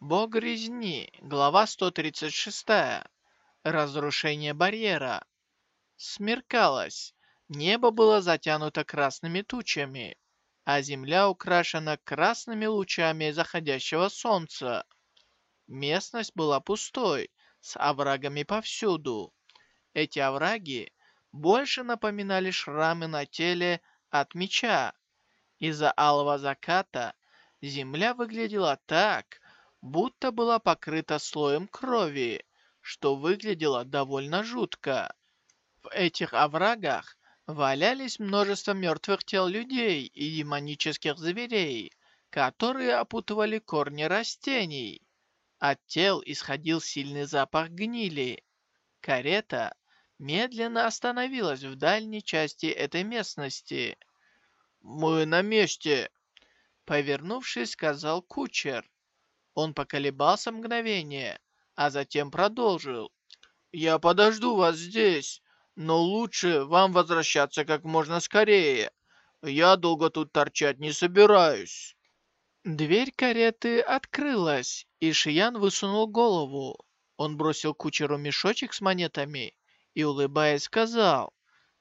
Бог резни, глава 136. Разрушение барьера. Смеркалось. Небо было затянуто красными тучами, а земля украшена красными лучами заходящего солнца. Местность была пустой, с оврагами повсюду. Эти овраги больше напоминали шрамы на теле от меча. Из-за алого заката земля выглядела так, будто была покрыта слоем крови, что выглядело довольно жутко. В этих оврагах валялись множество мертвых тел людей и демонических зверей, которые опутывали корни растений. От тел исходил сильный запах гнили. Карета медленно остановилась в дальней части этой местности. «Мы на месте!» Повернувшись, сказал кучер. Он поколебался мгновение, а затем продолжил. «Я подожду вас здесь, но лучше вам возвращаться как можно скорее. Я долго тут торчать не собираюсь». Дверь кареты открылась, и Шиян высунул голову. Он бросил кучеру мешочек с монетами и, улыбаясь, сказал,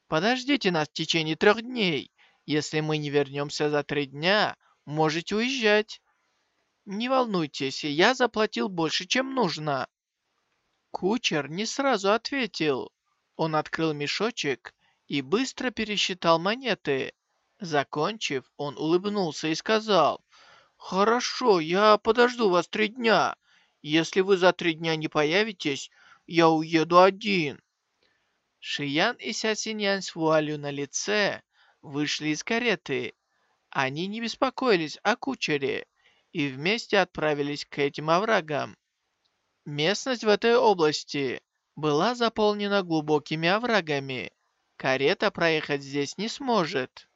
«Подождите нас в течение трех дней. Если мы не вернемся за три дня, можете уезжать». «Не волнуйтесь, я заплатил больше, чем нужно». Кучер не сразу ответил. Он открыл мешочек и быстро пересчитал монеты. Закончив, он улыбнулся и сказал, «Хорошо, я подожду вас три дня. Если вы за три дня не появитесь, я уеду один». Шиян и Ся Синьян с вуалью на лице вышли из кареты. Они не беспокоились о кучере и вместе отправились к этим оврагам. Местность в этой области была заполнена глубокими оврагами. Карета проехать здесь не сможет.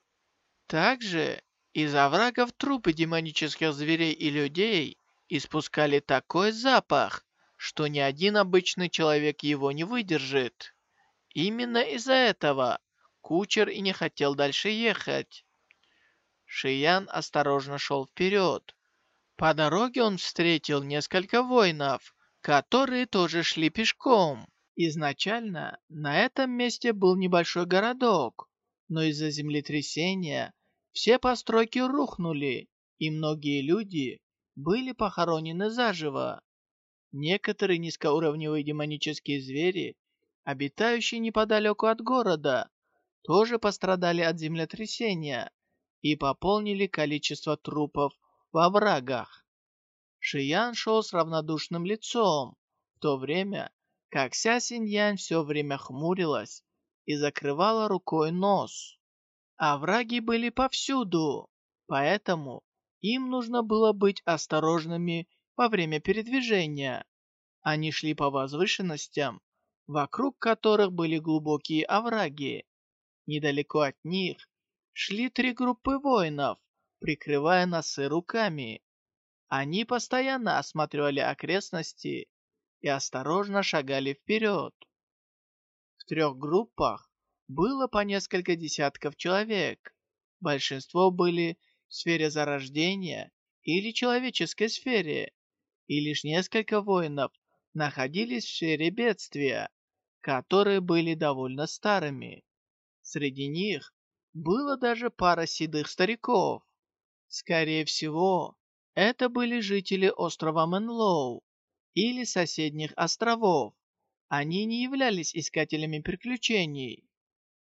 Также из оврагов трупы демонических зверей и людей испускали такой запах, что ни один обычный человек его не выдержит. Именно из-за этого кучер и не хотел дальше ехать. Шиян осторожно шел вперед, по дороге он встретил несколько воинов, которые тоже шли пешком. Изначально на этом месте был небольшой городок, но из-за землетрясения все постройки рухнули, и многие люди были похоронены заживо. Некоторые низкоуровневые демонические звери, обитающие неподалеку от города, тоже пострадали от землетрясения и пополнили количество трупов во врагах. Шиян шел с равнодушным лицом, в то время как Ся Синьянь все время хмурилась и закрывала рукой нос. А враги были повсюду, поэтому им нужно было быть осторожными во время передвижения. Они шли по возвышенностям, вокруг которых были глубокие овраги. Недалеко от них шли три группы воинов, прикрывая носы руками. Они постоянно осматривали окрестности и осторожно шагали вперед. В трех группах было по несколько десятков человек. Большинство были в сфере зарождения или человеческой сфере, и лишь несколько воинов находились в сфере бедствия, которые были довольно старыми. Среди них было даже пара седых стариков. Скорее всего, это были жители острова Мэнлоу или соседних островов. Они не являлись искателями приключений.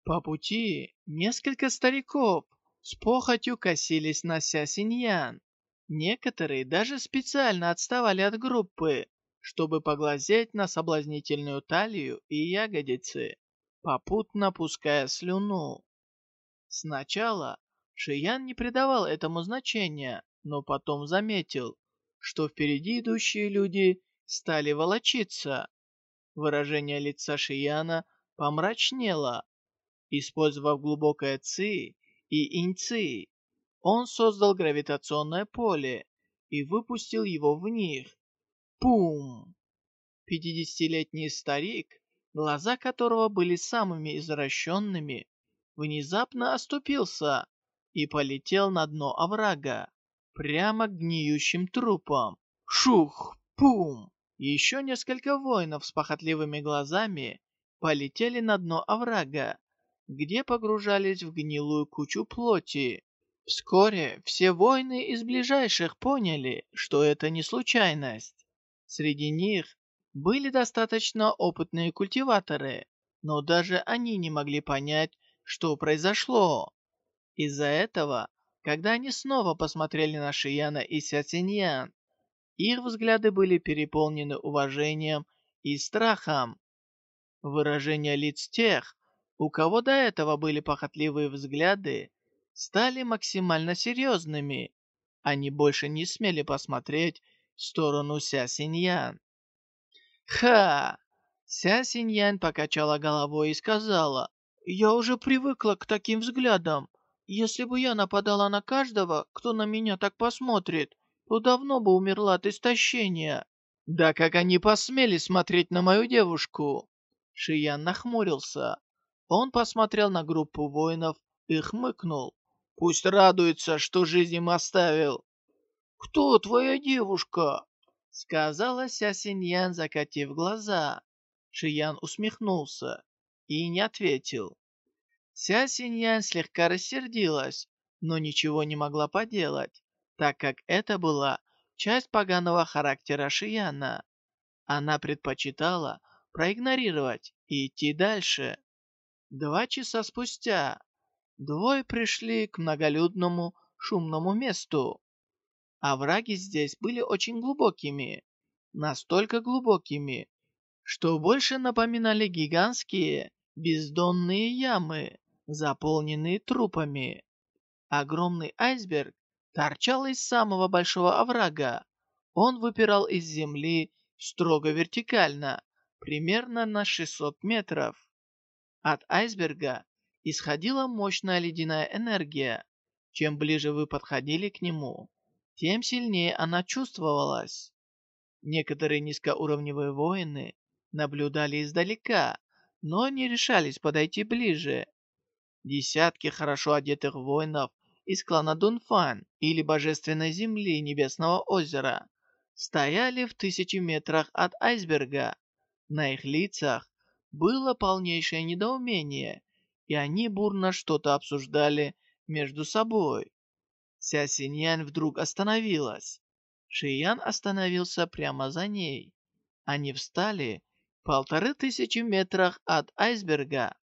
По пути несколько стариков с похотью косились на Ся Синьян. Некоторые даже специально отставали от группы, чтобы поглазеть на соблазнительную талию и ягодицы, попутно пуская слюну. Сначала Шиян не придавал этому значения, но потом заметил, что впереди идущие люди стали волочиться. Выражение лица Шияна помрачнело. Использовав глубокое ци и инь-ци, он создал гравитационное поле и выпустил его в них. Пум! Пятидесятилетний старик, глаза которого были самыми извращенными, внезапно оступился и полетел на дно оврага, прямо к гниющим трупам. Шух! Пум! Еще несколько воинов с похотливыми глазами полетели на дно оврага, где погружались в гнилую кучу плоти. Вскоре все воины из ближайших поняли, что это не случайность. Среди них были достаточно опытные культиваторы, но даже они не могли понять, что произошло. Из-за этого, когда они снова посмотрели на Шияна и Сятиньян, их взгляды были переполнены уважением и страхом. Выражения лиц тех, у кого до этого были похотливые взгляды, стали максимально серьезными. Они больше не смели посмотреть в сторону Ся Синьян. «Ха!» Ся Синьян покачала головой и сказала, «Я уже привыкла к таким взглядам. Если бы я нападала на каждого, кто на меня так посмотрит, то давно бы умерла от истощения». «Да как они посмели смотреть на мою девушку?» Шиян нахмурился. Он посмотрел на группу воинов и хмыкнул. «Пусть радуется, что жизнь им оставил». «Кто твоя девушка?» Сказала Ся Синьян, закатив глаза. Шиян усмехнулся и не ответил. Ся Синьян слегка рассердилась, но ничего не могла поделать, так как это была часть поганого характера Шияна. Она предпочитала проигнорировать и идти дальше. Два часа спустя двое пришли к многолюдному шумному месту. Овраги здесь были очень глубокими, настолько глубокими, что больше напоминали гигантские бездонные ямы, заполненные трупами. Огромный айсберг торчал из самого большого оврага. Он выпирал из земли строго вертикально, примерно на 600 метров. От айсберга исходила мощная ледяная энергия. Чем ближе вы подходили к нему, тем сильнее она чувствовалась. Некоторые низкоуровневые воины наблюдали издалека, но не решались подойти ближе. Десятки хорошо одетых воинов из клана Дунфан или Божественной Земли Небесного Озера стояли в тысячи метрах от айсберга. На их лицах было полнейшее недоумение, и они бурно что-то обсуждали между собой. Ся Синьян вдруг остановилась. Шиян остановился прямо за ней. Они встали полторы тысячи метрах от айсберга.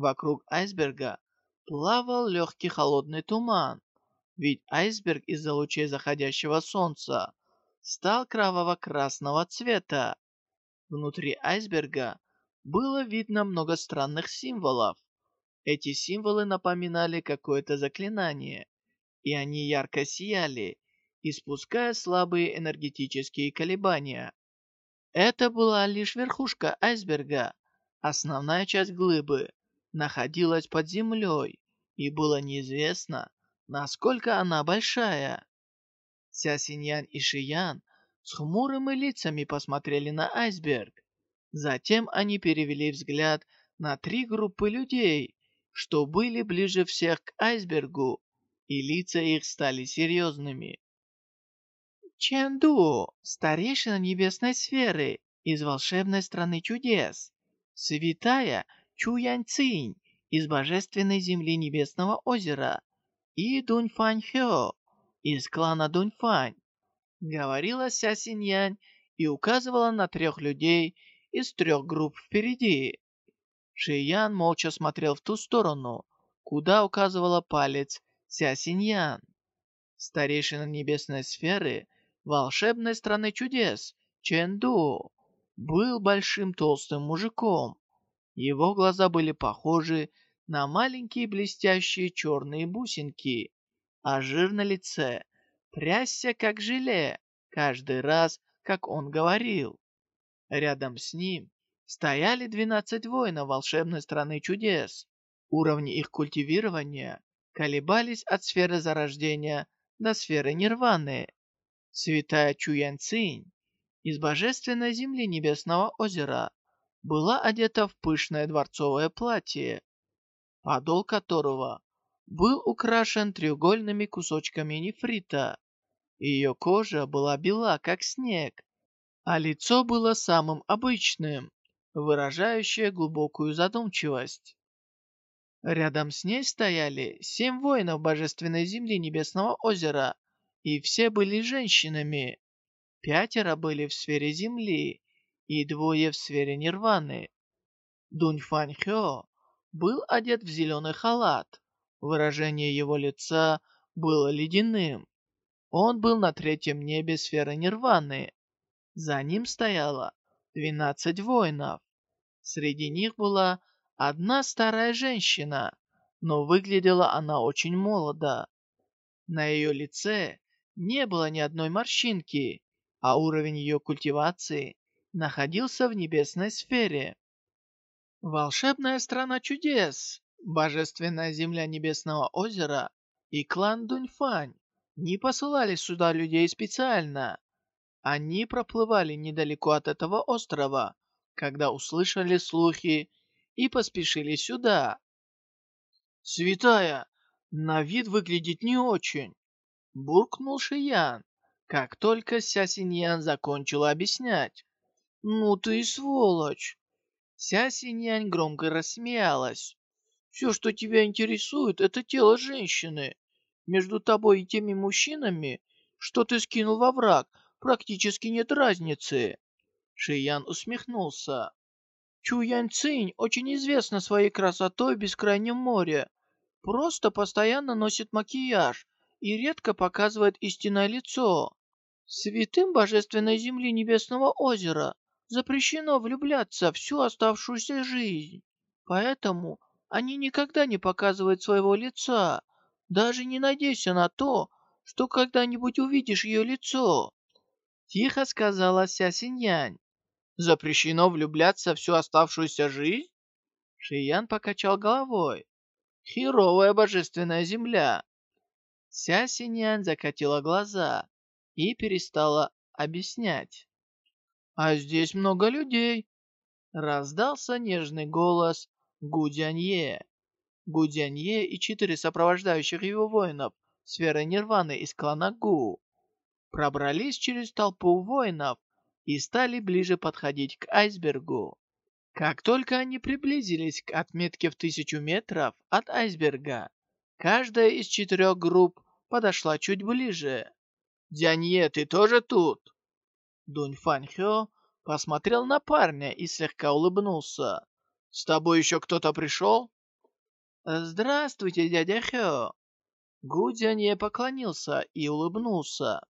Вокруг айсберга плавал легкий холодный туман, ведь айсберг из-за лучей заходящего солнца стал кроваво-красного цвета. Внутри айсберга было видно много странных символов. Эти символы напоминали какое-то заклинание и они ярко сияли, испуская слабые энергетические колебания. Это была лишь верхушка айсберга. Основная часть глыбы находилась под землей, и было неизвестно, насколько она большая. Ся Синьян и Шиян с хмурыми лицами посмотрели на айсберг. Затем они перевели взгляд на три группы людей, что были ближе всех к айсбергу и лица их стали серьезными. Ченду, старейшина небесной сферы из волшебной страны чудес, святая Чуянь Цинь из божественной земли небесного озера и Дуньфань Хё из клана Дуньфань, говорила Ся Синьянь и указывала на трех людей из трех групп впереди. Шиян молча смотрел в ту сторону, куда указывала палец Ся Синьян. Старейшина небесной сферы волшебной страны чудес Чэнду был большим толстым мужиком. Его глаза были похожи на маленькие блестящие черные бусинки, а жир на лице трясся как желе каждый раз, как он говорил. Рядом с ним стояли двенадцать воинов волшебной страны чудес. Уровни их культивирования колебались от сферы зарождения до сферы нирваны. Святая Чуян Цинь из божественной земли Небесного озера была одета в пышное дворцовое платье, подол которого был украшен треугольными кусочками нефрита. Ее кожа была бела, как снег, а лицо было самым обычным, выражающее глубокую задумчивость. Рядом с ней стояли семь воинов Божественной Земли Небесного Озера, и все были женщинами. Пятеро были в сфере Земли, и двое в сфере Нирваны. Дунь Фань был одет в зеленый халат. Выражение его лица было ледяным. Он был на третьем небе сферы Нирваны. За ним стояло двенадцать воинов. Среди них была одна старая женщина, но выглядела она очень молодо. На ее лице не было ни одной морщинки, а уровень ее культивации находился в небесной сфере. Волшебная страна чудес, божественная земля небесного озера и клан Дуньфань не посылали сюда людей специально. Они проплывали недалеко от этого острова, когда услышали слухи и поспешили сюда. «Святая, на вид выглядит не очень», — буркнул Шиян, как только Ся Синьян закончила объяснять. «Ну ты и сволочь!» Ся Синьянь громко рассмеялась. «Все, что тебя интересует, это тело женщины. Между тобой и теми мужчинами, что ты скинул во враг, практически нет разницы». Шиян усмехнулся. Чу Янь Цинь очень известна своей красотой в бескрайнем море. Просто постоянно носит макияж и редко показывает истинное лицо. Святым Божественной Земли Небесного Озера запрещено влюбляться всю оставшуюся жизнь. Поэтому они никогда не показывают своего лица. Даже не надейся на то, что когда-нибудь увидишь ее лицо. Тихо сказала Ся Синьянь. Запрещено влюбляться всю оставшуюся жизнь? Шиян покачал головой. Херовая божественная земля. Ся Синьян закатила глаза и перестала объяснять. А здесь много людей. Раздался нежный голос Гудянье. Гудянье и четыре сопровождающих его воинов сферы Нирваны из клана Гу пробрались через толпу воинов и стали ближе подходить к айсбергу. Как только они приблизились к отметке в тысячу метров от айсберга, каждая из четырех групп подошла чуть ближе. «Дянье, ты тоже тут?» Дунь Фань Хё посмотрел на парня и слегка улыбнулся. «С тобой еще кто-то пришел?» «Здравствуйте, дядя Хё!» Гу Дянье поклонился и улыбнулся.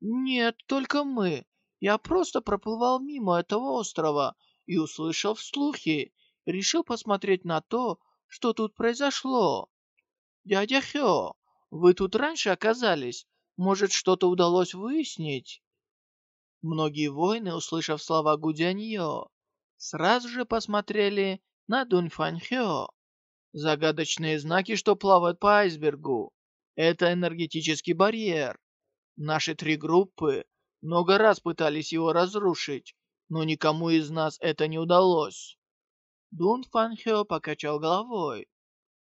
«Нет, только мы. Я просто проплывал мимо этого острова и услышал слухи. Решил посмотреть на то, что тут произошло. Дядя Хё, вы тут раньше оказались? Может, что-то удалось выяснить? Многие воины, услышав слова Гудяньё, сразу же посмотрели на Дуньфань Хё. Загадочные знаки, что плавают по айсбергу. Это энергетический барьер. Наши три группы много раз пытались его разрушить, но никому из нас это не удалось. Дун Фан Хё покачал головой.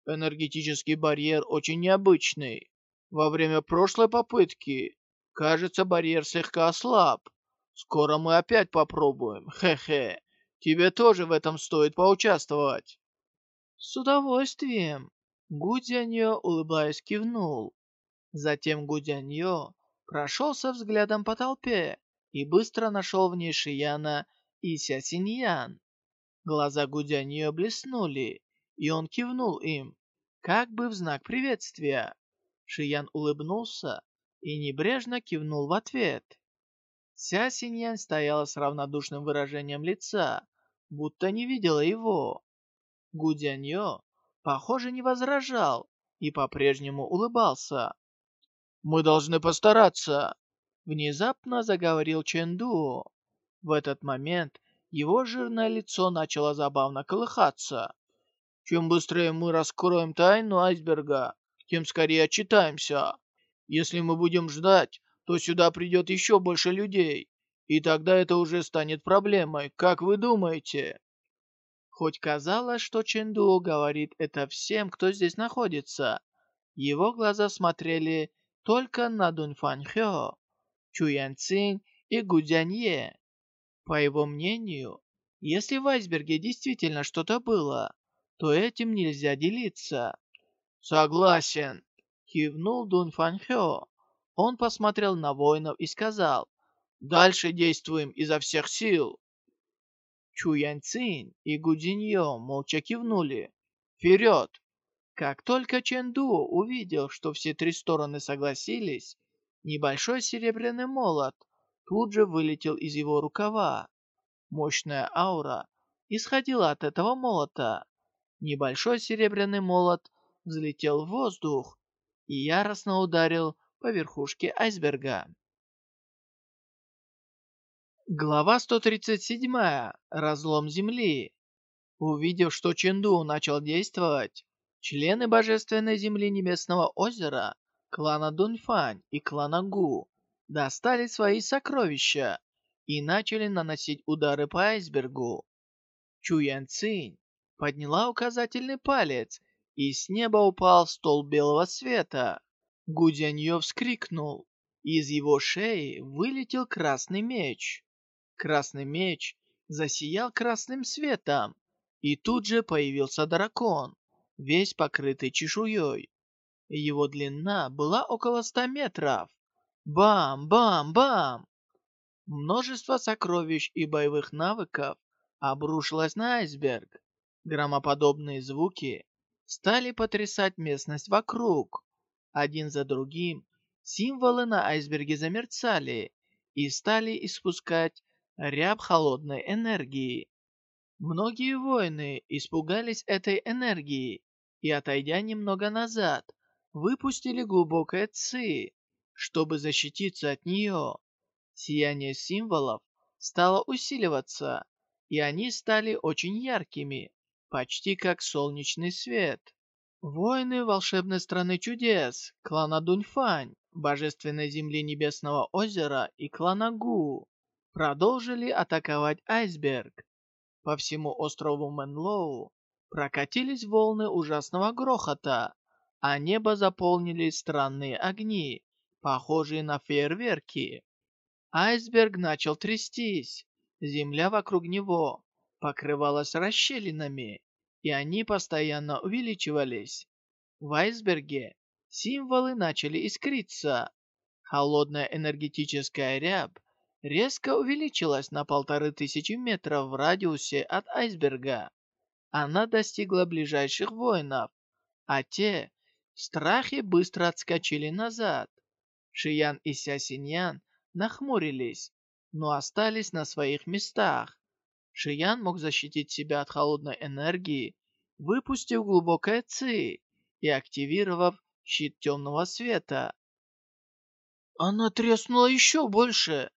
Энергетический барьер очень необычный. Во время прошлой попытки, кажется, барьер слегка ослаб. Скоро мы опять попробуем. Хе-хе. Тебе тоже в этом стоит поучаствовать. С удовольствием. Гудяньё, улыбаясь, кивнул. Затем Гудяньё прошелся взглядом по толпе и быстро нашел в ней Шияна и Сясиньян. Глаза Гудянье блеснули, и он кивнул им, как бы в знак приветствия. Шиян улыбнулся и небрежно кивнул в ответ. Ся Синьян стояла с равнодушным выражением лица, будто не видела его. Гудянье, похоже, не возражал и по-прежнему улыбался. «Мы должны постараться!» Внезапно заговорил Ченду. В этот момент его жирное лицо начало забавно колыхаться. «Чем быстрее мы раскроем тайну айсберга, тем скорее отчитаемся. Если мы будем ждать, то сюда придет еще больше людей, и тогда это уже станет проблемой, как вы думаете?» Хоть казалось, что Ченду говорит это всем, кто здесь находится, его глаза смотрели только на Дунфанхё, Чуянцин и Гудзянье. По его мнению, если в айсберге действительно что-то было, то этим нельзя делиться. «Согласен», — кивнул Дун Фанхё. Он посмотрел на воинов и сказал, «Дальше действуем изо всех сил». Чу Яньцин и Гудиньо молча кивнули. «Вперед!» Как только Ченду увидел, что все три стороны согласились, небольшой серебряный молот тут же вылетел из его рукава. Мощная аура исходила от этого молота. Небольшой серебряный молот взлетел в воздух и яростно ударил по верхушке айсберга. Глава 137. Разлом Земли. Увидев, что Ченду начал действовать, члены Божественной Земли Небесного Озера, клана Дунфань и клана Гу достали свои сокровища и начали наносить удары по айсбергу. Чу Ян Цинь подняла указательный палец, и с неба упал стол белого света. Гу Дяньё вскрикнул. Из его шеи вылетел красный меч. Красный меч засиял красным светом, и тут же появился дракон, весь покрытый чешуей. Его длина была около ста метров. Бам-бам-бам! Множество сокровищ и боевых навыков обрушилось на айсберг. Громоподобные звуки стали потрясать местность вокруг. Один за другим символы на айсберге замерцали и стали испускать ряб холодной энергии. Многие воины испугались этой энергии и, отойдя немного назад, выпустили глубокое ци, чтобы защититься от нее. Сияние символов стало усиливаться, и они стали очень яркими, почти как солнечный свет. Воины волшебной страны чудес, клана Дуньфань, божественной земли Небесного озера и клана Гу продолжили атаковать айсберг. По всему острову Мэнлоу прокатились волны ужасного грохота, а небо заполнили странные огни, похожие на фейерверки. Айсберг начал трястись. Земля вокруг него покрывалась расщелинами, и они постоянно увеличивались. В айсберге символы начали искриться. Холодная энергетическая рябь резко увеличилась на полторы тысячи метров в радиусе от айсберга. Она достигла ближайших воинов, а те в страхе быстро отскочили назад. Шиян и Ся Синьян нахмурились, но остались на своих местах. Шиян мог защитить себя от холодной энергии, выпустив глубокое ци и активировав щит темного света. Она треснула еще больше.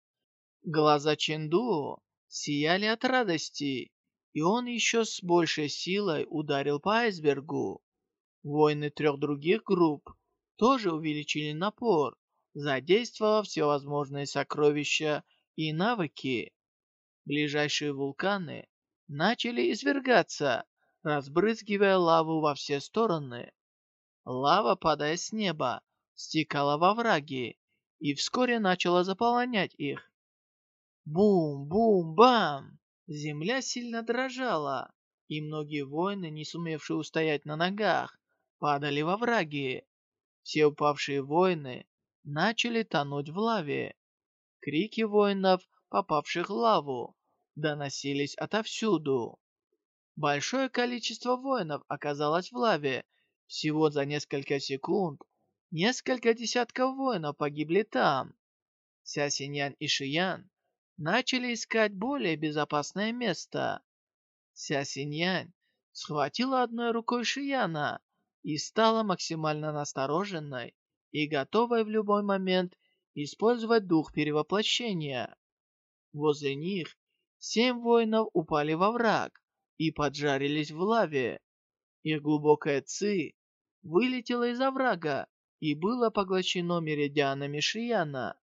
Глаза Ченду сияли от радости, и он еще с большей силой ударил по айсбергу. Воины трех других групп тоже увеличили напор, задействовав всевозможные сокровища и навыки. Ближайшие вулканы начали извергаться, разбрызгивая лаву во все стороны. Лава, падая с неба, стекала во враги и вскоре начала заполонять их. Бум-бум-бам! Земля сильно дрожала, и многие воины, не сумевшие устоять на ногах, падали во враги. Все упавшие воины начали тонуть в лаве. Крики воинов, попавших в лаву, доносились отовсюду. Большое количество воинов оказалось в лаве. Всего за несколько секунд несколько десятков воинов погибли там. Ся Синьян и Шиян начали искать более безопасное место. Ся Синьянь схватила одной рукой Шияна и стала максимально настороженной и готовой в любой момент использовать дух перевоплощения. Возле них семь воинов упали во враг и поджарились в лаве. Их глубокое ци вылетело из оврага и было поглощено меридианами Шияна.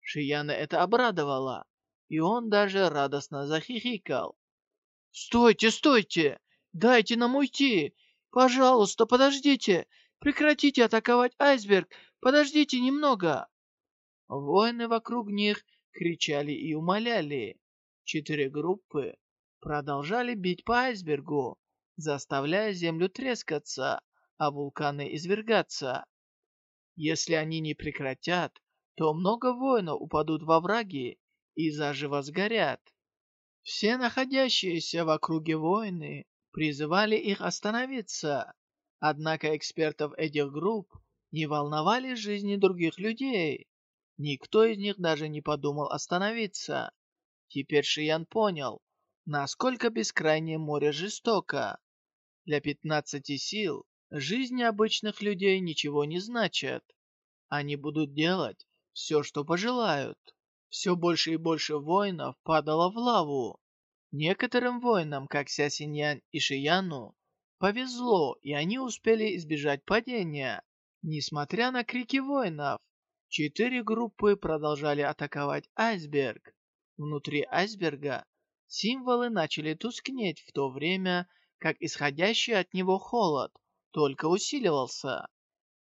Шияна это обрадовало, и он даже радостно захихикал. «Стойте, стойте! Дайте нам уйти! Пожалуйста, подождите! Прекратите атаковать айсберг! подождите немного!» Воины вокруг них кричали и умоляли. Четыре группы продолжали бить по айсбергу, заставляя землю трескаться, а вулканы извергаться. Если они не прекратят, то много воинов упадут во враги и заживо сгорят. Все находящиеся в округе воины призывали их остановиться, однако экспертов этих групп не волновали жизни других людей. Никто из них даже не подумал остановиться. Теперь Шиян понял, насколько бескрайнее море жестоко. Для пятнадцати сил жизни обычных людей ничего не значат. Они будут делать все, что пожелают. Все больше и больше воинов падало в лаву. Некоторым воинам, как Ся Синьян и Шияну, повезло, и они успели избежать падения. Несмотря на крики воинов, четыре группы продолжали атаковать айсберг. Внутри айсберга символы начали тускнеть в то время, как исходящий от него холод только усиливался.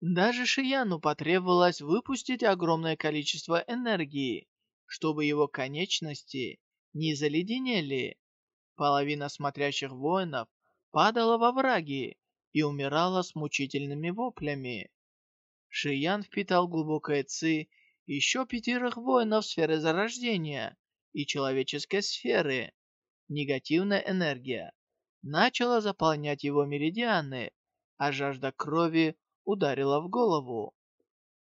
Даже Шияну потребовалось выпустить огромное количество энергии, чтобы его конечности не заледенели. Половина смотрящих воинов падала во враги и умирала с мучительными воплями. Шиян впитал глубокое ци еще пятерых воинов сферы зарождения и человеческой сферы. Негативная энергия начала заполнять его меридианы, а жажда крови ударила в голову.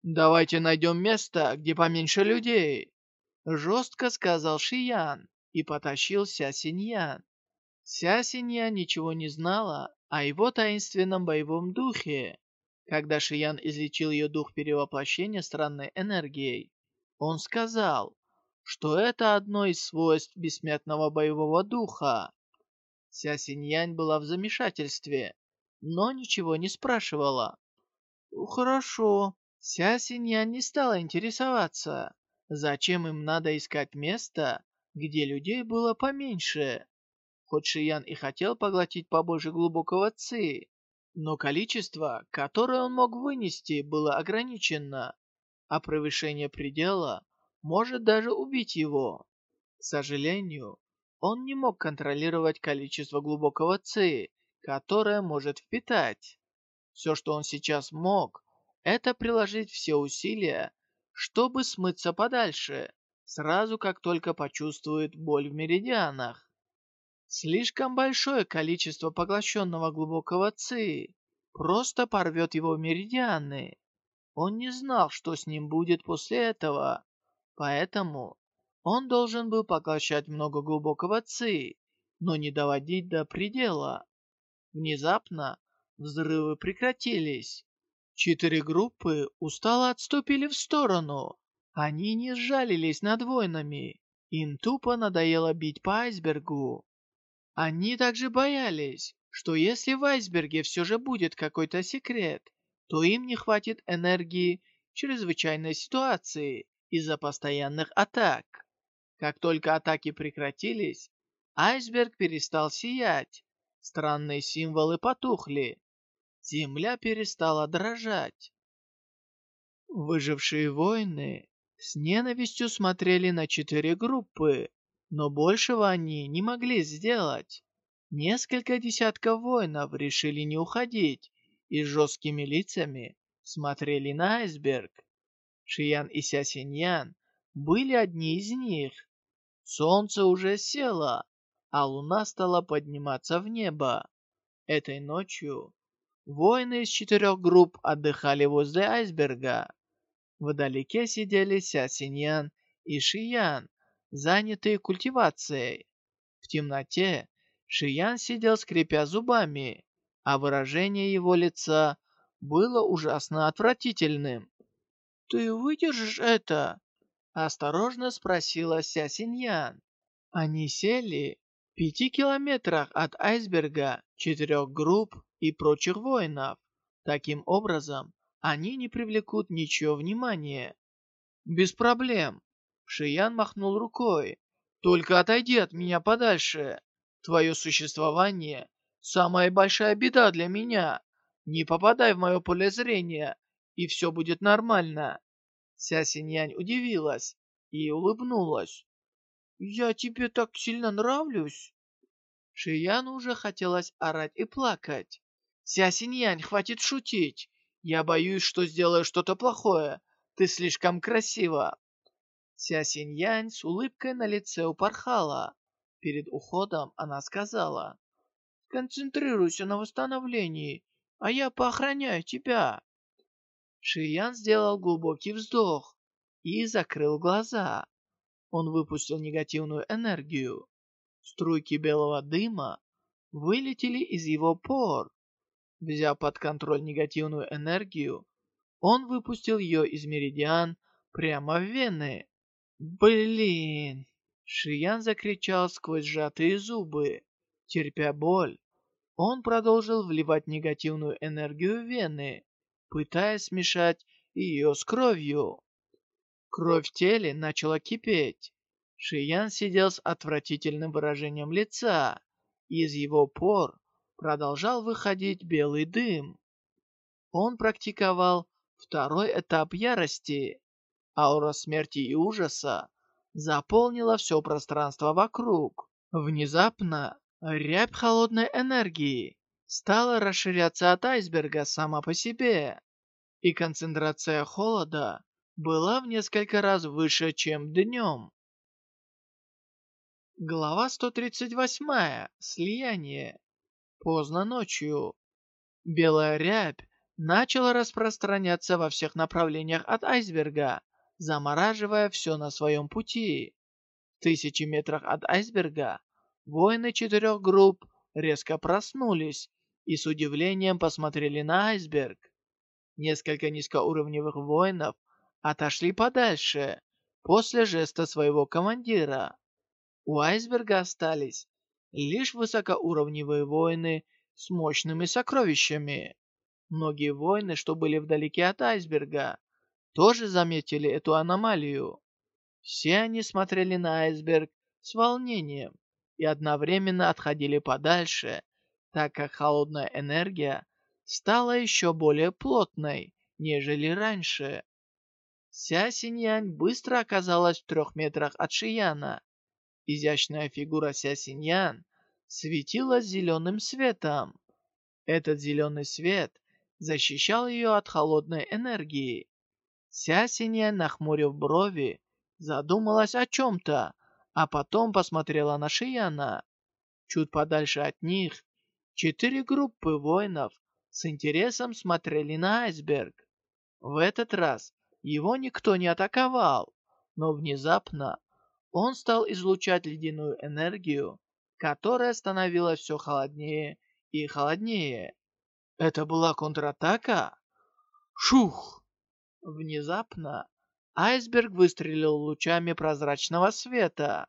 «Давайте найдем место, где поменьше людей!» Жестко сказал Шиян и потащил Ся Синьян. Ся Синьян ничего не знала о его таинственном боевом духе. Когда Шиян излечил ее дух перевоплощения странной энергией, он сказал, что это одно из свойств бессмертного боевого духа. Ся Синьянь была в замешательстве, но ничего не спрашивала. «Хорошо». Ся Синьянь не стала интересоваться. Зачем им надо искать место, где людей было поменьше? Хоть Шиян и хотел поглотить побольше глубокого ци, но количество, которое он мог вынести, было ограничено, а превышение предела может даже убить его. К сожалению, он не мог контролировать количество глубокого ци, которое может впитать. Все, что он сейчас мог, это приложить все усилия, чтобы смыться подальше, сразу как только почувствует боль в меридианах. Слишком большое количество поглощенного глубокого ци просто порвет его меридианы. Он не знал, что с ним будет после этого, поэтому он должен был поглощать много глубокого ци, но не доводить до предела. Внезапно взрывы прекратились, Четыре группы устало отступили в сторону. Они не сжалились над воинами. Им тупо надоело бить по айсбергу. Они также боялись, что если в айсберге все же будет какой-то секрет, то им не хватит энергии чрезвычайной ситуации из-за постоянных атак. Как только атаки прекратились, айсберг перестал сиять. Странные символы потухли. Земля перестала дрожать. Выжившие воины с ненавистью смотрели на четыре группы, но большего они не могли сделать. Несколько десятков воинов решили не уходить и с жесткими лицами смотрели на айсберг. Шиян и Сясиньян были одни из них. Солнце уже село, а луна стала подниматься в небо. Этой ночью Воины из четырех групп отдыхали возле айсберга. Вдалеке сидели Ся Синьян и Шиян, занятые культивацией. В темноте Шиян сидел, скрипя зубами, а выражение его лица было ужасно отвратительным. «Ты выдержишь это?» — осторожно спросила Ся Синьян. Они сели в пяти километрах от айсберга четырех групп и прочих воинов. Таким образом, они не привлекут ничего внимания. Без проблем. Шиян махнул рукой. Только отойди от меня подальше. Твое существование – самая большая беда для меня. Не попадай в мое поле зрения, и все будет нормально. Ся Синьянь удивилась и улыбнулась. «Я тебе так сильно нравлюсь?» Шияну уже хотелось орать и плакать. «Ся Синьянь, хватит шутить! Я боюсь, что сделаю что-то плохое. Ты слишком красива!» Ся Синьянь с улыбкой на лице упорхала. Перед уходом она сказала, «Концентрируйся на восстановлении, а я поохраняю тебя». Шиян сделал глубокий вздох и закрыл глаза. Он выпустил негативную энергию. Струйки белого дыма вылетели из его пор. Взяв под контроль негативную энергию, он выпустил ее из меридиан прямо в вены. «Блин!» Шиян закричал сквозь сжатые зубы. Терпя боль, он продолжил вливать негативную энергию в вены, пытаясь смешать ее с кровью. Кровь в теле начала кипеть. Шиян сидел с отвратительным выражением лица. Из его пор продолжал выходить белый дым. Он практиковал второй этап ярости. Аура смерти и ужаса заполнила все пространство вокруг. Внезапно рябь холодной энергии стала расширяться от айсберга сама по себе, и концентрация холода была в несколько раз выше, чем днем. Глава 138. Слияние. Поздно ночью. Белая рябь начала распространяться во всех направлениях от айсберга, замораживая все на своем пути. В тысячи метрах от айсберга воины четырех групп резко проснулись и с удивлением посмотрели на айсберг. Несколько низкоуровневых воинов отошли подальше после жеста своего командира. У айсберга остались лишь высокоуровневые воины с мощными сокровищами. Многие воины, что были вдалеке от айсберга, тоже заметили эту аномалию. Все они смотрели на айсберг с волнением и одновременно отходили подальше, так как холодная энергия стала еще более плотной, нежели раньше. Ся Синьянь быстро оказалась в трех метрах от Шияна. Изящная фигура Ся Синьян светилась зеленым светом. Этот зеленый свет защищал ее от холодной энергии. Ся Синьян, нахмурив брови, задумалась о чем-то, а потом посмотрела на Шияна. Чуть подальше от них, четыре группы воинов с интересом смотрели на айсберг. В этот раз его никто не атаковал, но внезапно он стал излучать ледяную энергию, которая становилась все холоднее и холоднее. Это была контратака? Шух! Внезапно айсберг выстрелил лучами прозрачного света.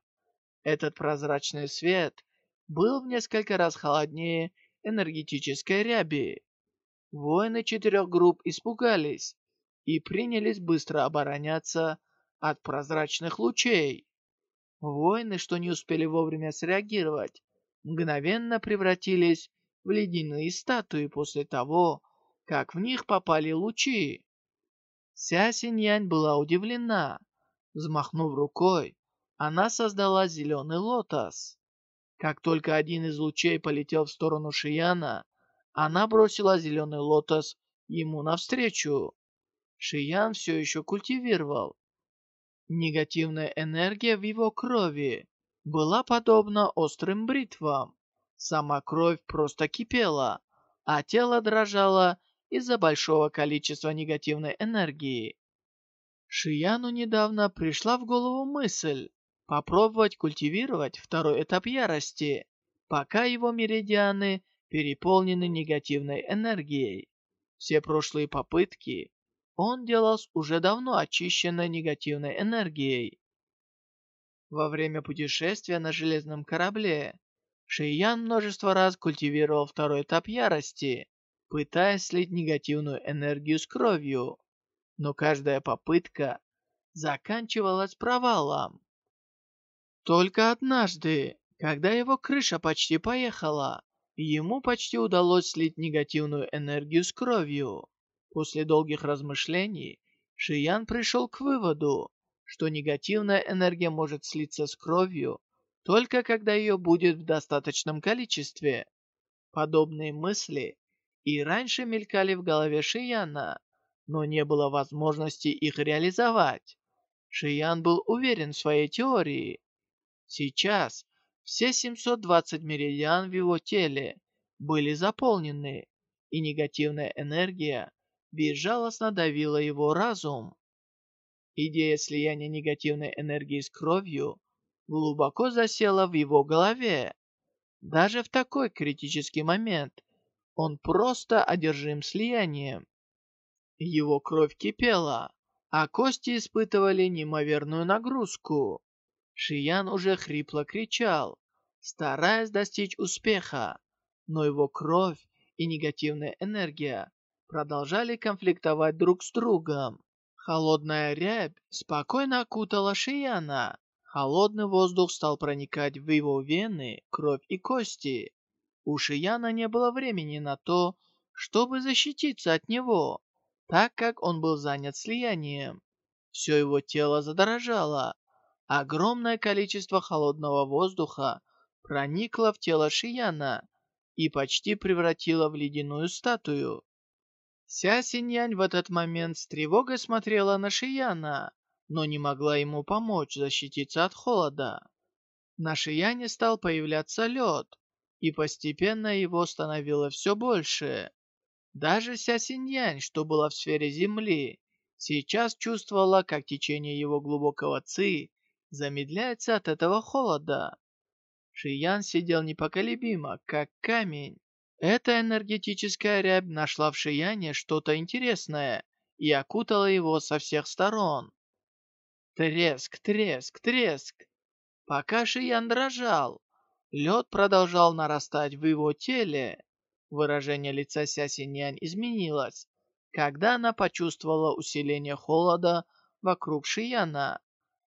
Этот прозрачный свет был в несколько раз холоднее энергетической ряби. Воины четырех групп испугались и принялись быстро обороняться от прозрачных лучей. Воины, что не успели вовремя среагировать, мгновенно превратились в ледяные статуи после того, как в них попали лучи. Ся Синьянь была удивлена. Взмахнув рукой, она создала зеленый лотос. Как только один из лучей полетел в сторону Шияна, она бросила зеленый лотос ему навстречу. Шиян все еще культивировал. Негативная энергия в его крови была подобна острым бритвам. Сама кровь просто кипела, а тело дрожало из-за большого количества негативной энергии. Шияну недавно пришла в голову мысль попробовать культивировать второй этап ярости, пока его меридианы переполнены негативной энергией. Все прошлые попытки он делал с уже давно очищенной негативной энергией. Во время путешествия на железном корабле Шиян множество раз культивировал второй этап ярости, пытаясь слить негативную энергию с кровью, но каждая попытка заканчивалась провалом. Только однажды, когда его крыша почти поехала, ему почти удалось слить негативную энергию с кровью. После долгих размышлений Шиян пришел к выводу, что негативная энергия может слиться с кровью только когда ее будет в достаточном количестве. Подобные мысли и раньше мелькали в голове Шияна, но не было возможности их реализовать. Шиян был уверен в своей теории. Сейчас все 720 меридиан в его теле были заполнены, и негативная энергия безжалостно давила его разум. Идея слияния негативной энергии с кровью глубоко засела в его голове. Даже в такой критический момент он просто одержим слиянием. Его кровь кипела, а кости испытывали неимоверную нагрузку. Шиян уже хрипло кричал, стараясь достичь успеха, но его кровь и негативная энергия продолжали конфликтовать друг с другом. Холодная рябь спокойно окутала Шияна. Холодный воздух стал проникать в его вены, кровь и кости. У Шияна не было времени на то, чтобы защититься от него, так как он был занят слиянием. Все его тело задрожало. Огромное количество холодного воздуха проникло в тело Шияна и почти превратило в ледяную статую. Ся Синьянь в этот момент с тревогой смотрела на Шияна, но не могла ему помочь защититься от холода. На Шияне стал появляться лед, и постепенно его становилось все больше. Даже Ся Синьянь, что была в сфере Земли, сейчас чувствовала, как течение его глубокого ци замедляется от этого холода. Шиян сидел непоколебимо, как камень. Эта энергетическая рябь нашла в Шияне что-то интересное и окутала его со всех сторон. Треск, треск, треск. Пока Шиян дрожал, лед продолжал нарастать в его теле. Выражение лица Ся Синьянь изменилось, когда она почувствовала усиление холода вокруг Шияна.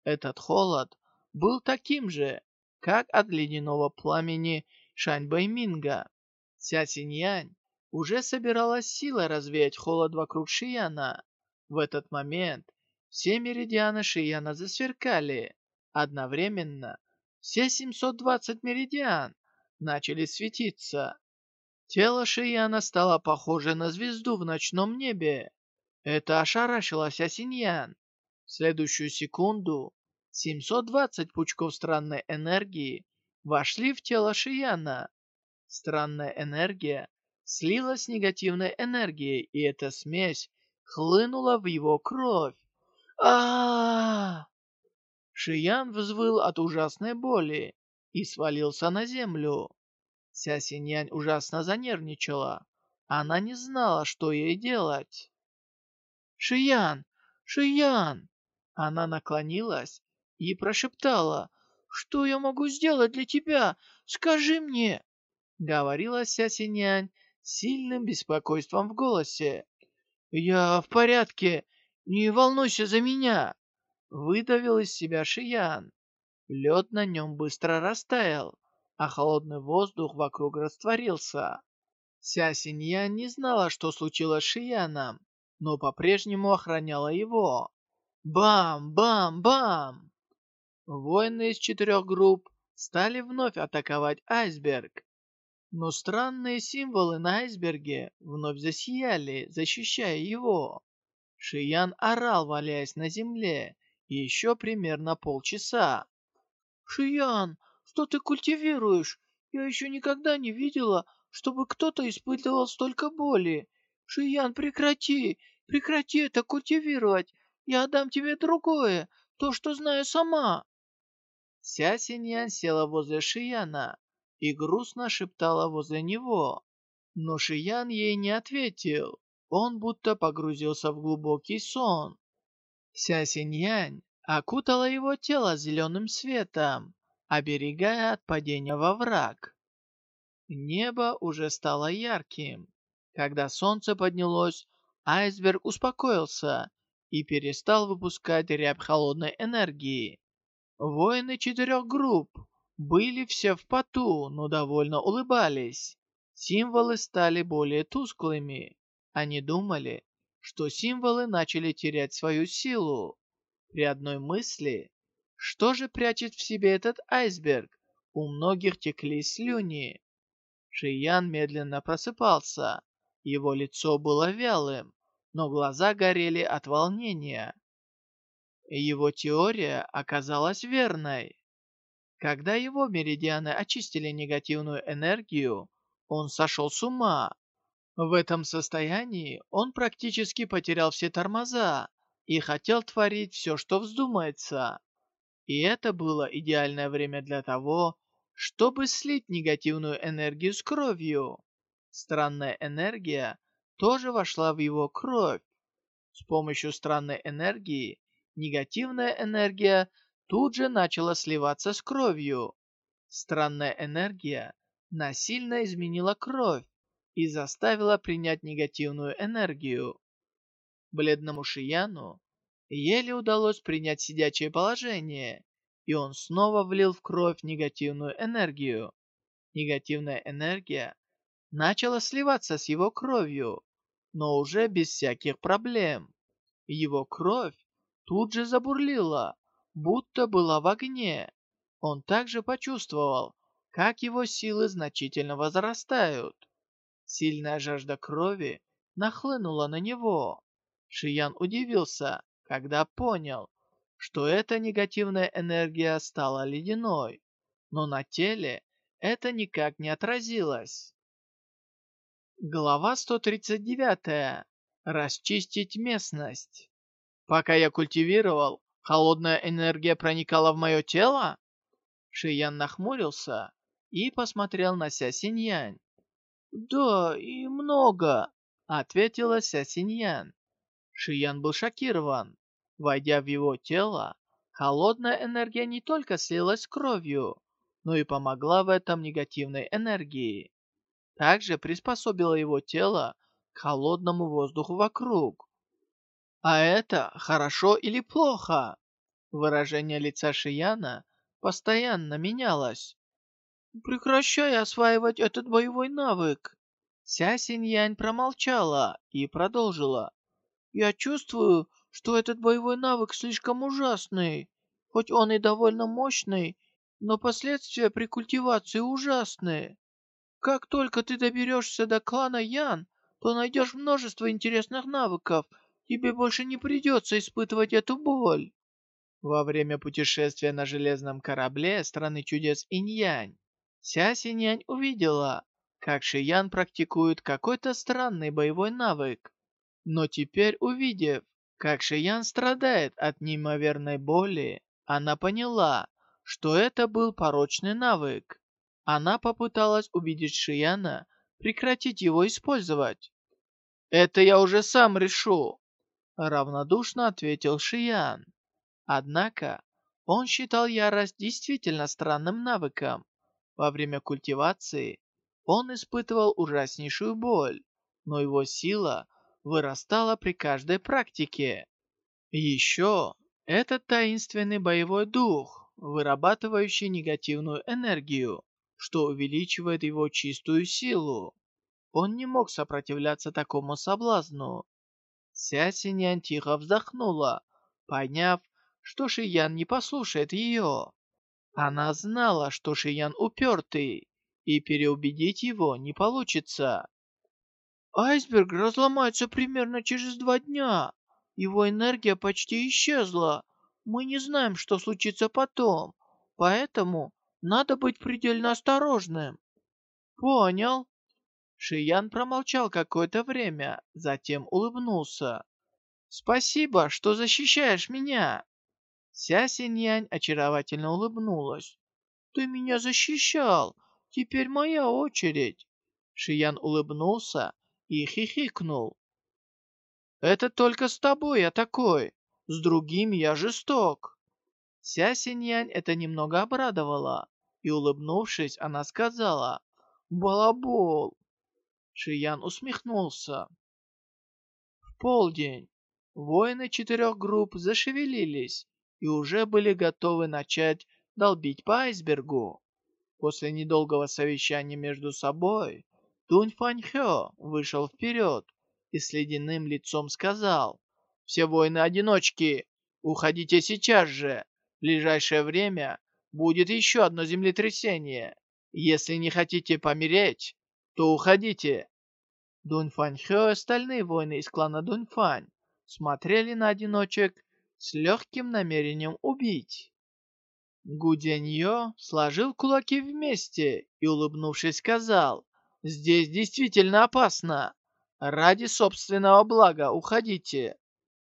Этот холод был таким же, как от ледяного пламени Шань Бэйминга. Ся Синьянь уже собиралась силой развеять холод вокруг Шияна. В этот момент все меридианы Шияна засверкали. Одновременно все 720 меридиан начали светиться. Тело Шияна стало похоже на звезду в ночном небе. Это ошарашило Ся Синьян. В следующую секунду 720 пучков странной энергии вошли в тело Шияна. Странная энергия слилась с негативной энергией, и эта смесь хлынула в его кровь. а Шиян взвыл от ужасной боли и свалился на землю. Ся Синьянь ужасно занервничала. Она не знала, что ей делать. «Шиян! Шиян!» Она наклонилась и прошептала, «Что я могу сделать для тебя? Скажи мне!» говорила Ся Синянь с сильным беспокойством в голосе. «Я в порядке, не волнуйся за меня!» Выдавил из себя Шиян. Лед на нем быстро растаял, а холодный воздух вокруг растворился. Ся Синьян не знала, что случилось с Шияном, но по-прежнему охраняла его. Бам! Бам! Бам! Воины из четырех групп стали вновь атаковать айсберг. Но странные символы на айсберге вновь засияли, защищая его. Шиян орал, валяясь на земле, еще примерно полчаса. «Шиян, что ты культивируешь? Я еще никогда не видела, чтобы кто-то испытывал столько боли. Шиян, прекрати, прекрати это культивировать. Я отдам тебе другое, то, что знаю сама». Ся Синьян села возле Шияна и грустно шептала возле него. Но Шиян ей не ответил. Он будто погрузился в глубокий сон. Ся Синьянь окутала его тело зеленым светом, оберегая от падения во враг. Небо уже стало ярким. Когда солнце поднялось, айсберг успокоился и перестал выпускать рябь холодной энергии. Воины четырех групп были все в поту, но довольно улыбались. Символы стали более тусклыми. Они думали, что символы начали терять свою силу. При одной мысли, что же прячет в себе этот айсберг, у многих текли слюни. Шиян медленно просыпался. Его лицо было вялым, но глаза горели от волнения. Его теория оказалась верной. Когда его меридианы очистили негативную энергию, он сошел с ума. В этом состоянии он практически потерял все тормоза и хотел творить все, что вздумается. И это было идеальное время для того, чтобы слить негативную энергию с кровью. Странная энергия тоже вошла в его кровь. С помощью странной энергии негативная энергия тут же начала сливаться с кровью. Странная энергия насильно изменила кровь и заставила принять негативную энергию. Бледному Шияну еле удалось принять сидячее положение, и он снова влил в кровь негативную энергию. Негативная энергия начала сливаться с его кровью, но уже без всяких проблем. Его кровь тут же забурлила, будто была в огне. Он также почувствовал, как его силы значительно возрастают. Сильная жажда крови нахлынула на него. Шиян удивился, когда понял, что эта негативная энергия стала ледяной, но на теле это никак не отразилось. Глава 139. Расчистить местность. Пока я культивировал, холодная энергия проникала в мое тело? Шиян нахмурился и посмотрел на Ся Синьянь. «Да, и много», — ответила Ся Синьян. Шиян был шокирован. Войдя в его тело, холодная энергия не только слилась с кровью, но и помогла в этом негативной энергии. Также приспособила его тело к холодному воздуху вокруг. А это хорошо или плохо? Выражение лица Шияна постоянно менялось. Прекращай осваивать этот боевой навык. Ся Синьянь промолчала и продолжила. Я чувствую, что этот боевой навык слишком ужасный. Хоть он и довольно мощный, но последствия при культивации ужасные. Как только ты доберешься до клана Ян, то найдешь множество интересных навыков — тебе больше не придется испытывать эту боль. Во время путешествия на железном корабле страны чудес Иньянь, Ся Синьянь увидела, как Шиян практикует какой-то странный боевой навык. Но теперь, увидев, как Шиян страдает от неимоверной боли, она поняла, что это был порочный навык. Она попыталась убедить Шияна прекратить его использовать. «Это я уже сам решу. Равнодушно ответил Шиян. Однако, он считал ярость действительно странным навыком. Во время культивации он испытывал ужаснейшую боль, но его сила вырастала при каждой практике. Еще этот таинственный боевой дух, вырабатывающий негативную энергию, что увеличивает его чистую силу. Он не мог сопротивляться такому соблазну. Ся Синьян тихо вздохнула, поняв, что Шиян не послушает ее. Она знала, что Шиян упертый, и переубедить его не получится. Айсберг разломается примерно через два дня. Его энергия почти исчезла. Мы не знаем, что случится потом, поэтому надо быть предельно осторожным. Понял. Шиян промолчал какое-то время, затем улыбнулся. «Спасибо, что защищаешь меня!» Ся Синьянь очаровательно улыбнулась. «Ты меня защищал! Теперь моя очередь!» Шиян улыбнулся и хихикнул. «Это только с тобой я такой, с другим я жесток!» Ся Синьянь это немного обрадовала, и, улыбнувшись, она сказала, «Балабол, Шиян усмехнулся. В полдень воины четырех групп зашевелились и уже были готовы начать долбить по айсбергу. После недолгого совещания между собой, Тунь Фаньхё вышел вперед и с ледяным лицом сказал, «Все воины-одиночки, уходите сейчас же. В ближайшее время будет еще одно землетрясение. Если не хотите помереть, то уходите». Дуньфань Хё и остальные воины из клана Дуньфань смотрели на одиночек с легким намерением убить. Гудяньё сложил кулаки вместе и, улыбнувшись, сказал, «Здесь действительно опасно. Ради собственного блага уходите.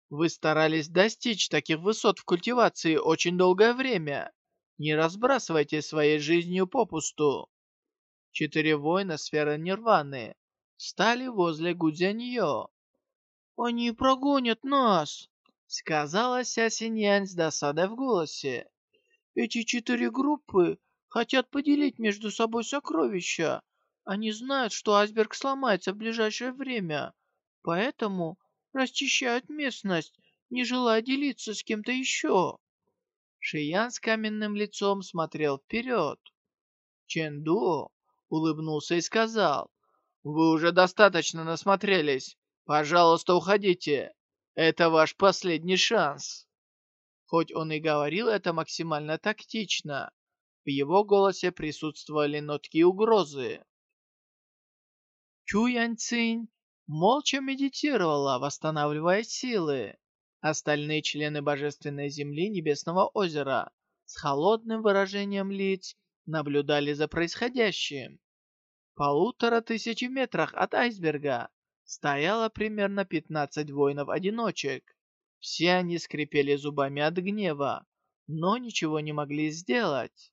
Вы старались достичь таких высот в культивации очень долгое время. Не разбрасывайте своей жизнью попусту». Четыре воина сферы Нирваны стали возле Гудзяньё. «Они прогонят нас!» — сказала Ся Синьянь с досадой в голосе. «Эти четыре группы хотят поделить между собой сокровища. Они знают, что айсберг сломается в ближайшее время, поэтому расчищают местность, не желая делиться с кем-то еще». Шиян с каменным лицом смотрел вперед. Чэнду улыбнулся и сказал, «Вы уже достаточно насмотрелись. Пожалуйста, уходите. Это ваш последний шанс». Хоть он и говорил это максимально тактично, в его голосе присутствовали нотки угрозы. Чу Яньцинь молча медитировала, восстанавливая силы. Остальные члены Божественной Земли Небесного озера с холодным выражением лиц наблюдали за происходящим полутора тысячи метрах от айсберга стояло примерно 15 воинов-одиночек. Все они скрипели зубами от гнева, но ничего не могли сделать.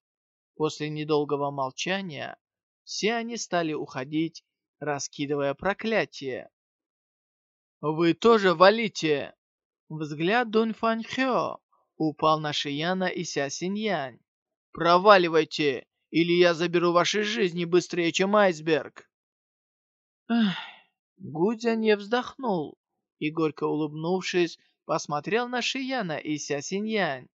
После недолгого молчания все они стали уходить, раскидывая проклятие. «Вы тоже валите!» Взгляд Дунь Фань Хё упал на Шияна и Ся Синьянь. «Проваливайте! или я заберу ваши жизни быстрее, чем айсберг!» Эх, Гудзя не вздохнул и, горько улыбнувшись, посмотрел на Шияна и Ся Синьянь.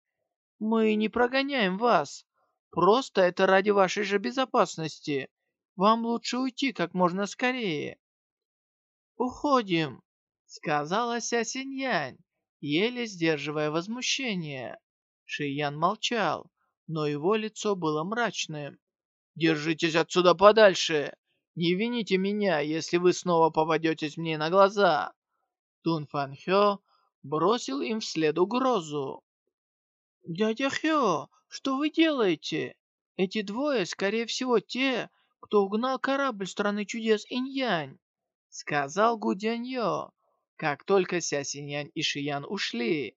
«Мы не прогоняем вас. Просто это ради вашей же безопасности. Вам лучше уйти как можно скорее». «Уходим», — сказала Ся Синьянь, еле сдерживая возмущение. Шиян молчал но его лицо было мрачным. «Держитесь отсюда подальше! Не вините меня, если вы снова попадетесь мне на глаза!» Тун Фан Хё бросил им вслед угрозу. «Дядя Хё, что вы делаете? Эти двое, скорее всего, те, кто угнал корабль страны чудес Иньянь», сказал Гудяньё, как только Ся Синьянь и Шиян ушли.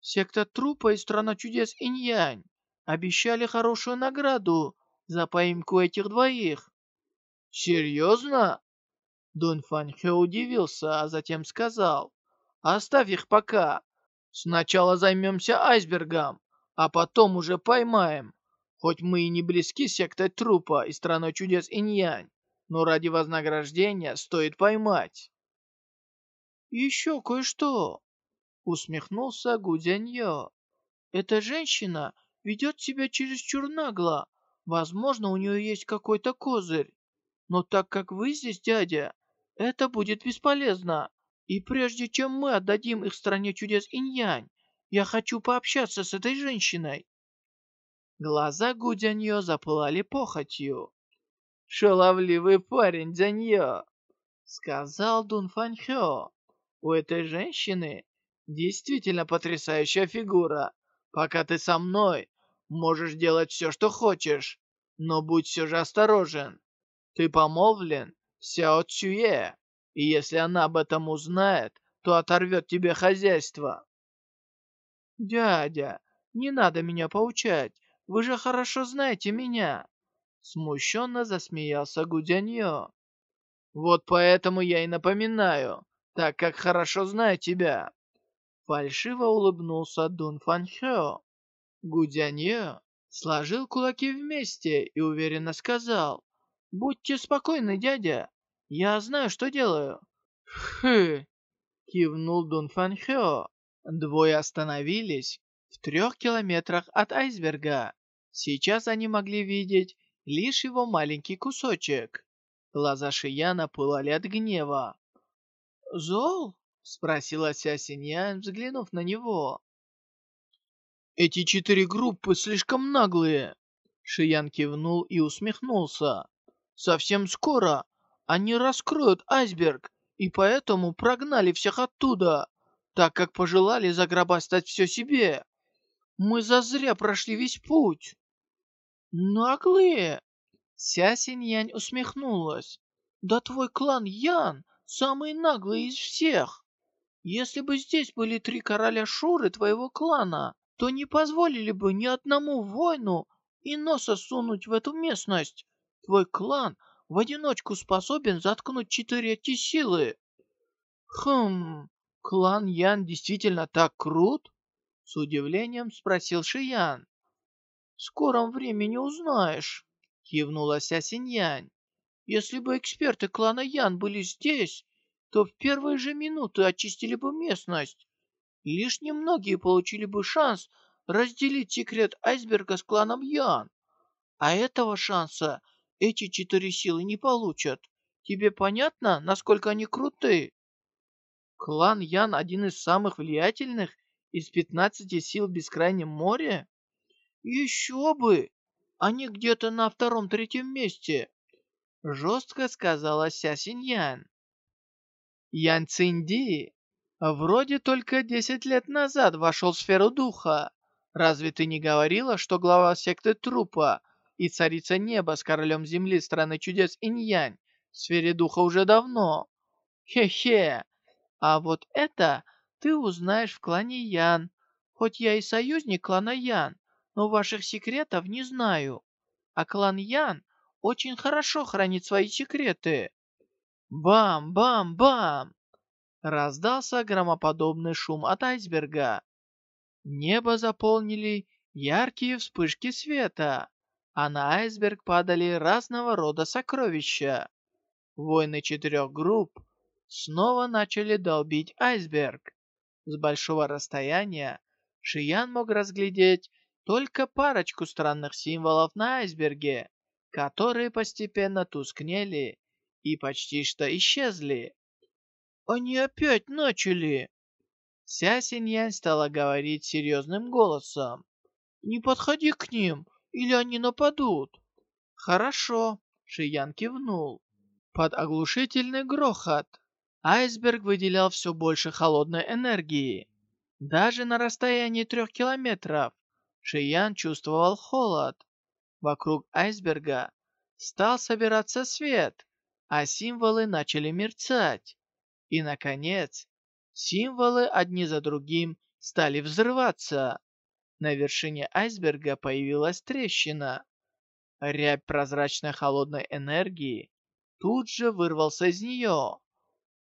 «Секта трупа и страна чудес Иньянь обещали хорошую награду за поимку этих двоих. Серьезно? Дун Фанхэ удивился, а затем сказал, оставь их пока. Сначала займемся айсбергом, а потом уже поймаем. Хоть мы и не близки сектой трупа и страной чудес Иньянь, но ради вознаграждения стоит поймать. Еще кое-что, усмехнулся Гудяньё. Эта женщина ведет себя чересчур нагло. Возможно, у нее есть какой-то козырь. Но так как вы здесь, дядя, это будет бесполезно. И прежде чем мы отдадим их стране чудес инь-янь, я хочу пообщаться с этой женщиной. Глаза Гудяньё запылали похотью. «Шаловливый парень, Дзяньё!» Сказал Дун Фанхё. «У этой женщины действительно потрясающая фигура. Пока ты со мной, Можешь делать все, что хочешь, но будь все же осторожен. Ты помолвлен Сяо Цюе, и если она об этом узнает, то оторвет тебе хозяйство. Дядя, не надо меня поучать, вы же хорошо знаете меня. Смущенно засмеялся Гудяньё. Вот поэтому я и напоминаю, так как хорошо знаю тебя. Фальшиво улыбнулся Дун Фанхё. Гудянье сложил кулаки вместе и уверенно сказал, «Будьте спокойны, дядя, я знаю, что делаю». «Хы!» — кивнул Дун Фан Хё. Двое остановились в трех километрах от айсберга. Сейчас они могли видеть лишь его маленький кусочек. Глаза Шияна пылали от гнева. зол?» — спросила Ся Синьян, взглянув на него. «Эти четыре группы слишком наглые!» Шиян кивнул и усмехнулся. «Совсем скоро они раскроют айсберг, и поэтому прогнали всех оттуда, так как пожелали загробастать все себе. Мы зазря прошли весь путь». «Наглые!» Ся Синьянь усмехнулась. «Да твой клан Ян самый наглый из всех. Если бы здесь были три короля Шуры твоего клана, то не позволили бы ни одному воину и носа сунуть в эту местность. Твой клан в одиночку способен заткнуть четыре эти силы. Хм, клан Ян действительно так крут? С удивлением спросил Шиян. В скором времени узнаешь, кивнула Ся Синьянь. Если бы эксперты клана Ян были здесь, то в первые же минуты очистили бы местность. Лишь немногие получили бы шанс разделить секрет айсберга с кланом Ян. А этого шанса эти четыре силы не получат. Тебе понятно, насколько они круты? Клан Ян один из самых влиятельных из пятнадцати сил в Бескрайнем море? Еще бы! Они где-то на втором-третьем месте. Жестко сказала Ся Синьян. Ян Цинди вроде только десять лет назад вошел в сферу духа. Разве ты не говорила, что глава секты трупа и царица неба с королем земли страны чудес Инь-Янь в сфере духа уже давно? Хе-хе. А вот это ты узнаешь в клане Ян. Хоть я и союзник клана Ян, но ваших секретов не знаю. А клан Ян очень хорошо хранит свои секреты. Бам-бам-бам! Раздался громоподобный шум от айсберга. Небо заполнили яркие вспышки света, а на айсберг падали разного рода сокровища. Воины четырех групп снова начали долбить айсберг. С большого расстояния Шиян мог разглядеть только парочку странных символов на айсберге, которые постепенно тускнели и почти что исчезли. «Они опять начали!» Ся Синьянь стала говорить серьезным голосом. «Не подходи к ним, или они нападут!» «Хорошо», — Шиян кивнул. Под оглушительный грохот айсберг выделял все больше холодной энергии. Даже на расстоянии трех километров Шиян чувствовал холод. Вокруг айсберга стал собираться свет, а символы начали мерцать. И, наконец, символы одни за другим стали взрываться. На вершине айсберга появилась трещина. Рябь прозрачной холодной энергии тут же вырвался из нее.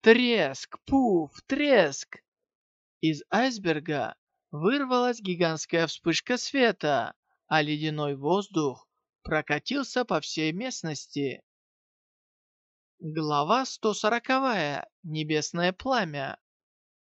Треск, пуф, треск! Из айсберга вырвалась гигантская вспышка света, а ледяной воздух прокатился по всей местности. Глава 140. Небесное пламя.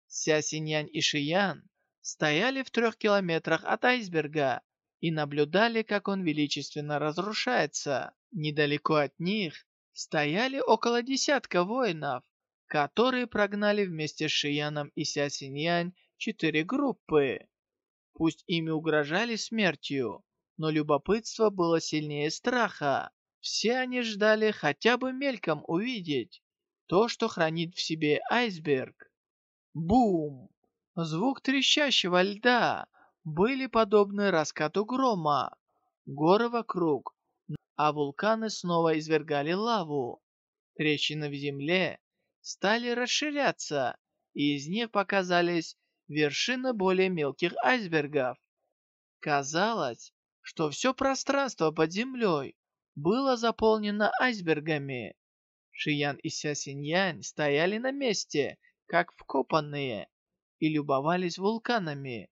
Ся Синьянь и Шиян стояли в трех километрах от айсберга и наблюдали, как он величественно разрушается. Недалеко от них стояли около десятка воинов, которые прогнали вместе с Шияном и Ся Синьянь четыре группы. Пусть ими угрожали смертью, но любопытство было сильнее страха. Все они ждали хотя бы мельком увидеть то, что хранит в себе айсберг. Бум! Звук трещащего льда были подобны раскату грома. Горы вокруг, а вулканы снова извергали лаву. Трещины в земле стали расширяться, и из них показались вершины более мелких айсбергов. Казалось, что все пространство под землей было заполнено айсбергами. Шиян и Ся Синьянь стояли на месте, как вкопанные, и любовались вулканами.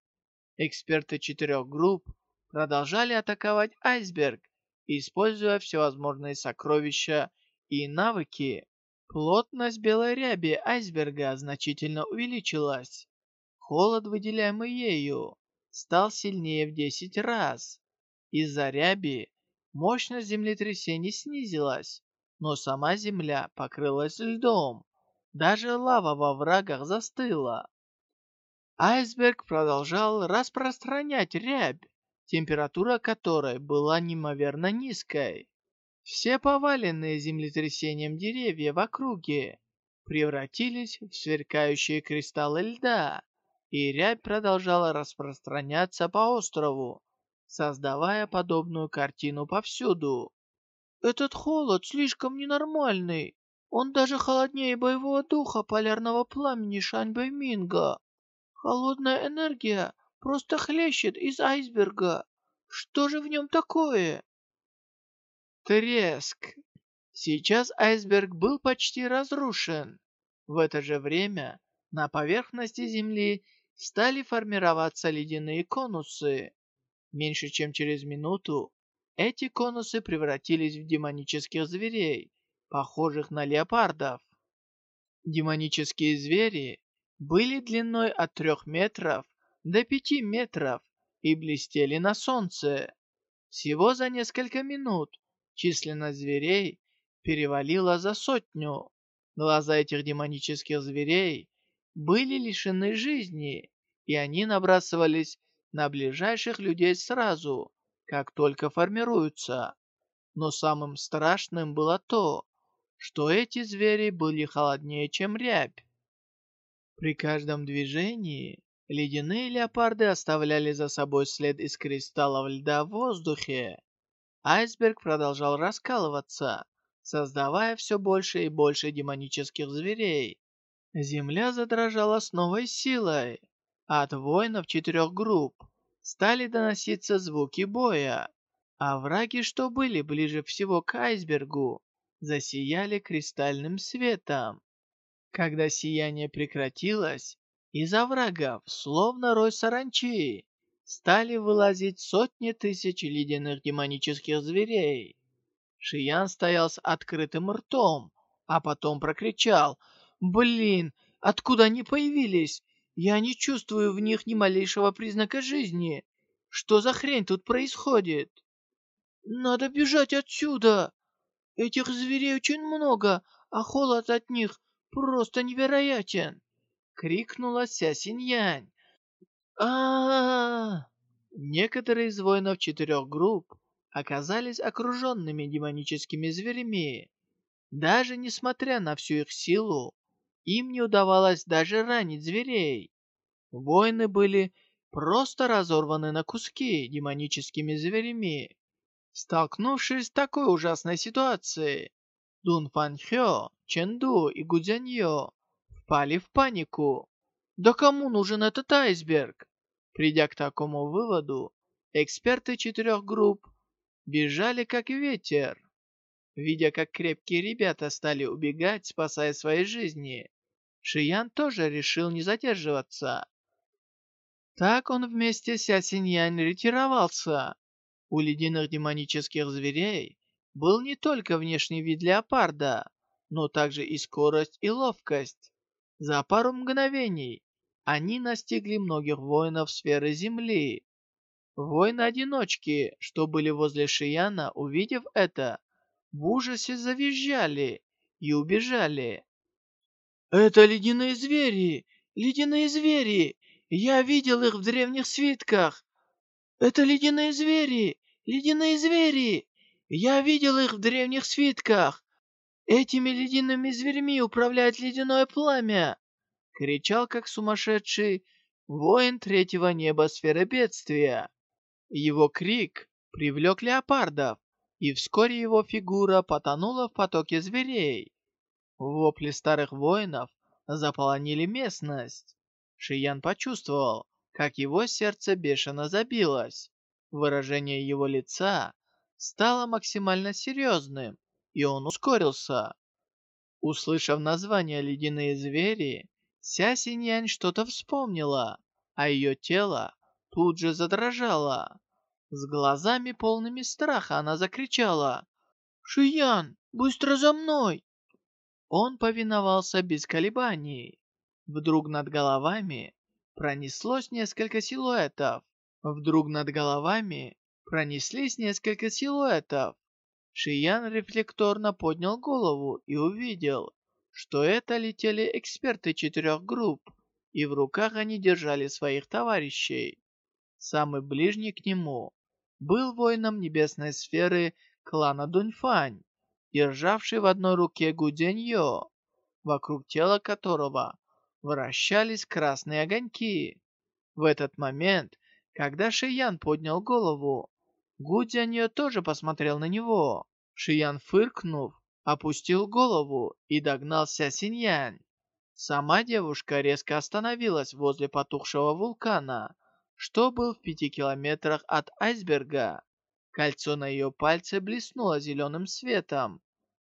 Эксперты четырех групп продолжали атаковать айсберг, используя всевозможные сокровища и навыки. Плотность белой ряби айсберга значительно увеличилась. Холод, выделяемый ею, стал сильнее в 10 раз. Из-за ряби Мощность землетрясений снизилась, но сама земля покрылась льдом. Даже лава во врагах застыла. Айсберг продолжал распространять рябь, температура которой была неимоверно низкой. Все поваленные землетрясением деревья в округе превратились в сверкающие кристаллы льда, и рябь продолжала распространяться по острову, создавая подобную картину повсюду. «Этот холод слишком ненормальный. Он даже холоднее боевого духа полярного пламени Шаньбэйминга. Холодная энергия просто хлещет из айсберга. Что же в нем такое?» Треск. Сейчас айсберг был почти разрушен. В это же время на поверхности Земли стали формироваться ледяные конусы. Меньше чем через минуту эти конусы превратились в демонических зверей, похожих на леопардов. Демонические звери были длиной от 3 метров до 5 метров и блестели на солнце. Всего за несколько минут численность зверей перевалила за сотню. Глаза этих демонических зверей были лишены жизни, и они набрасывались на ближайших людей сразу, как только формируются. Но самым страшным было то, что эти звери были холоднее, чем рябь. При каждом движении ледяные леопарды оставляли за собой след из кристаллов льда в воздухе. Айсберг продолжал раскалываться, создавая все больше и больше демонических зверей. Земля задрожала с новой силой. От воинов четырех групп стали доноситься звуки боя, а враги, что были ближе всего к айсбергу, засияли кристальным светом. Когда сияние прекратилось, из оврагов, словно рой саранчи, стали вылазить сотни тысяч ледяных демонических зверей. Шиян стоял с открытым ртом, а потом прокричал «Блин, откуда они появились? Я не чувствую в них ни малейшего признака жизни. Что за хрень тут происходит?» «Надо бежать отсюда! Этих зверей очень много, а холод от них просто невероятен!» — крикнула Ся Синьянь а, Некоторые из воинов четырех групп оказались окруженными демоническими зверями. Даже несмотря на всю их силу, им не удавалось даже ранить зверей. Воины были просто разорваны на куски демоническими зверями. Столкнувшись с такой ужасной ситуацией, Дун Фан Хё, Ченду и Гудзяньё впали в панику. Да кому нужен этот айсберг? Придя к такому выводу, эксперты четырех групп бежали как ветер. Видя, как крепкие ребята стали убегать, спасая свои жизни, Шиян тоже решил не задерживаться. Так он вместе с Ясиньянь ретировался. У ледяных демонических зверей был не только внешний вид леопарда, но также и скорость и ловкость. За пару мгновений они настигли многих воинов сферы Земли. Воины-одиночки, что были возле Шияна, увидев это, в ужасе завизжали и убежали. «Это ледяные звери! Ледяные звери! Я видел их в древних свитках! Это ледяные звери! Ледяные звери! Я видел их в древних свитках! Этими ледяными зверьми управляет ледяное пламя! кричал как сумасшедший воин третьего неба сферы бедствия. Его крик привлек леопардов, и вскоре его фигура потонула в потоке зверей. Вопли старых воинов заполонили местность. Шиян почувствовал, как его сердце бешено забилось. Выражение его лица стало максимально серьезным, и он ускорился. Услышав название «Ледяные звери», Ся Синьянь что-то вспомнила, а ее тело тут же задрожало. С глазами полными страха она закричала «Шиян, быстро за мной!» Он повиновался без колебаний. Вдруг над головами пронеслось несколько силуэтов. Вдруг над головами пронеслись несколько силуэтов. Шиян рефлекторно поднял голову и увидел, что это летели эксперты четырех групп, и в руках они держали своих товарищей. Самый ближний к нему был воином небесной сферы клана Дуньфань, державший в одной руке Гуденьё, вокруг тела которого вращались красные огоньки. В этот момент, когда Шиян поднял голову, Гудяньё тоже посмотрел на него. Шиян, фыркнув, опустил голову и догнал Ся Синьянь. Сама девушка резко остановилась возле потухшего вулкана, что был в пяти километрах от айсберга. Кольцо на ее пальце блеснуло зеленым светом,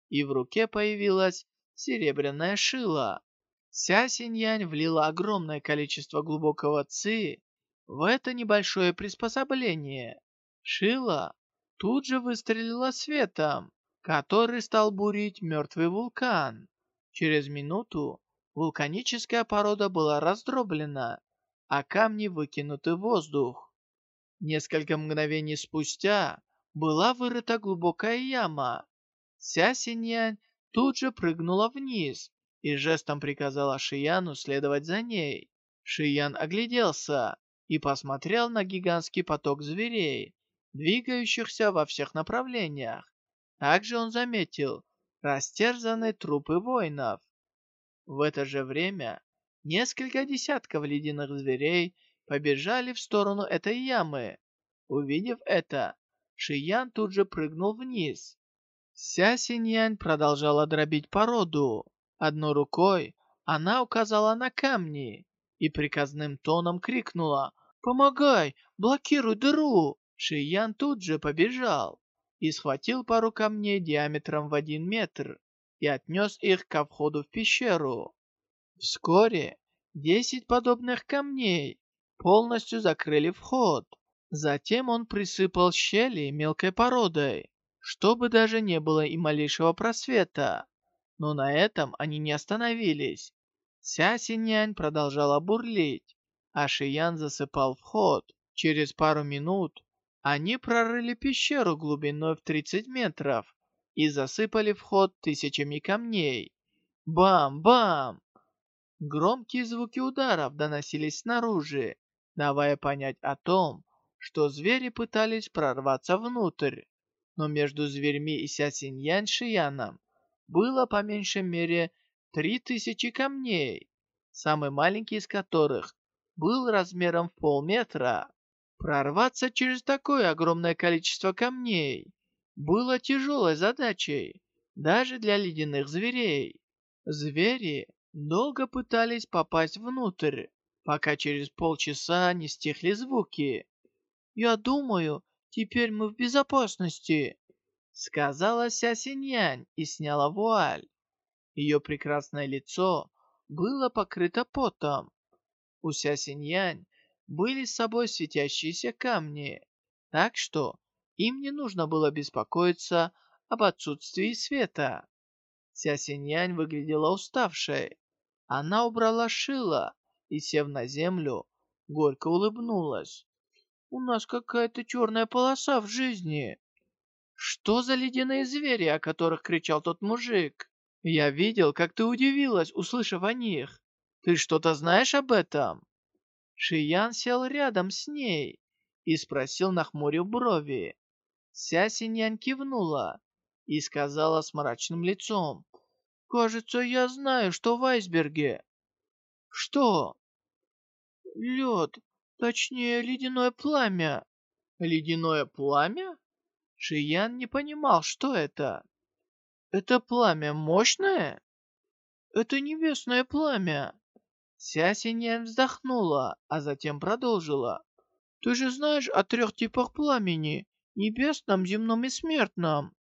и в руке появилась серебряная шила. Ся Синьянь влила огромное количество глубокого ци в это небольшое приспособление. Шила тут же выстрелила светом, который стал бурить мертвый вулкан. Через минуту вулканическая порода была раздроблена, а камни выкинуты в воздух. Несколько мгновений спустя была вырыта глубокая яма. Ся Синьянь тут же прыгнула вниз и жестом приказала Шияну следовать за ней. Шиян огляделся и посмотрел на гигантский поток зверей, двигающихся во всех направлениях. Также он заметил растерзанные трупы воинов. В это же время несколько десятков ледяных зверей побежали в сторону этой ямы. Увидев это, Шиян тут же прыгнул вниз. Ся Синьянь продолжала дробить породу. Одной рукой она указала на камни и приказным тоном крикнула «Помогай! Блокируй дыру!» Шиян тут же побежал и схватил пару камней диаметром в один метр и отнес их ко входу в пещеру. Вскоре десять подобных камней полностью закрыли вход. Затем он присыпал щели мелкой породой, чтобы даже не было и малейшего просвета. Но на этом они не остановились. Ся Синьянь продолжала бурлить, а Шиян засыпал вход. Через пару минут они прорыли пещеру глубиной в 30 метров и засыпали вход тысячами камней. Бам-бам! Громкие звуки ударов доносились снаружи, давая понять о том, что звери пытались прорваться внутрь. Но между зверьми и Сясиньян Шияном было по меньшей мере три тысячи камней, самый маленький из которых был размером в полметра. Прорваться через такое огромное количество камней было тяжелой задачей, даже для ледяных зверей. Звери долго пытались попасть внутрь, пока через полчаса не стихли звуки. «Я думаю, теперь мы в безопасности», — сказала Ся Синьянь и сняла вуаль. Ее прекрасное лицо было покрыто потом. У Ся Синьянь были с собой светящиеся камни, так что им не нужно было беспокоиться об отсутствии света. Ся Синьянь выглядела уставшей. Она убрала шило и, сев на землю, горько улыбнулась. «У нас какая-то черная полоса в жизни. Что за ледяные звери, о которых кричал тот мужик? Я видел, как ты удивилась, услышав о них. Ты что-то знаешь об этом?» Шиян сел рядом с ней и спросил, нахмурив брови. Ся Синьян кивнула и сказала с мрачным лицом. «Кажется, я знаю, что в айсберге». «Что?» «Лед, точнее, ледяное пламя». «Ледяное пламя?» Шиян не понимал, что это. «Это пламя мощное?» «Это небесное пламя». Ся Синьян вздохнула, а затем продолжила. «Ты же знаешь о трех типах пламени, небесном, земном и смертном».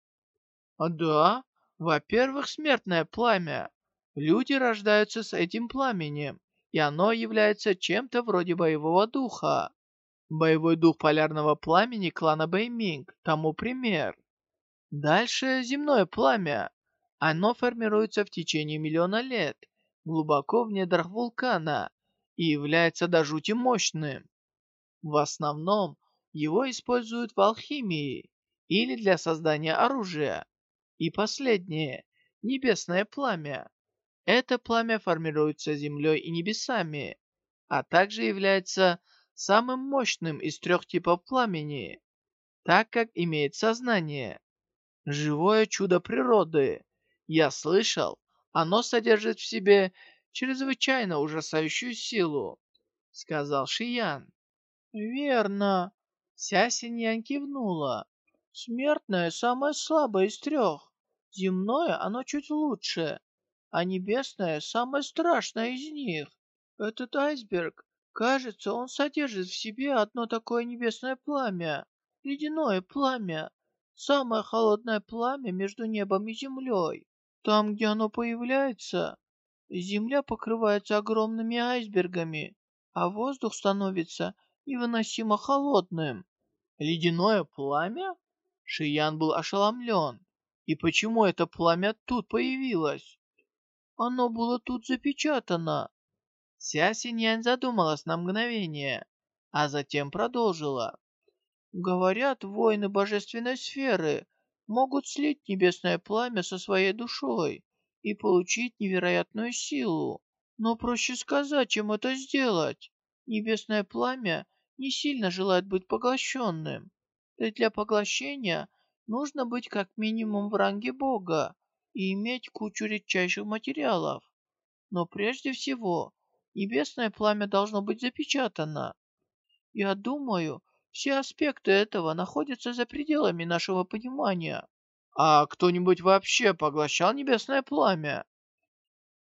«А да, во-первых, смертное пламя. Люди рождаются с этим пламенем, и оно является чем-то вроде боевого духа. Боевой дух полярного пламени клана Бэйминг тому пример. Дальше земное пламя. Оно формируется в течение миллиона лет, глубоко в недрах вулкана, и является до жути мощным. В основном его используют в алхимии или для создания оружия. И последнее — небесное пламя. Это пламя формируется землей и небесами, а также является самым мощным из трех типов пламени, так как имеет сознание. Живое чудо природы. Я слышал, оно содержит в себе чрезвычайно ужасающую силу, сказал Шиян. Верно. Ся Синьян кивнула. Смертное самое слабое из трех. Земное оно чуть лучше, а небесное самое страшное из них. Этот айсберг, кажется, он содержит в себе одно такое небесное пламя. Ледяное пламя. Самое холодное пламя между небом и землей. Там, где оно появляется, земля покрывается огромными айсбергами, а воздух становится невыносимо холодным. Ледяное пламя? Шиян был ошеломлен. И почему это пламя тут появилось? Оно было тут запечатано. Ся Синьянь задумалась на мгновение, а затем продолжила. Говорят, воины божественной сферы могут слить небесное пламя со своей душой и получить невероятную силу. Но проще сказать, чем это сделать. Небесное пламя не сильно желает быть поглощенным. И для поглощения нужно быть как минимум в ранге Бога и иметь кучу редчайших материалов. Но прежде всего, небесное пламя должно быть запечатано. Я думаю, все аспекты этого находятся за пределами нашего понимания. А кто-нибудь вообще поглощал небесное пламя?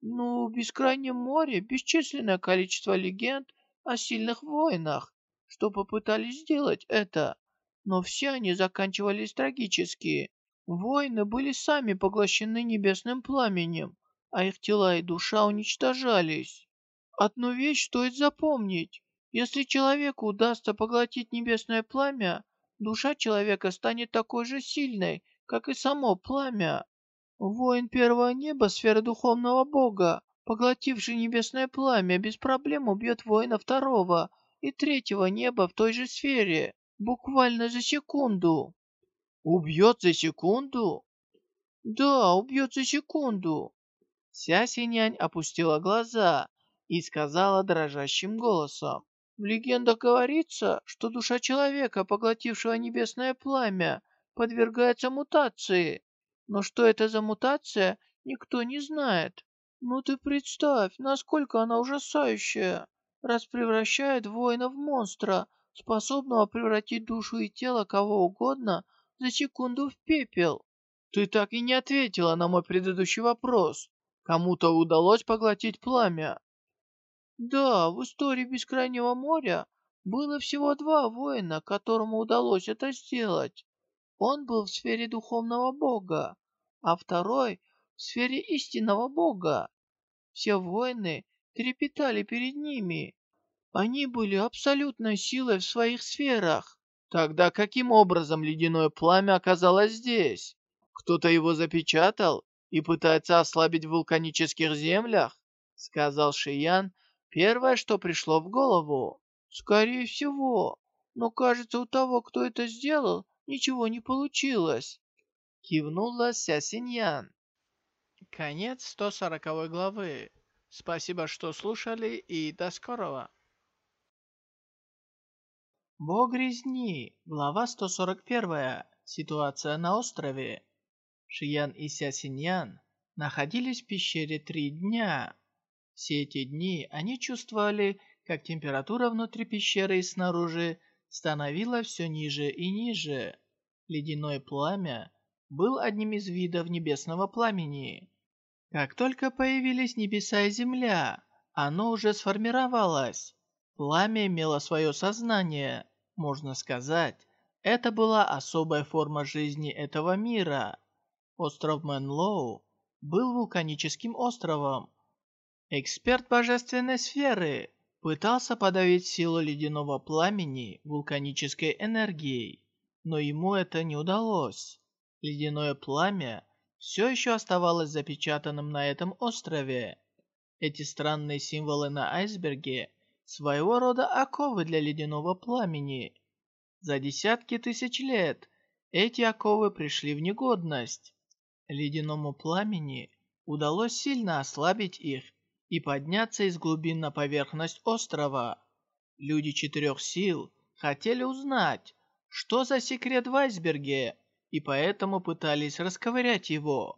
Ну, в Бескрайнем море бесчисленное количество легенд о сильных воинах, что попытались сделать это, но все они заканчивались трагически. Воины были сами поглощены небесным пламенем, а их тела и душа уничтожались. Одну вещь стоит запомнить. Если человеку удастся поглотить небесное пламя, душа человека станет такой же сильной, как и само пламя. Воин первого неба сферы духовного бога, поглотивший небесное пламя, без проблем убьет воина второго и третьего неба в той же сфере, буквально за секунду. Убьет за секунду? Да, убьет за секунду. Ся Синянь опустила глаза и сказала дрожащим голосом. В легендах говорится, что душа человека, поглотившего небесное пламя, подвергается мутации. Но что это за мутация, никто не знает. Ну ты представь, насколько она ужасающая, раз превращает воина в монстра, способного превратить душу и тело кого угодно за секунду в пепел. Ты так и не ответила на мой предыдущий вопрос. Кому-то удалось поглотить пламя. Да, в истории Бескрайнего моря было всего два воина, которому удалось это сделать. Он был в сфере духовного бога, а второй в сфере истинного бога. Все воины трепетали перед ними. Они были абсолютной силой в своих сферах. Тогда каким образом ледяное пламя оказалось здесь? Кто-то его запечатал и пытается ослабить в вулканических землях? Сказал Шиян, Первое, что пришло в голову. Скорее всего. Но кажется, у того, кто это сделал, ничего не получилось. Кивнула Ся Синьян. Конец 140 главы. Спасибо, что слушали и до скорого. Бог резни. Глава 141. Ситуация на острове. Шиян и Ся Синьян находились в пещере три дня. Все эти дни они чувствовали, как температура внутри пещеры и снаружи становилась все ниже и ниже. Ледяное пламя был одним из видов небесного пламени. Как только появились небеса и земля, оно уже сформировалось. Пламя имело свое сознание. Можно сказать, это была особая форма жизни этого мира. Остров Мэнлоу был вулканическим островом, Эксперт божественной сферы пытался подавить силу ледяного пламени вулканической энергией, но ему это не удалось. Ледяное пламя все еще оставалось запечатанным на этом острове. Эти странные символы на айсберге своего рода оковы для ледяного пламени. За десятки тысяч лет эти оковы пришли в негодность. Ледяному пламени удалось сильно ослабить их и подняться из глубин на поверхность острова. Люди четырех сил хотели узнать, что за секрет в айсберге, и поэтому пытались расковырять его.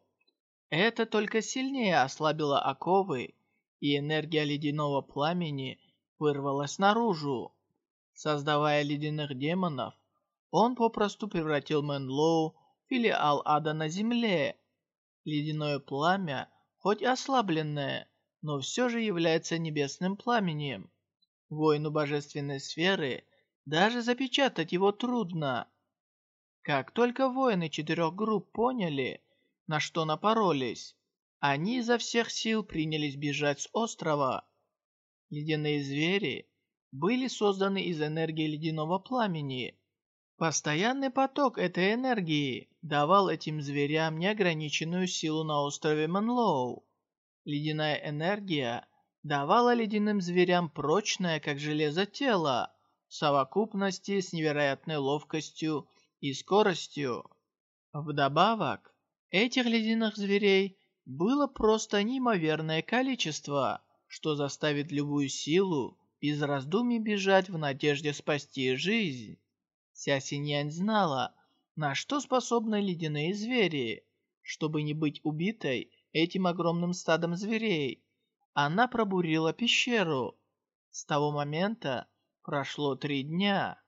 Это только сильнее ослабило оковы, и энергия ледяного пламени вырвалась наружу. Создавая ледяных демонов, он попросту превратил Мэнлоу филиал ада на земле. Ледяное пламя, хоть ослабленное, но все же является небесным пламенем. Воину божественной сферы даже запечатать его трудно. Как только воины четырех групп поняли, на что напоролись, они изо всех сил принялись бежать с острова. Ледяные звери были созданы из энергии ледяного пламени. Постоянный поток этой энергии давал этим зверям неограниченную силу на острове Манлоу. Ледяная энергия давала ледяным зверям прочное, как железо, тело, в совокупности с невероятной ловкостью и скоростью. Вдобавок, этих ледяных зверей было просто неимоверное количество, что заставит любую силу без раздумий бежать в надежде спасти жизнь. Ся Синьянь знала, на что способны ледяные звери. Чтобы не быть убитой этим огромным стадом зверей, она пробурила пещеру. С того момента прошло три дня.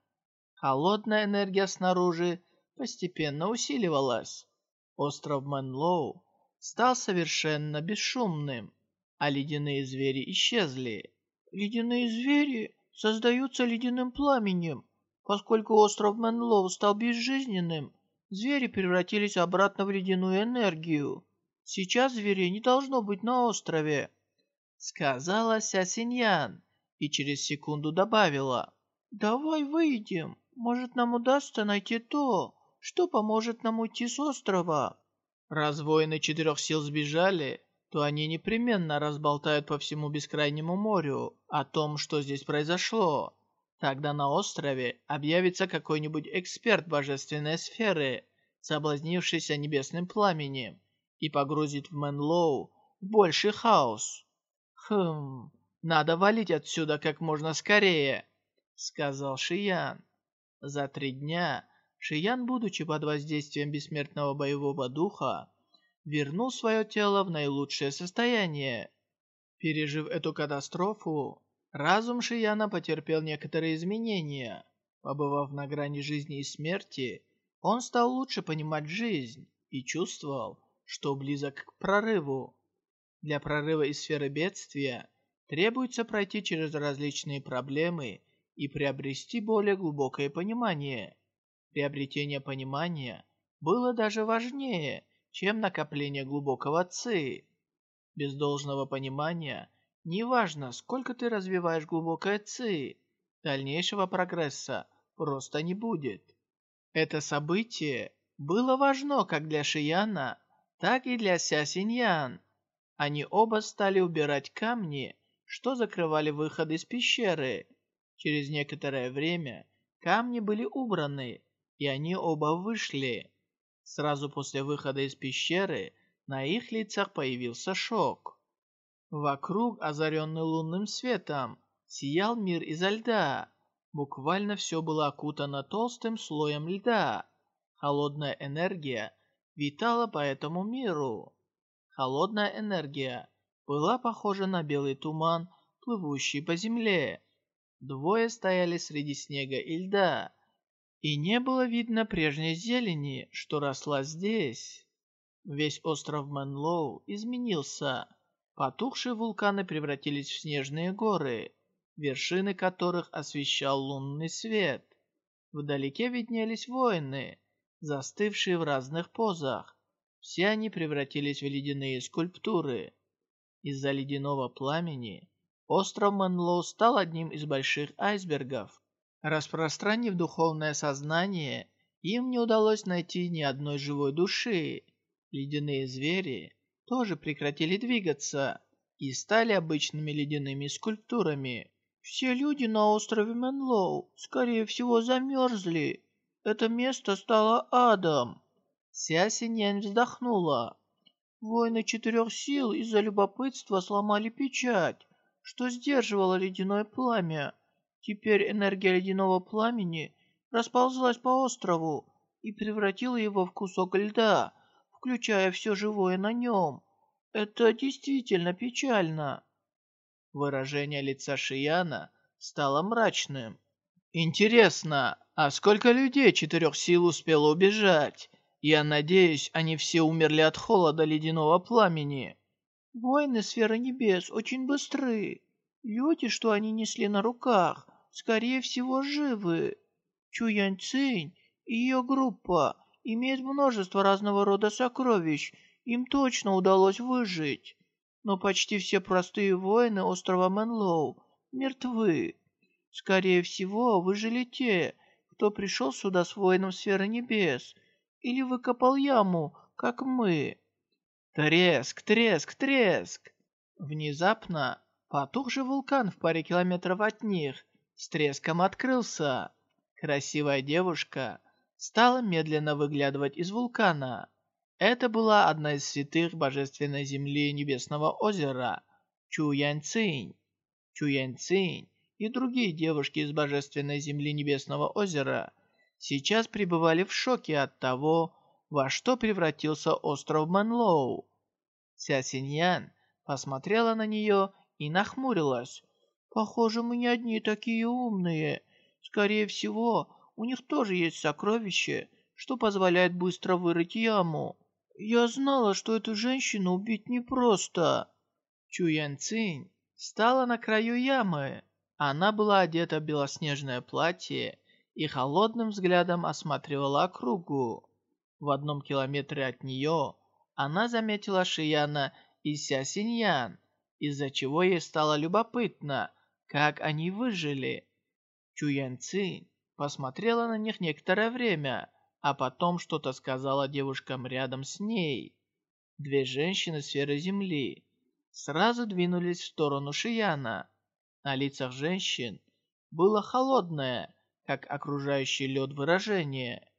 Холодная энергия снаружи постепенно усиливалась. Остров Мэнлоу стал совершенно бесшумным, а ледяные звери исчезли. Ледяные звери создаются ледяным пламенем. Поскольку остров Мэнлоу стал безжизненным, звери превратились обратно в ледяную энергию. Сейчас зверей не должно быть на острове, сказала Ся Синьян и через секунду добавила. «Давай выйдем. Может, нам удастся найти то, что поможет нам уйти с острова». Раз воины четырех сил сбежали, то они непременно разболтают по всему бескрайнему морю о том, что здесь произошло. Тогда на острове объявится какой-нибудь эксперт божественной сферы, соблазнившийся небесным пламенем, и погрузит в Мэнлоу больший хаос. Хм, надо валить отсюда как можно скорее, сказал Шиян. За три дня Шиян, будучи под воздействием бессмертного боевого духа, вернул свое тело в наилучшее состояние. Пережив эту катастрофу, разум Шияна потерпел некоторые изменения. Побывав на грани жизни и смерти, он стал лучше понимать жизнь и чувствовал, что близок к прорыву. Для прорыва из сферы бедствия требуется пройти через различные проблемы и приобрести более глубокое понимание. Приобретение понимания было даже важнее, чем накопление глубокого ци. Без должного понимания, неважно, сколько ты развиваешь глубокое ци, дальнейшего прогресса просто не будет. Это событие было важно как для Шияна, так и для Ся Синьян. Они оба стали убирать камни, что закрывали выход из пещеры. Через некоторое время камни были убраны, и они оба вышли. Сразу после выхода из пещеры на их лицах появился шок. Вокруг, озаренный лунным светом, сиял мир изо льда. Буквально все было окутано толстым слоем льда. Холодная энергия витала по этому миру. Холодная энергия была похожа на белый туман, плывущий по земле. Двое стояли среди снега и льда, и не было видно прежней зелени, что росла здесь. Весь остров Мэнлоу изменился. Потухшие вулканы превратились в снежные горы, вершины которых освещал лунный свет. Вдалеке виднелись воины, застывшие в разных позах. Все они превратились в ледяные скульптуры. Из-за ледяного пламени остров Мэнлоу стал одним из больших айсбергов. Распространив духовное сознание, им не удалось найти ни одной живой души. Ледяные звери тоже прекратили двигаться и стали обычными ледяными скульптурами. Все люди на острове Менлоу, скорее всего, замерзли. Это место стало адом. Ся Синьян вздохнула. Воины четырех сил из-за любопытства сломали печать, что сдерживало ледяное пламя. Теперь энергия ледяного пламени расползлась по острову и превратила его в кусок льда, включая все живое на нем. Это действительно печально. Выражение лица Шияна стало мрачным. «Интересно, а сколько людей четырех сил успело убежать? Я надеюсь, они все умерли от холода ледяного пламени». Воины сферы небес очень быстры. Люди, что они несли на руках, скорее всего, живы. Чу Яньцинь и ее группа имеют множество разного рода сокровищ, им точно удалось выжить. Но почти все простые воины острова Мэнлоу мертвы. Скорее всего, выжили те, кто пришел сюда с воином сферы небес или выкопал яму, как мы. Треск, треск, треск! Внезапно потухший вулкан в паре километров от них с треском открылся. Красивая девушка стала медленно выглядывать из вулкана. Это была одна из святых божественной земли Небесного озера Чу Яньцинь. Чу Яньцинь и другие девушки из божественной земли Небесного озера сейчас пребывали в шоке от того, во что превратился остров Манлоу. Ся Синьян посмотрела на нее и нахмурилась. «Похоже, мы не одни такие умные. Скорее всего, у них тоже есть сокровище, что позволяет быстро вырыть яму. Я знала, что эту женщину убить непросто». Чу Ян Цинь стала на краю ямы. Она была одета в белоснежное платье и холодным взглядом осматривала округу. В одном километре от нее она заметила Шияна и Ся Синьян, из-за чего ей стало любопытно, как они выжили. Чу Ян Цинь посмотрела на них некоторое время, а потом что-то сказала девушкам рядом с ней. Две женщины сферы Земли сразу двинулись в сторону Шияна. На лицах женщин было холодное, как окружающий лед выражение.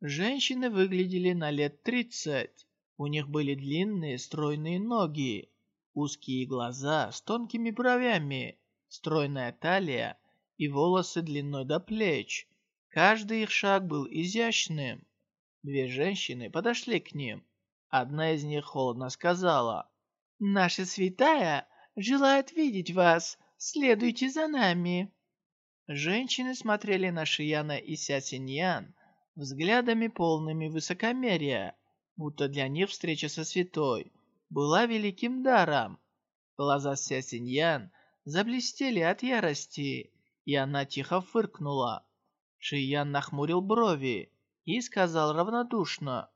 Женщины выглядели на лет тридцать. У них были длинные стройные ноги, узкие глаза с тонкими бровями, стройная талия и волосы длиной до плеч. Каждый их шаг был изящным. Две женщины подошли к ним. Одна из них холодно сказала, «Наша святая желает видеть вас. Следуйте за нами». Женщины смотрели на Шияна и Ся Синьян взглядами полными высокомерия, будто для них встреча со святой была великим даром. Глаза Ся Синьян заблестели от ярости, и она тихо фыркнула. Шиян нахмурил брови и сказал равнодушно.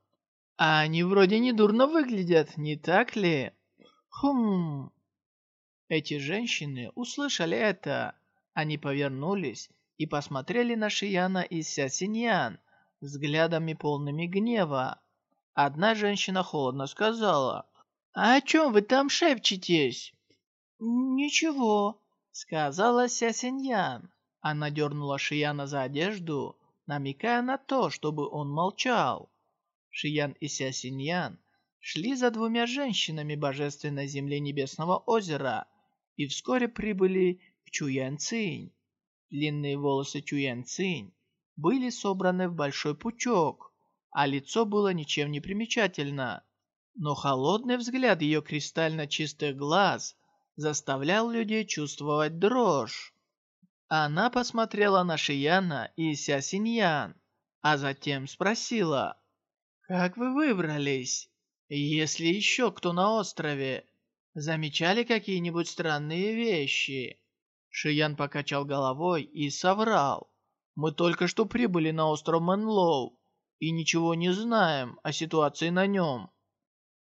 «А они вроде недурно выглядят, не так ли?» «Хм...» Эти женщины услышали это. Они повернулись и посмотрели на Шияна и Ся Синьян взглядами полными гнева. Одна женщина холодно сказала, «А о чем вы там шепчетесь?» «Ничего», сказала Ся Синьян. Она дернула Шияна за одежду, намекая на то, чтобы он молчал. Шиян и Ся Синьян шли за двумя женщинами божественной земли Небесного озера и вскоре прибыли к Чуян Цинь. Длинные волосы Чуян Цинь были собраны в большой пучок, а лицо было ничем не примечательно. Но холодный взгляд ее кристально чистых глаз заставлял людей чувствовать дрожь. Она посмотрела на Шияна и Ся Синьян, а затем спросила, «Как вы выбрались? Есть ли еще кто на острове? Замечали какие-нибудь странные вещи?» Шиян покачал головой и соврал. «Мы только что прибыли на остров Мэнлоу и ничего не знаем о ситуации на нем».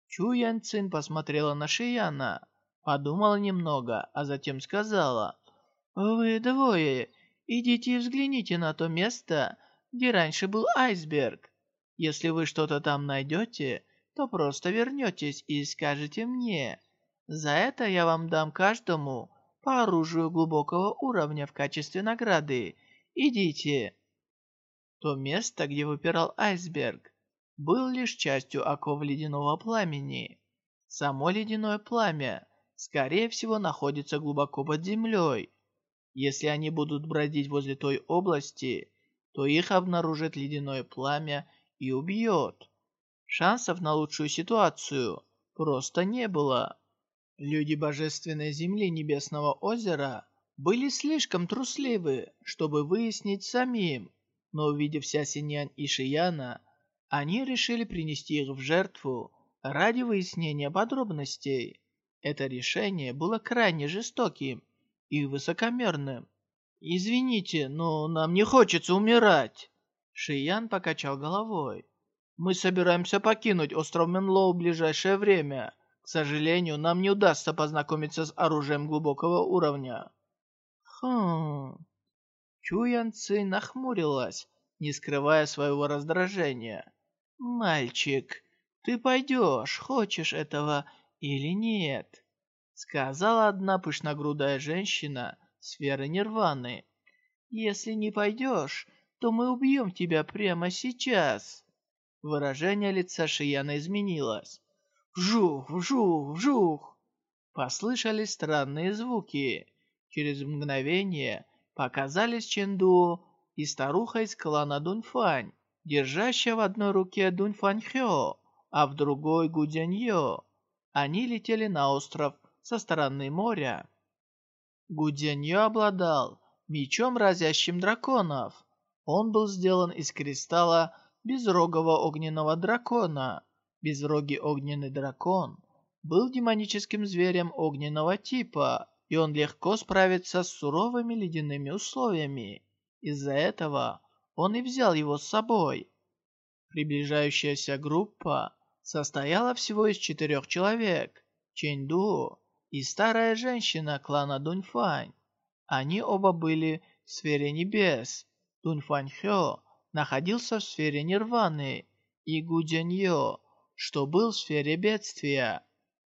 Чу Ян Цин посмотрела на Шияна Подумала немного, а затем сказала, «Вы двое, идите и взгляните на то место, где раньше был айсберг. Если вы что-то там найдете, то просто вернетесь и скажете мне. За это я вам дам каждому по оружию глубокого уровня в качестве награды. Идите». То место, где выпирал айсберг, был лишь частью оков ледяного пламени. Само ледяное пламя, скорее всего, находится глубоко под землей. Если они будут бродить возле той области, то их обнаружит ледяное пламя и убьет. Шансов на лучшую ситуацию просто не было. Люди Божественной Земли Небесного Озера были слишком трусливы, чтобы выяснить самим, но увидев Ся Синьян и Шияна, они решили принести их в жертву ради выяснения подробностей. Это решение было крайне жестоким и высокомерным. «Извините, но нам не хочется умирать!» Шиян покачал головой. «Мы собираемся покинуть остров Менлоу в ближайшее время. Сожалению, нам не удастся познакомиться с оружием глубокого уровня». «Хм...» Чу Ян Ци нахмурилась, не скрывая своего раздражения. «Мальчик, ты пойдешь, хочешь этого или нет?» Сказала одна пышногрудая женщина сферы Нирваны. «Если не пойдешь, то мы убьем тебя прямо сейчас!» Выражение лица Шияна изменилось. «Вжух, вжух, вжух!» Послышались странные звуки. Через мгновение показались Ченду и старуха из клана Дунфань, держащая в одной руке Дунфань Хё, а в другой Гудяньё. Они летели на остров со стороны моря. Гудяньё обладал мечом, разящим драконов. Он был сделан из кристалла безрогого огненного дракона. Безрогий огненный дракон был демоническим зверем огненного типа, и он легко справится с суровыми ледяными условиями. Из-за этого он и взял его с собой. Приближающаяся группа состояла всего из четырех человек. Чэньду и старая женщина клана Дуньфань. Они оба были в сфере небес. Дуньфань Хё находился в сфере нирваны, и Гу Йо, что был в сфере бедствия.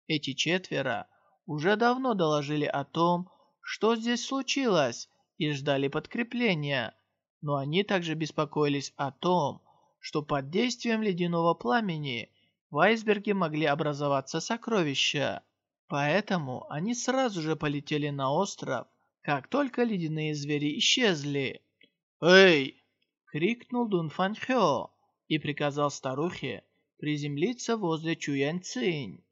Эти четверо уже давно доложили о том, что здесь случилось, и ждали подкрепления. Но они также беспокоились о том, что под действием ледяного пламени в айсберге могли образоваться сокровища. Поэтому они сразу же полетели на остров, как только ледяные звери исчезли. «Эй!» — крикнул Дун Фан Хё и приказал старухе приземлиться возле Чуянь Цинь.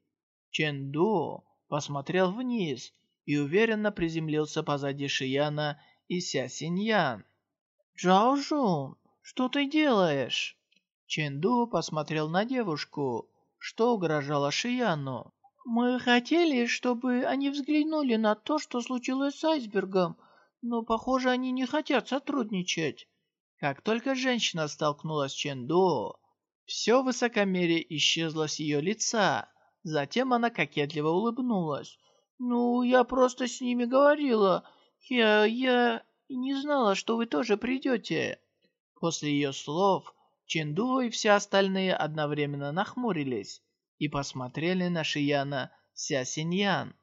Чен Ду посмотрел вниз и уверенно приземлился позади Шияна и Ся Синьян. «Джао Жун, что ты делаешь?» Чен Ду посмотрел на девушку, что угрожало Шияну. Мы хотели, чтобы они взглянули на то, что случилось с айсбергом, но, похоже, они не хотят сотрудничать. Как только женщина столкнулась с Ченду, все высокомерие исчезло с ее лица. Затем она кокетливо улыбнулась. «Ну, я просто с ними говорила. Я... я... не знала, что вы тоже придете». После ее слов Ченду и все остальные одновременно нахмурились и посмотрели на Шияна Ся Синьян.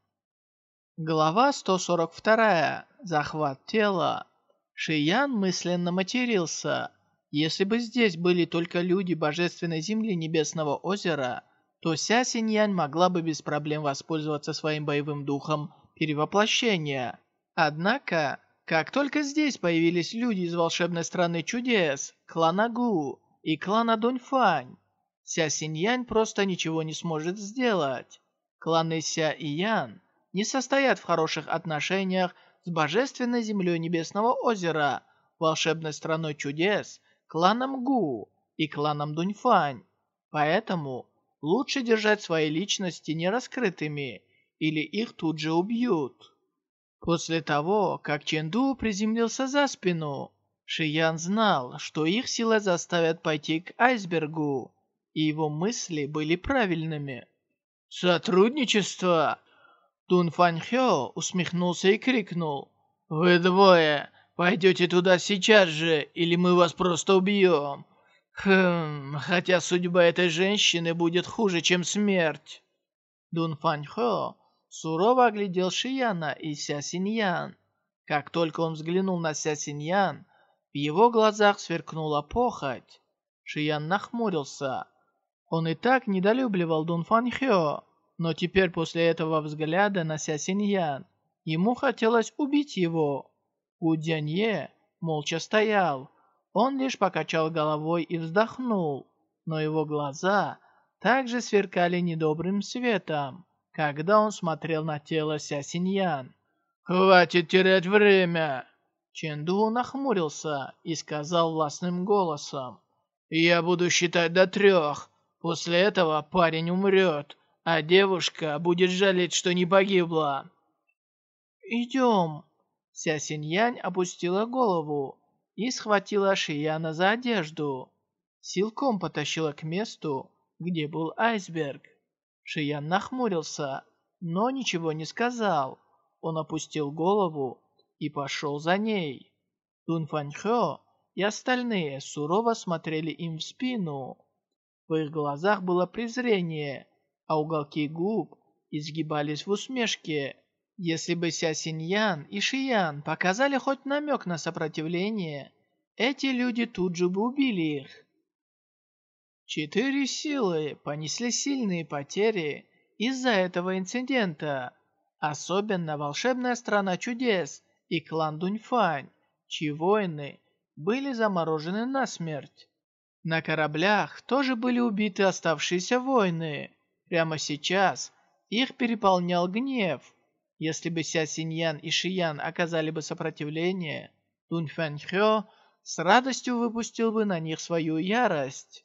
Глава 142. Захват тела. Шиян мысленно матерился. Если бы здесь были только люди Божественной Земли Небесного Озера, то Ся Синьян могла бы без проблем воспользоваться своим боевым духом перевоплощения. Однако, как только здесь появились люди из волшебной страны чудес, клана Гу и клана Дуньфань, Ся Синьянь просто ничего не сможет сделать. Кланы Ся и Ян не состоят в хороших отношениях с божественной землей Небесного озера, волшебной страной чудес, кланом Гу и кланом Дуньфань. Поэтому лучше держать свои личности нераскрытыми, или их тут же убьют. После того, как Ченду приземлился за спину, Шиян знал, что их сила заставят пойти к айсбергу, и его мысли были правильными. «Сотрудничество!» Тун Фань Хё усмехнулся и крикнул. «Вы двое пойдете туда сейчас же, или мы вас просто убьем!» «Хм, хотя судьба этой женщины будет хуже, чем смерть!» Дун Фань сурово оглядел Шияна и Ся Синьян. Как только он взглянул на Ся Синьян, в его глазах сверкнула похоть. Шиян нахмурился. Он и так недолюбливал Дун Фан но теперь после этого взгляда на Ся Синьян ему хотелось убить его. У молча стоял. Он лишь покачал головой и вздохнул, но его глаза также сверкали недобрым светом, когда он смотрел на тело Ся Синьян. «Хватит терять время!» Ченду нахмурился и сказал властным голосом. «Я буду считать до трех. После этого парень умрет, а девушка будет жалеть, что не погибла». «Идем!» Ся Синьянь опустила голову и схватила Шияна за одежду. Силком потащила к месту, где был айсберг. Шиян нахмурился, но ничего не сказал. Он опустил голову и пошел за ней. Дун Фаньхё и остальные сурово смотрели им в спину. В их глазах было презрение, а уголки губ изгибались в усмешке. Если бы Ся Синьян и Шиян показали хоть намек на сопротивление, эти люди тут же бы убили их. Четыре силы понесли сильные потери из-за этого инцидента. Особенно волшебная страна чудес и клан Дуньфань, чьи воины были заморожены насмерть. На кораблях тоже были убиты оставшиеся воины. Прямо сейчас их переполнял гнев. Если бы Ся Синьян и Шиян оказали бы сопротивление, Дунь Фэнхё с радостью выпустил бы на них свою ярость.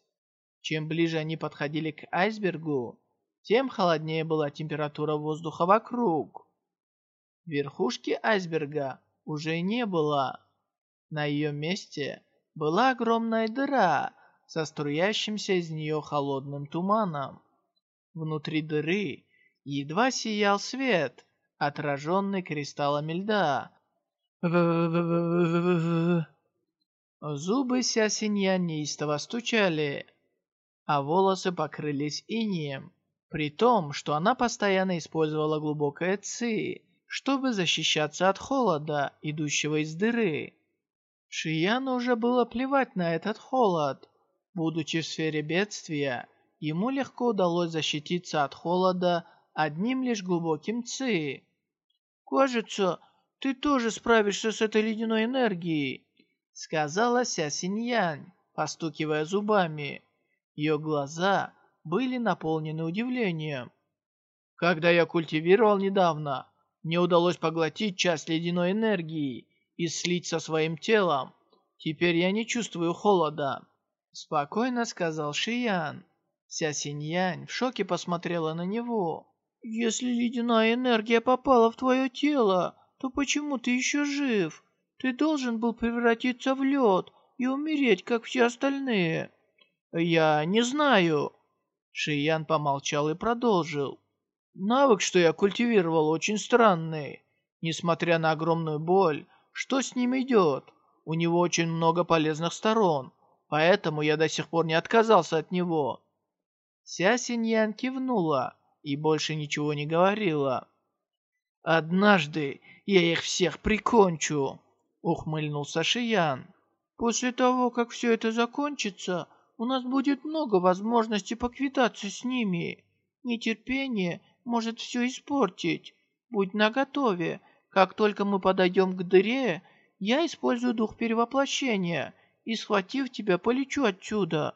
Чем ближе они подходили к айсбергу, тем холоднее была температура воздуха вокруг. Верхушки айсберга уже не было. На ее месте была огромная дыра со струящимся из нее холодным туманом. Внутри дыры едва сиял свет, отраженный кристаллами льда. Зубы Сясинья неистово стучали, а волосы покрылись инеем, при том, что она постоянно использовала глубокое ци, чтобы защищаться от холода, идущего из дыры. Шияну уже было плевать на этот холод. Будучи в сфере бедствия, ему легко удалось защититься от холода одним лишь глубоким ци. «Кажется, ты тоже справишься с этой ледяной энергией», сказала Ся Синьянь, постукивая зубами. Ее глаза были наполнены удивлением. Когда я культивировал недавно, мне удалось поглотить часть ледяной энергии и слить со своим телом. Теперь я не чувствую холода. Спокойно сказал Шиян. Ся Синьянь в шоке посмотрела на него. «Если ледяная энергия попала в твое тело, то почему ты еще жив? Ты должен был превратиться в лед и умереть, как все остальные». «Я не знаю». Шиян помолчал и продолжил. «Навык, что я культивировал, очень странный. Несмотря на огромную боль, что с ним идет? У него очень много полезных сторон, поэтому я до сих пор не отказался от него». Ся Синьян кивнула и больше ничего не говорила. «Однажды я их всех прикончу», — ухмыльнулся Шиян. «После того, как все это закончится, у нас будет много возможностей поквитаться с ними. Нетерпение может все испортить. Будь наготове. Как только мы подойдем к дыре, я использую дух перевоплощения и, схватив тебя, полечу отсюда.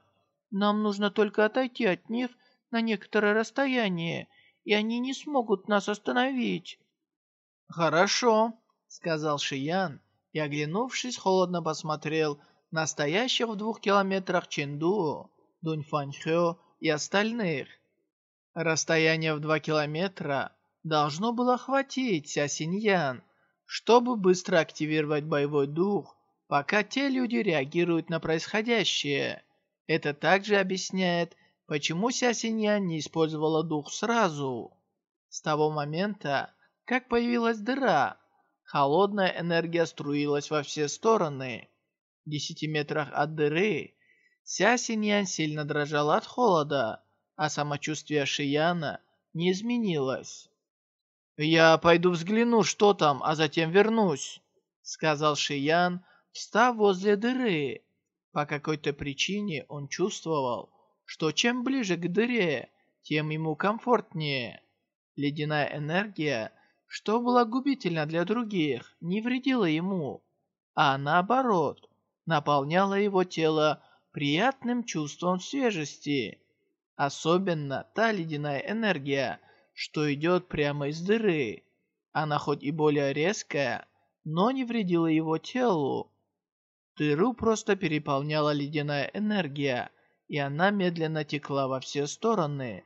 Нам нужно только отойти от них на некоторое расстояние, и они не смогут нас остановить». «Хорошо», — сказал Шиян, и, оглянувшись, холодно посмотрел настоящих в двух километрах Чэнду, Дуньфаньхё и остальных. Расстояние в два километра должно было хватить Ся Синьян, чтобы быстро активировать боевой дух, пока те люди реагируют на происходящее. Это также объясняет, почему Ся Синьян не использовала дух сразу. С того момента, как появилась дыра, холодная энергия струилась во все стороны. В десяти метрах от дыры Ся Синьян сильно дрожала от холода, а самочувствие Шияна не изменилось. «Я пойду взгляну, что там, а затем вернусь», — сказал Шиян, встав возле дыры. По какой-то причине он чувствовал, что чем ближе к дыре, тем ему комфортнее. Ледяная энергия, что была губительна для других, не вредила ему, а наоборот, наполняла его тело приятным чувством свежести. Особенно та ледяная энергия, что идет прямо из дыры. Она хоть и более резкая, но не вредила его телу. Дыру просто переполняла ледяная энергия, и она медленно текла во все стороны.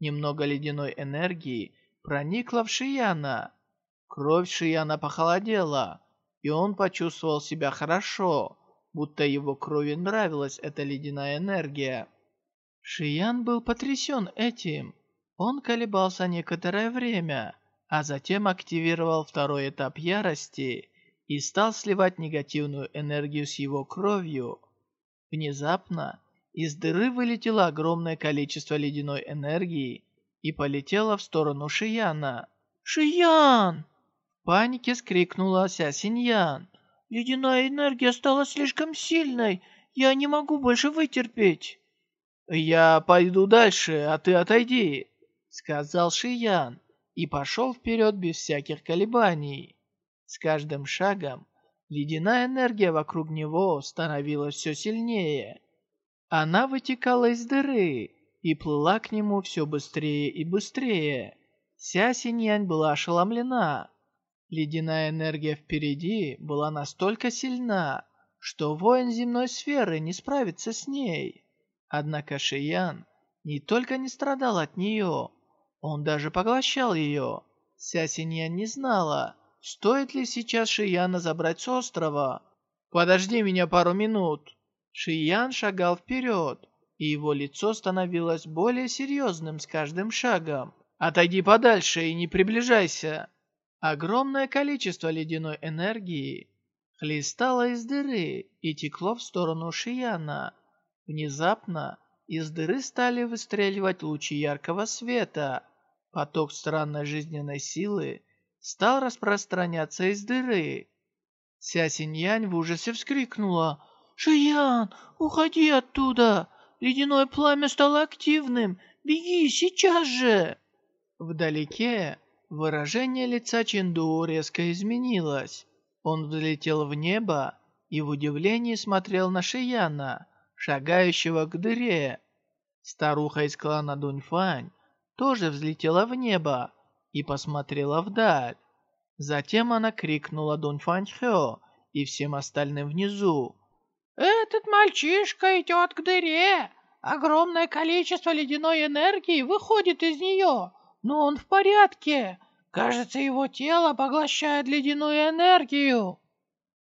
Немного ледяной энергии проникло в Шияна. Кровь Шияна похолодела, и он почувствовал себя хорошо, будто его крови нравилась эта ледяная энергия. Шиян был потрясен этим. Он колебался некоторое время, а затем активировал второй этап ярости и стал сливать негативную энергию с его кровью. Внезапно из дыры вылетело огромное количество ледяной энергии и полетело в сторону Шияна. «Шиян!» В панике скрикнула Ся Синьян. «Ледяная энергия стала слишком сильной. Я не могу больше вытерпеть». «Я пойду дальше, а ты отойди», — сказал Шиян и пошел вперед без всяких колебаний. С каждым шагом ледяная энергия вокруг него становилась все сильнее. Она вытекала из дыры и плыла к нему все быстрее и быстрее. Вся Синьянь была ошеломлена. Ледяная энергия впереди была настолько сильна, что воин земной сферы не справится с ней. Однако Шиян не только не страдал от нее, он даже поглощал ее. Вся Синьян не знала, стоит ли сейчас Шияна забрать с острова. «Подожди меня пару минут», Шиян шагал вперед, и его лицо становилось более серьезным с каждым шагом. «Отойди подальше и не приближайся!» Огромное количество ледяной энергии хлестало из дыры и текло в сторону Шияна. Внезапно из дыры стали выстреливать лучи яркого света. Поток странной жизненной силы стал распространяться из дыры. Ся Синьянь в ужасе вскрикнула «Шиян, уходи оттуда! Ледяное пламя стало активным! Беги сейчас же!» Вдалеке выражение лица Ченду резко изменилось. Он взлетел в небо и в удивлении смотрел на Шияна, шагающего к дыре. Старуха из клана Дуньфань тоже взлетела в небо и посмотрела вдаль. Затем она крикнула Дуньфань Хё и всем остальным внизу. Этот мальчишка идет к дыре. Огромное количество ледяной энергии выходит из нее, но он в порядке. Кажется, его тело поглощает ледяную энергию.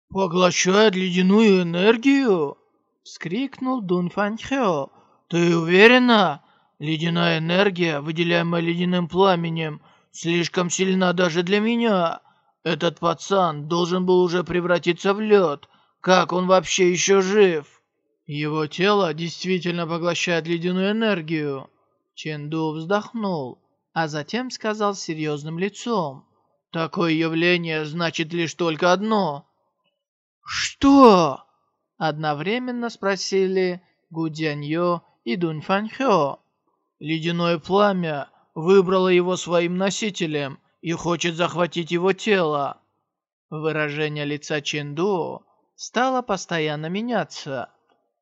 «Поглощает ледяную энергию?» — вскрикнул Дун Фанхё. «Ты уверена? Ледяная энергия, выделяемая ледяным пламенем, слишком сильна даже для меня. Этот пацан должен был уже превратиться в лед, как он вообще еще жив? Его тело действительно поглощает ледяную энергию. Ченду вздохнул, а затем сказал серьезным лицом. Такое явление значит лишь только одно. «Что?» Одновременно спросили Гу Дяньё и Дунь Фанхё. Ледяное пламя выбрало его своим носителем и хочет захватить его тело. Выражение лица Ченду стало постоянно меняться.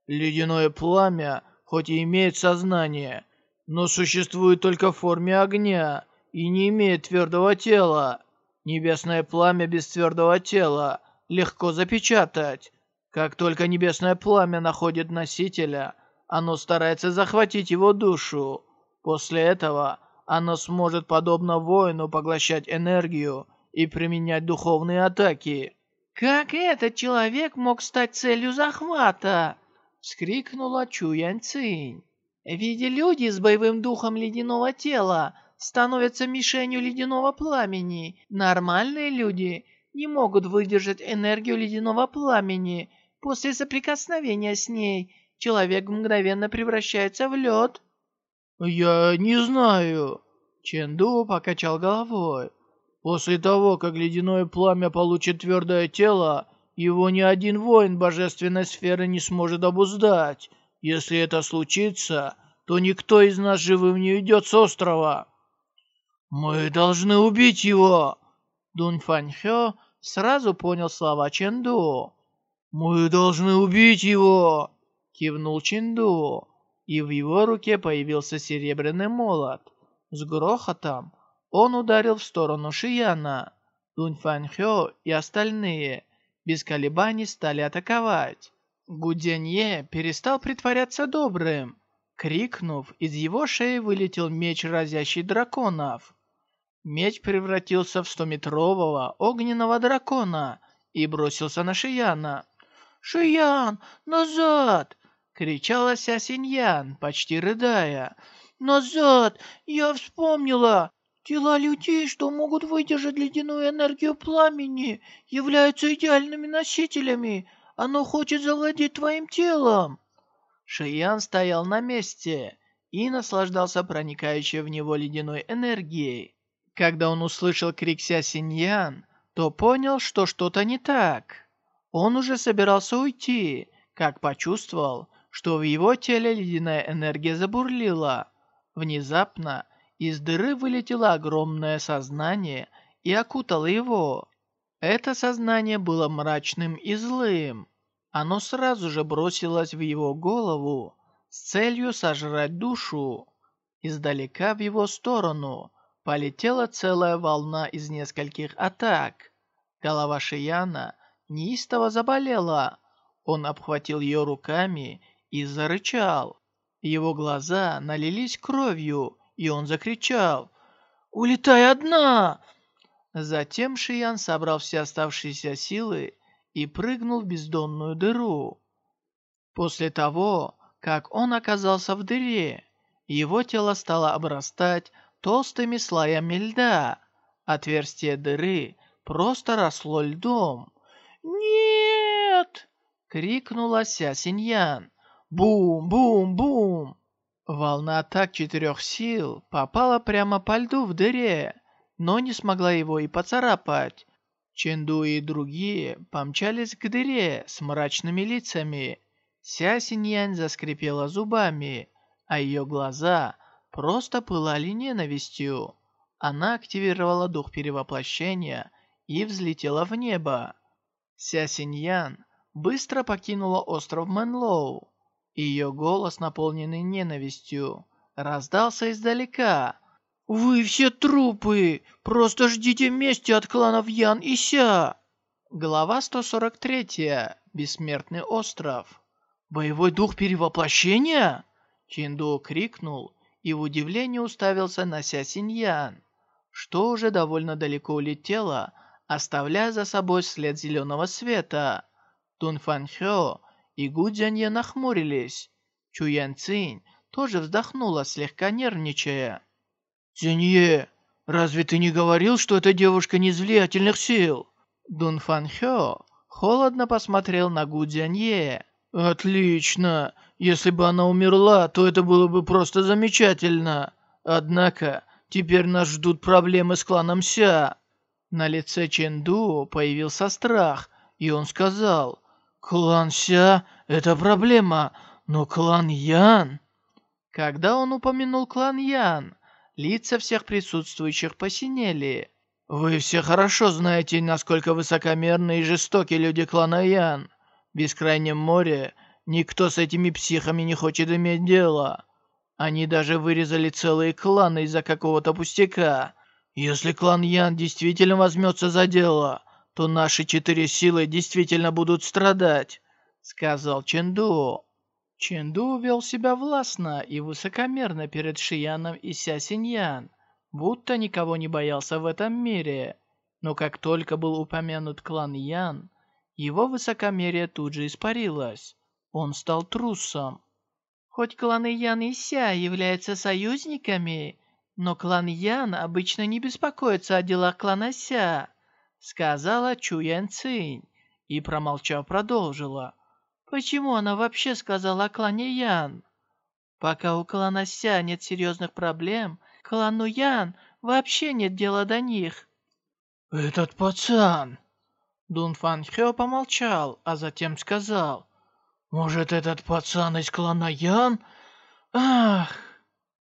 Ледяное пламя, хоть и имеет сознание, но существует только в форме огня и не имеет твердого тела. Небесное пламя без твердого тела легко запечатать. Как только небесное пламя находит носителя, оно старается захватить его душу. После этого оно сможет, подобно воину, поглощать энергию и применять духовные атаки. «Как этот человек мог стать целью захвата?» — вскрикнула Чу Яньцинь. «Ведь люди с боевым духом ледяного тела становятся мишенью ледяного пламени. Нормальные люди не могут выдержать энергию ледяного пламени. После соприкосновения с ней человек мгновенно превращается в лед». «Я не знаю». Ченду покачал головой. После того, как ледяное пламя получит твердое тело, его ни один воин божественной сферы не сможет обуздать. Если это случится, то никто из нас живым не уйдет с острова. «Мы должны убить его!» Дун Фань Хё сразу понял слова Ченду. «Мы должны убить его!» Кивнул Ченду, и в его руке появился серебряный молот. С грохотом он ударил в сторону Шияна. Дун Фань Хё и остальные без колебаний стали атаковать. Гуденье перестал притворяться добрым. Крикнув, из его шеи вылетел меч, разящий драконов. Меч превратился в стометрового огненного дракона и бросился на Шияна. «Шиян, назад!» — кричала Ся Синьян, почти рыдая. «Назад! Я вспомнила! Тела людей, что могут выдержать ледяную энергию пламени, являются идеальными носителями. Оно хочет завладеть твоим телом!» Шиян стоял на месте и наслаждался проникающей в него ледяной энергией. Когда он услышал крик Ся Синьян, то понял, что что-то не так. Он уже собирался уйти, как почувствовал, что в его теле ледяная энергия забурлила. Внезапно из дыры вылетело огромное сознание и окутало его. Это сознание было мрачным и злым. Оно сразу же бросилось в его голову с целью сожрать душу. Издалека в его сторону полетела целая волна из нескольких атак. Голова Шияна неистово заболела. Он обхватил ее руками и зарычал. Его глаза налились кровью, и он закричал «Улетай одна!». Затем Шиян собрал все оставшиеся силы и прыгнул в бездонную дыру. После того, как он оказался в дыре, его тело стало обрастать толстыми слоями льда. Отверстие дыры просто росло льдом. «Нет!» — крикнула Ся Синьян. «Бум-бум-бум!» Волна атак четырех сил попала прямо по льду в дыре, но не смогла его и поцарапать. Ченду и другие помчались к дыре с мрачными лицами. Ся Синьянь заскрипела зубами, а ее глаза просто пылали ненавистью. Она активировала дух перевоплощения и взлетела в небо. Ся Синьян быстро покинула остров Мэнлоу. Ее голос, наполненный ненавистью, раздался издалека. «Вы все трупы! Просто ждите мести от кланов Ян и Ся!» Глава 143. Бессмертный остров. «Боевой дух перевоплощения?» Чинду крикнул и в удивлении уставился на Ся Синьян, что уже довольно далеко улетело, оставляя за собой след зеленого света. Тун Фан Хё и Гу Дзянье нахмурились. Чу Ян Цинь тоже вздохнула, слегка нервничая. «Дзянье, разве ты не говорил, что эта девушка не из влиятельных сил?» Дун Фан Хё холодно посмотрел на Гу Дзянье. «Отлично! Если бы она умерла, то это было бы просто замечательно. Однако, теперь нас ждут проблемы с кланом Ся». На лице Ченду появился страх, и он сказал, «Клан Ся — это проблема, но клан Ян...» Когда он упомянул клан Ян, лица всех присутствующих посинели. «Вы все хорошо знаете, насколько высокомерны и жестоки люди клана Ян. В Бескрайнем море Никто с этими психами не хочет иметь дело. Они даже вырезали целые кланы из-за какого-то пустяка. Если клан Ян действительно возьмется за дело, то наши четыре силы действительно будут страдать», — сказал Ченду. Ченду вел себя властно и высокомерно перед Шияном и Ся Синьян, будто никого не боялся в этом мире. Но как только был упомянут клан Ян, его высокомерие тут же испарилось. Он стал трусом. Хоть кланы Ян и Ся являются союзниками, но клан Ян обычно не беспокоится о делах клана Ся, сказала Чу Ян Цинь и, промолчав, продолжила. Почему она вообще сказала о клане Ян? Пока у клана Ся нет серьезных проблем, клану Ян вообще нет дела до них. «Этот пацан!» Дун Фан Хё помолчал, а затем сказал. Может, этот пацан из клана Ян? Ах!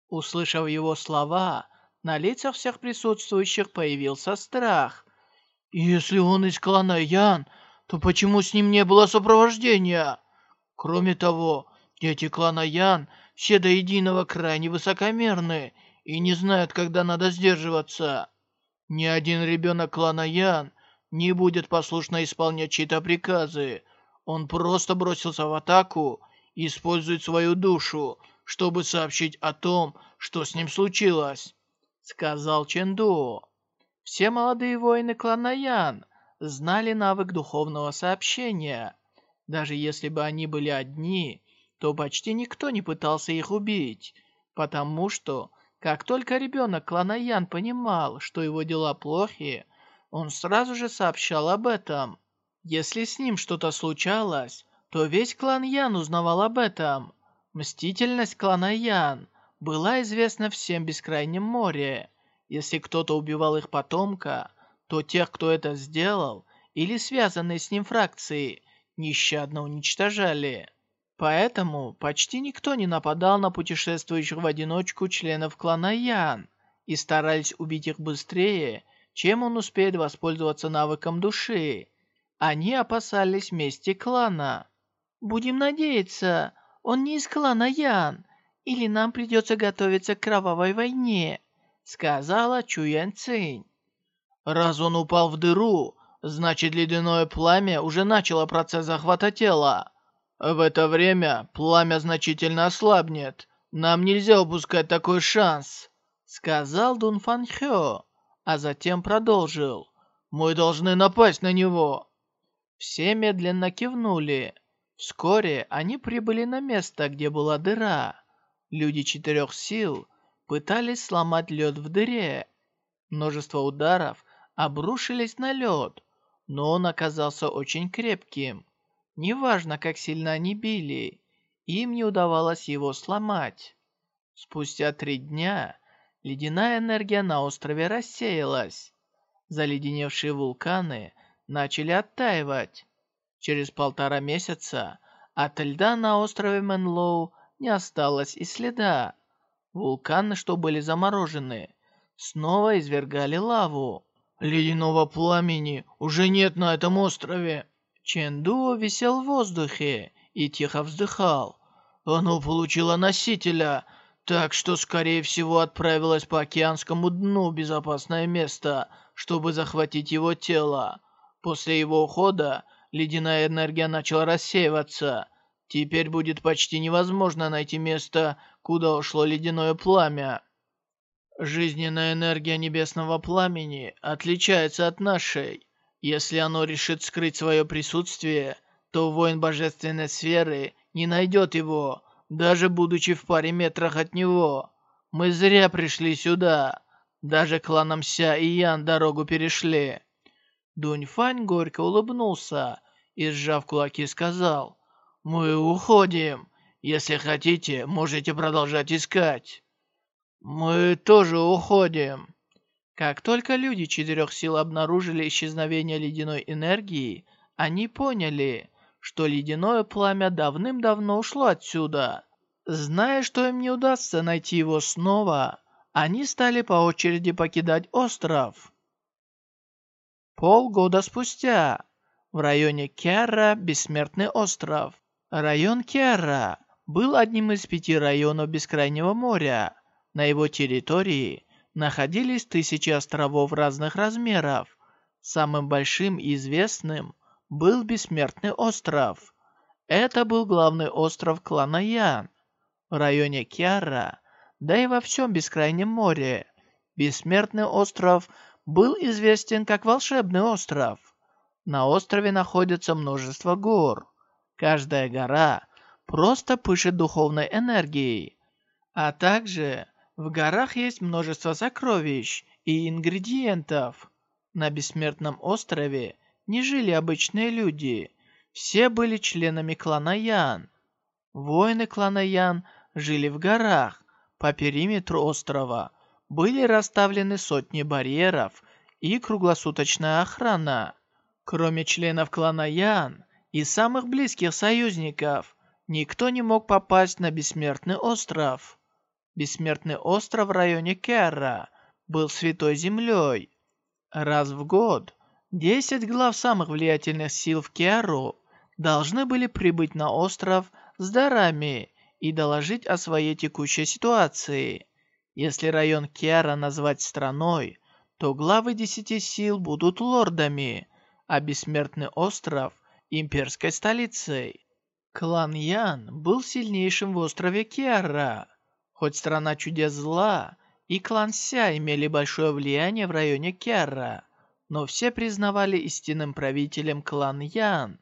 Услышав его слова, На лицах всех присутствующих появился страх. «Если он из клана Ян, то почему с ним не было сопровождения? Кроме того, дети клана Ян все до единого крайне высокомерны и не знают, когда надо сдерживаться. Ни один ребенок клана Ян не будет послушно исполнять чьи-то приказы. Он просто бросился в атаку и использует свою душу, чтобы сообщить о том, что с ним случилось», — сказал Ченду. Все молодые воины клана Ян знали навык духовного сообщения. Даже если бы они были одни, то почти никто не пытался их убить, потому что, как только ребенок клана Ян понимал, что его дела плохи, он сразу же сообщал об этом. Если с ним что-то случалось, то весь клан Ян узнавал об этом. Мстительность клана Ян была известна всем Бескрайнем море. Если кто-то убивал их потомка, то тех, кто это сделал, или связанные с ним фракции, нещадно уничтожали. Поэтому почти никто не нападал на путешествующих в одиночку членов клана Ян и старались убить их быстрее, чем он успеет воспользоваться навыком души. Они опасались мести клана. «Будем надеяться, он не из клана Ян, или нам придется готовиться к кровавой войне», сказала Чуян Цинь. Раз он упал в дыру, значит ледяное пламя уже начало процесс захвата тела. В это время пламя значительно ослабнет. Нам нельзя упускать такой шанс, сказал Дун Фан Хё, а затем продолжил. Мы должны напасть на него. Все медленно кивнули. Вскоре они прибыли на место, где была дыра. Люди четырех сил пытались сломать лед в дыре. Множество ударов обрушились на лед, но он оказался очень крепким. Неважно, как сильно они били, им не удавалось его сломать. Спустя три дня ледяная энергия на острове рассеялась. Заледеневшие вулканы начали оттаивать. Через полтора месяца от льда на острове Менлоу не осталось и следа. Вулканы, что были заморожены, снова извергали лаву. Ледяного пламени уже нет на этом острове. Чендуо висел в воздухе и тихо вздыхал. Оно получило носителя, так что, скорее всего, отправилось по океанскому дну в безопасное место, чтобы захватить его тело. После его ухода ледяная энергия начала рассеиваться. Теперь будет почти невозможно найти место, куда ушло ледяное пламя. Жизненная энергия небесного пламени отличается от нашей. Если оно решит скрыть свое присутствие, то воин божественной сферы не найдет его, даже будучи в паре метрах от него. Мы зря пришли сюда. Даже кланом Ся и Ян дорогу перешли. Дуньфань горько улыбнулся и, сжав кулаки, сказал, «Мы уходим. Если хотите, можете продолжать искать». «Мы тоже уходим». Как только люди четырех сил обнаружили исчезновение ледяной энергии, они поняли, что ледяное пламя давным-давно ушло отсюда. Зная, что им не удастся найти его снова, они стали по очереди покидать остров. Полгода спустя в районе Керра Бессмертный остров. Район Керра был одним из пяти районов Бескрайнего моря. На его территории находились тысячи островов разных размеров. Самым большим и известным был Бессмертный остров. Это был главный остров клана Ян. В районе Киара, да и во всем Бескрайнем море, Бессмертный остров был известен как Волшебный остров. На острове находится множество гор. Каждая гора просто пышет духовной энергией. А также в горах есть множество сокровищ и ингредиентов. На Бессмертном острове не жили обычные люди. Все были членами клана Ян. Воины клана Ян жили в горах. По периметру острова были расставлены сотни барьеров и круглосуточная охрана. Кроме членов клана Ян и самых близких союзников, никто не мог попасть на Бессмертный остров. Бессмертный остров в районе Керра был святой землей. Раз в год десять глав самых влиятельных сил в Киару должны были прибыть на остров с дарами и доложить о своей текущей ситуации. Если район Киара назвать страной, то главы десяти сил будут лордами, а бессмертный остров – имперской столицей. Клан Ян был сильнейшим в острове Киара. Хоть страна чудес зла и клан Ся имели большое влияние в районе Киара, но все признавали истинным правителем клан Ян.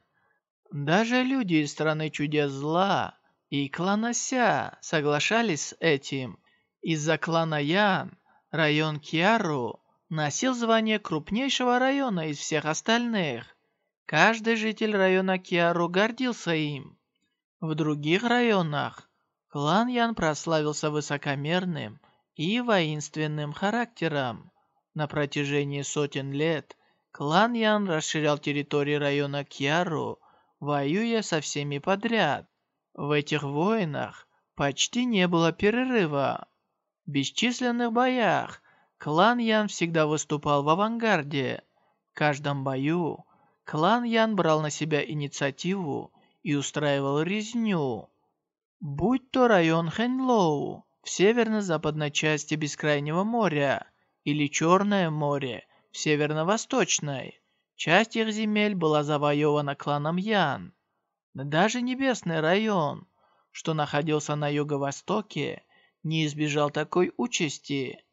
Даже люди из страны чудес зла и клана Ся соглашались с этим. Из-за клана Ян район Киару носил звание крупнейшего района из всех остальных. Каждый житель района Киару гордился им. В других районах клан Ян прославился высокомерным и воинственным характером. На протяжении сотен лет клан Ян расширял территории района Киару, воюя со всеми подряд. В этих войнах почти не было перерыва. В бесчисленных боях клан Ян всегда выступал в авангарде. В каждом бою клан Ян брал на себя инициативу и устраивал резню. Будь то район Хэнлоу в северно-западной части Бескрайнего моря или Черное море в северно-восточной, часть их земель была завоевана кланом Ян. Даже Небесный район, что находился на юго-востоке, не избежал такой участи.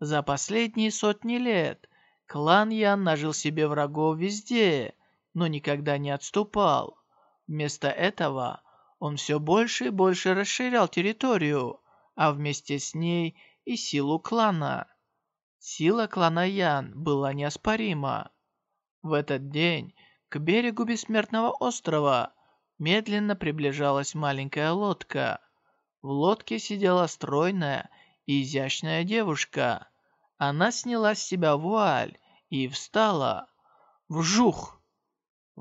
За последние сотни лет клан Ян нажил себе врагов везде, но никогда не отступал. Вместо этого он все больше и больше расширял территорию, а вместе с ней и силу клана. Сила клана Ян была неоспорима. В этот день к берегу Бессмертного острова медленно приближалась маленькая лодка. В лодке сидела стройная и изящная девушка. Она сняла с себя вуаль и встала. Вжух!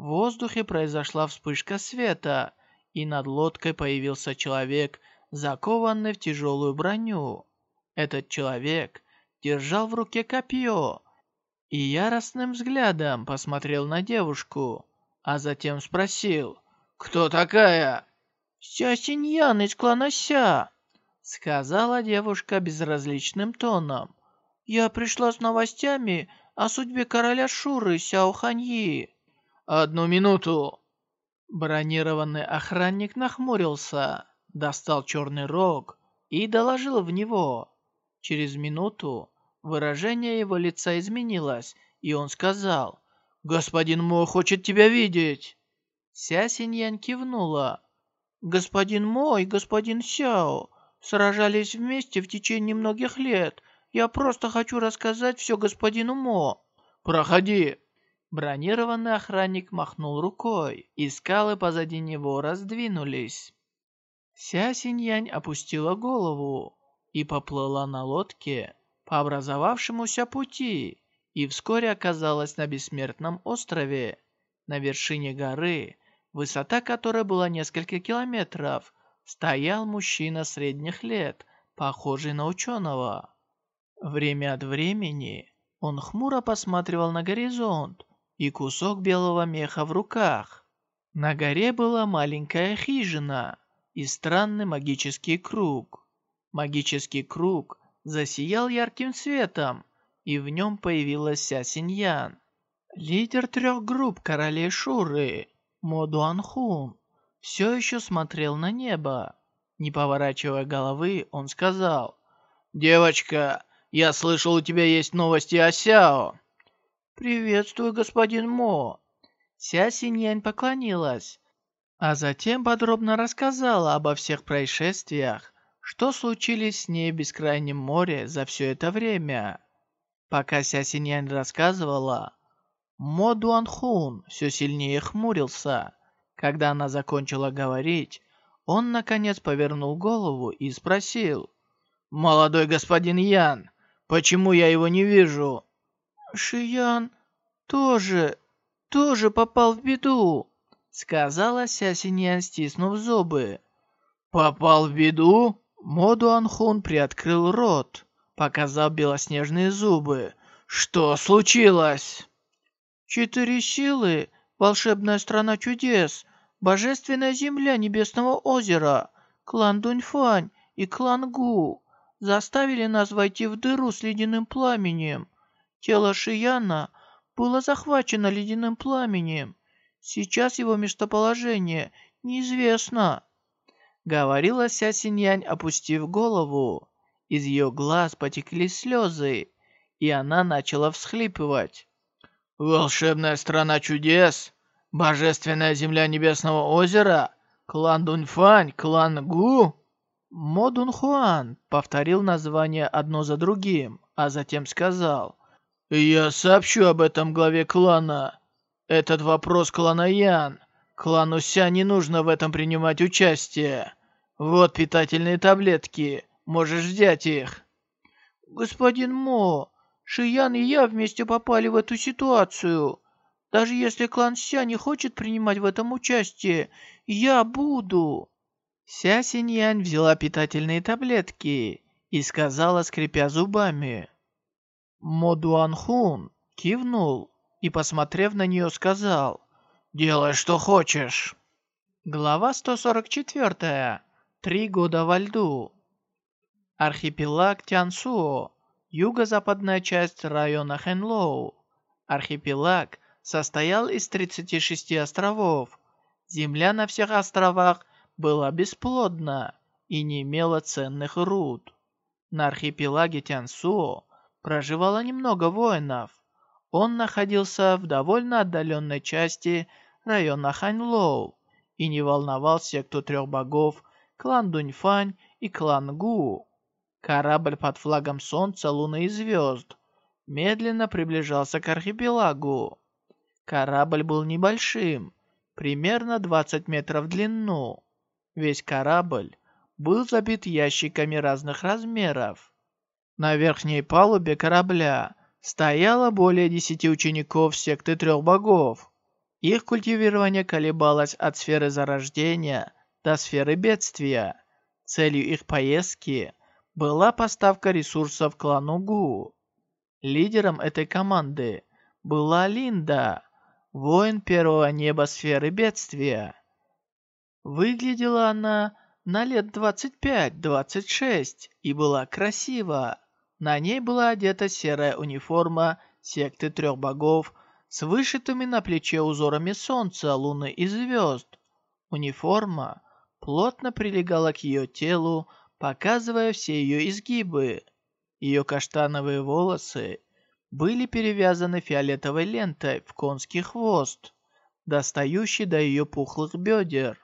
В воздухе произошла вспышка света, и над лодкой появился человек, закованный в тяжелую броню. Этот человек держал в руке копье и яростным взглядом посмотрел на девушку, а затем спросил «Кто такая?» «Ся Синьян из клана Ся», — сказала девушка безразличным тоном. «Я пришла с новостями о судьбе короля Шуры Сяо Ханьи». «Одну минуту!» Бронированный охранник нахмурился, достал черный рог и доложил в него. Через минуту выражение его лица изменилось, и он сказал, «Господин Мо хочет тебя видеть!» Ся Синьян кивнула. «Господин Мо и господин Сяо сражались вместе в течение многих лет. Я просто хочу рассказать все господину Мо». «Проходи!» Бронированный охранник махнул рукой, и скалы позади него раздвинулись. Ся Синьянь опустила голову и поплыла на лодке по образовавшемуся пути и вскоре оказалась на бессмертном острове. На вершине горы высота которой была несколько километров, стоял мужчина средних лет, похожий на ученого. Время от времени он хмуро посматривал на горизонт и кусок белого меха в руках. На горе была маленькая хижина и странный магический круг. Магический круг засиял ярким светом, и в нем появилась Ся Синьян. Лидер трех групп королей Шуры Мо Дуанхун все еще смотрел на небо. Не поворачивая головы, он сказал, «Девочка, я слышал, у тебя есть новости о Сяо». «Приветствую, господин Мо». Ся Синьянь поклонилась, а затем подробно рассказала обо всех происшествиях, что случились с ней в Бескрайнем море за все это время. Пока Ся Синьянь рассказывала, Мо Дуанхун все сильнее хмурился. Когда она закончила говорить, он наконец повернул голову и спросил. «Молодой господин Ян, почему я его не вижу?» «Шиян тоже, тоже попал в беду», сказала Ся Синьян, стиснув зубы. «Попал в беду?» Мо Дуанхун приоткрыл рот, показав белоснежные зубы. «Что случилось?» «Четыре силы, волшебная страна чудес, божественная земля небесного озера, клан Дуньфань и клан Гу заставили нас войти в дыру с ледяным пламенем. Тело Шияна было захвачено ледяным пламенем. Сейчас его местоположение неизвестно. Говорила Ся Синьянь, опустив голову. Из ее глаз потекли слезы, и она начала всхлипывать. «Волшебная страна чудес? Божественная земля Небесного озера? Клан Дуньфань? Клан Гу?» Мо Дунхуан повторил название одно за другим, а затем сказал. «Я сообщу об этом главе клана. Этот вопрос клана Ян. Клану Ся не нужно в этом принимать участие. Вот питательные таблетки. Можешь взять их. Господин Мо, Шиян и я вместе попали в эту ситуацию. Даже если клан Ся не хочет принимать в этом участие, я буду. Ся Синьянь взяла питательные таблетки и сказала, скрипя зубами. Мо Дуанхун кивнул и, посмотрев на нее, сказал. Делай, что хочешь. Глава 144. Три года во льду. Архипелаг Тянсуо. Юго-западная часть района Хэнлоу. Архипелаг состоял из 36 островов. Земля на всех островах была бесплодна и не имела ценных руд. На архипелаге Тянсуо проживало немного воинов. Он находился в довольно отдаленной части района Ханьлоу и не волновал секту трех богов, клан Дуньфань и клан Гу. Корабль под флагом солнца, луны и звезд медленно приближался к архипелагу. Корабль был небольшим, примерно 20 метров в длину. Весь корабль был забит ящиками разных размеров. На верхней палубе корабля стояло более десяти учеников секты трех богов. Их культивирование колебалось от сферы зарождения до сферы бедствия. Целью их поездки была поставка ресурсов клану Гу. Лидером этой команды была Линда, воин первого неба сферы бедствия. Выглядела она на лет 25-26 и была красива. На ней была одета серая униформа секты трех богов с вышитыми на плече узорами солнца, луны и звезд. Униформа плотно прилегала к ее телу, показывая все ее изгибы. Ее каштановые волосы были перевязаны фиолетовой лентой в конский хвост, достающий до ее пухлых бедер.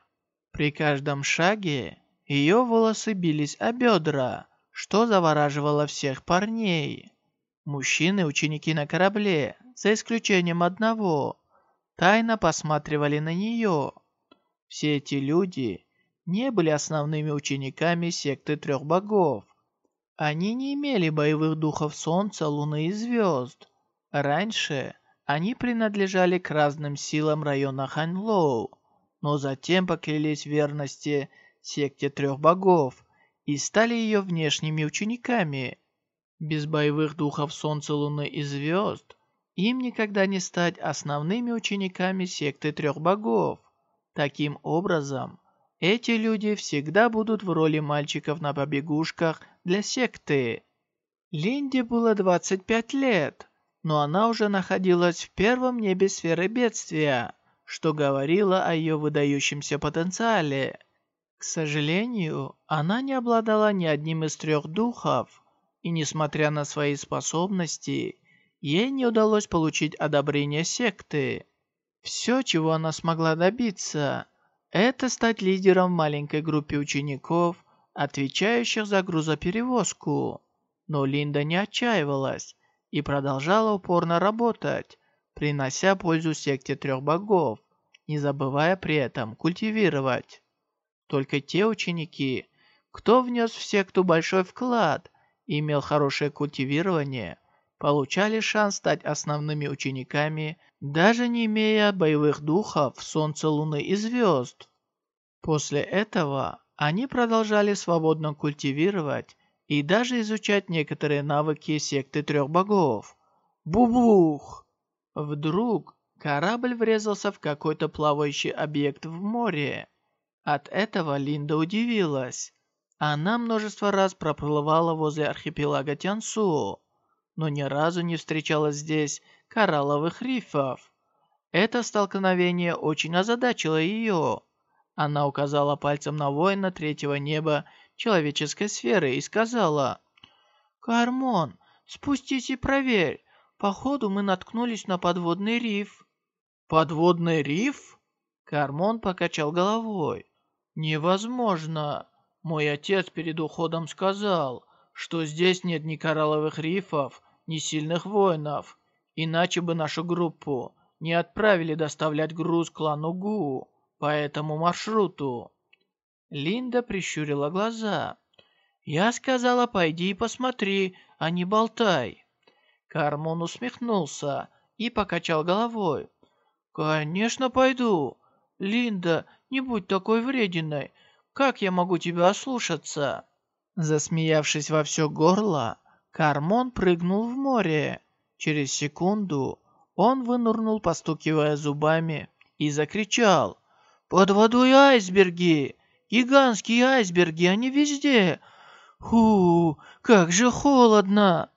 При каждом шаге ее волосы бились о бедра, что завораживало всех парней. Мужчины-ученики на корабле за исключением одного, тайно посматривали на нее. Все эти люди не были основными учениками секты трех богов. Они не имели боевых духов солнца, луны и звезд. Раньше они принадлежали к разным силам района Ханьлоу, но затем поклялись верности секте трех богов и стали ее внешними учениками. Без боевых духов солнца, луны и звезд им никогда не стать основными учениками секты трех богов. Таким образом, эти люди всегда будут в роли мальчиков на побегушках для секты. Линде было 25 лет, но она уже находилась в первом небе сферы бедствия, что говорило о ее выдающемся потенциале. К сожалению, она не обладала ни одним из трех духов, и несмотря на свои способности, ей не удалось получить одобрение секты. Все, чего она смогла добиться, это стать лидером маленькой группе учеников, отвечающих за грузоперевозку. Но Линда не отчаивалась и продолжала упорно работать, принося пользу секте трех богов, не забывая при этом культивировать. Только те ученики, кто внес в секту большой вклад и имел хорошее культивирование – получали шанс стать основными учениками, даже не имея боевых духов Солнца, Луны и Звезд. После этого они продолжали свободно культивировать и даже изучать некоторые навыки секты трех богов. Бубух! Вдруг корабль врезался в какой-то плавающий объект в море. От этого Линда удивилась. Она множество раз проплывала возле архипелага Тянсу, но ни разу не встречала здесь коралловых рифов. Это столкновение очень озадачило ее. Она указала пальцем на воина третьего неба человеческой сферы и сказала, «Кармон, спустись и проверь. Походу мы наткнулись на подводный риф». «Подводный риф?» Кармон покачал головой. «Невозможно. Мой отец перед уходом сказал, что здесь нет ни коралловых рифов, ни сильных воинов, иначе бы нашу группу не отправили доставлять груз клану Гу по этому маршруту. Линда прищурила глаза. «Я сказала, пойди и посмотри, а не болтай». Кармон усмехнулся и покачал головой. «Конечно пойду. Линда, не будь такой врединой. Как я могу тебя ослушаться?» Засмеявшись во все горло, Кармон прыгнул в море. Через секунду он вынырнул, постукивая зубами, и закричал. «Под водой айсберги! Гигантские айсберги, они везде! Ху, как же холодно!»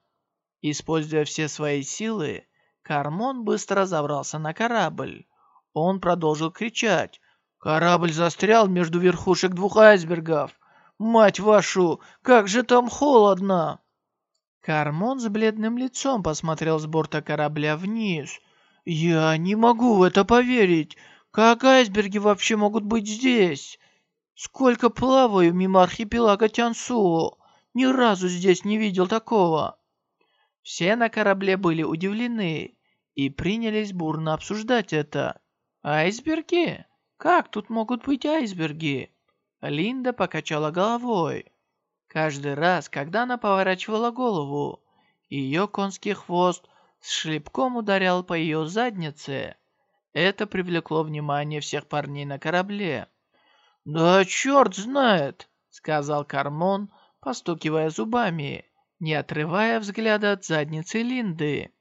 Используя все свои силы, Кармон быстро забрался на корабль. Он продолжил кричать. «Корабль застрял между верхушек двух айсбергов! Мать вашу, как же там холодно!» Кармон с бледным лицом посмотрел с борта корабля вниз. «Я не могу в это поверить! Как айсберги вообще могут быть здесь? Сколько плаваю мимо архипелага Тянсу, ни разу здесь не видел такого!» Все на корабле были удивлены и принялись бурно обсуждать это. «Айсберги? Как тут могут быть айсберги?» Линда покачала головой. Каждый раз, когда она поворачивала голову, ее конский хвост с шлепком ударял по ее заднице. Это привлекло внимание всех парней на корабле. «Да черт знает!» — сказал Кармон, постукивая зубами, не отрывая взгляда от задницы Линды.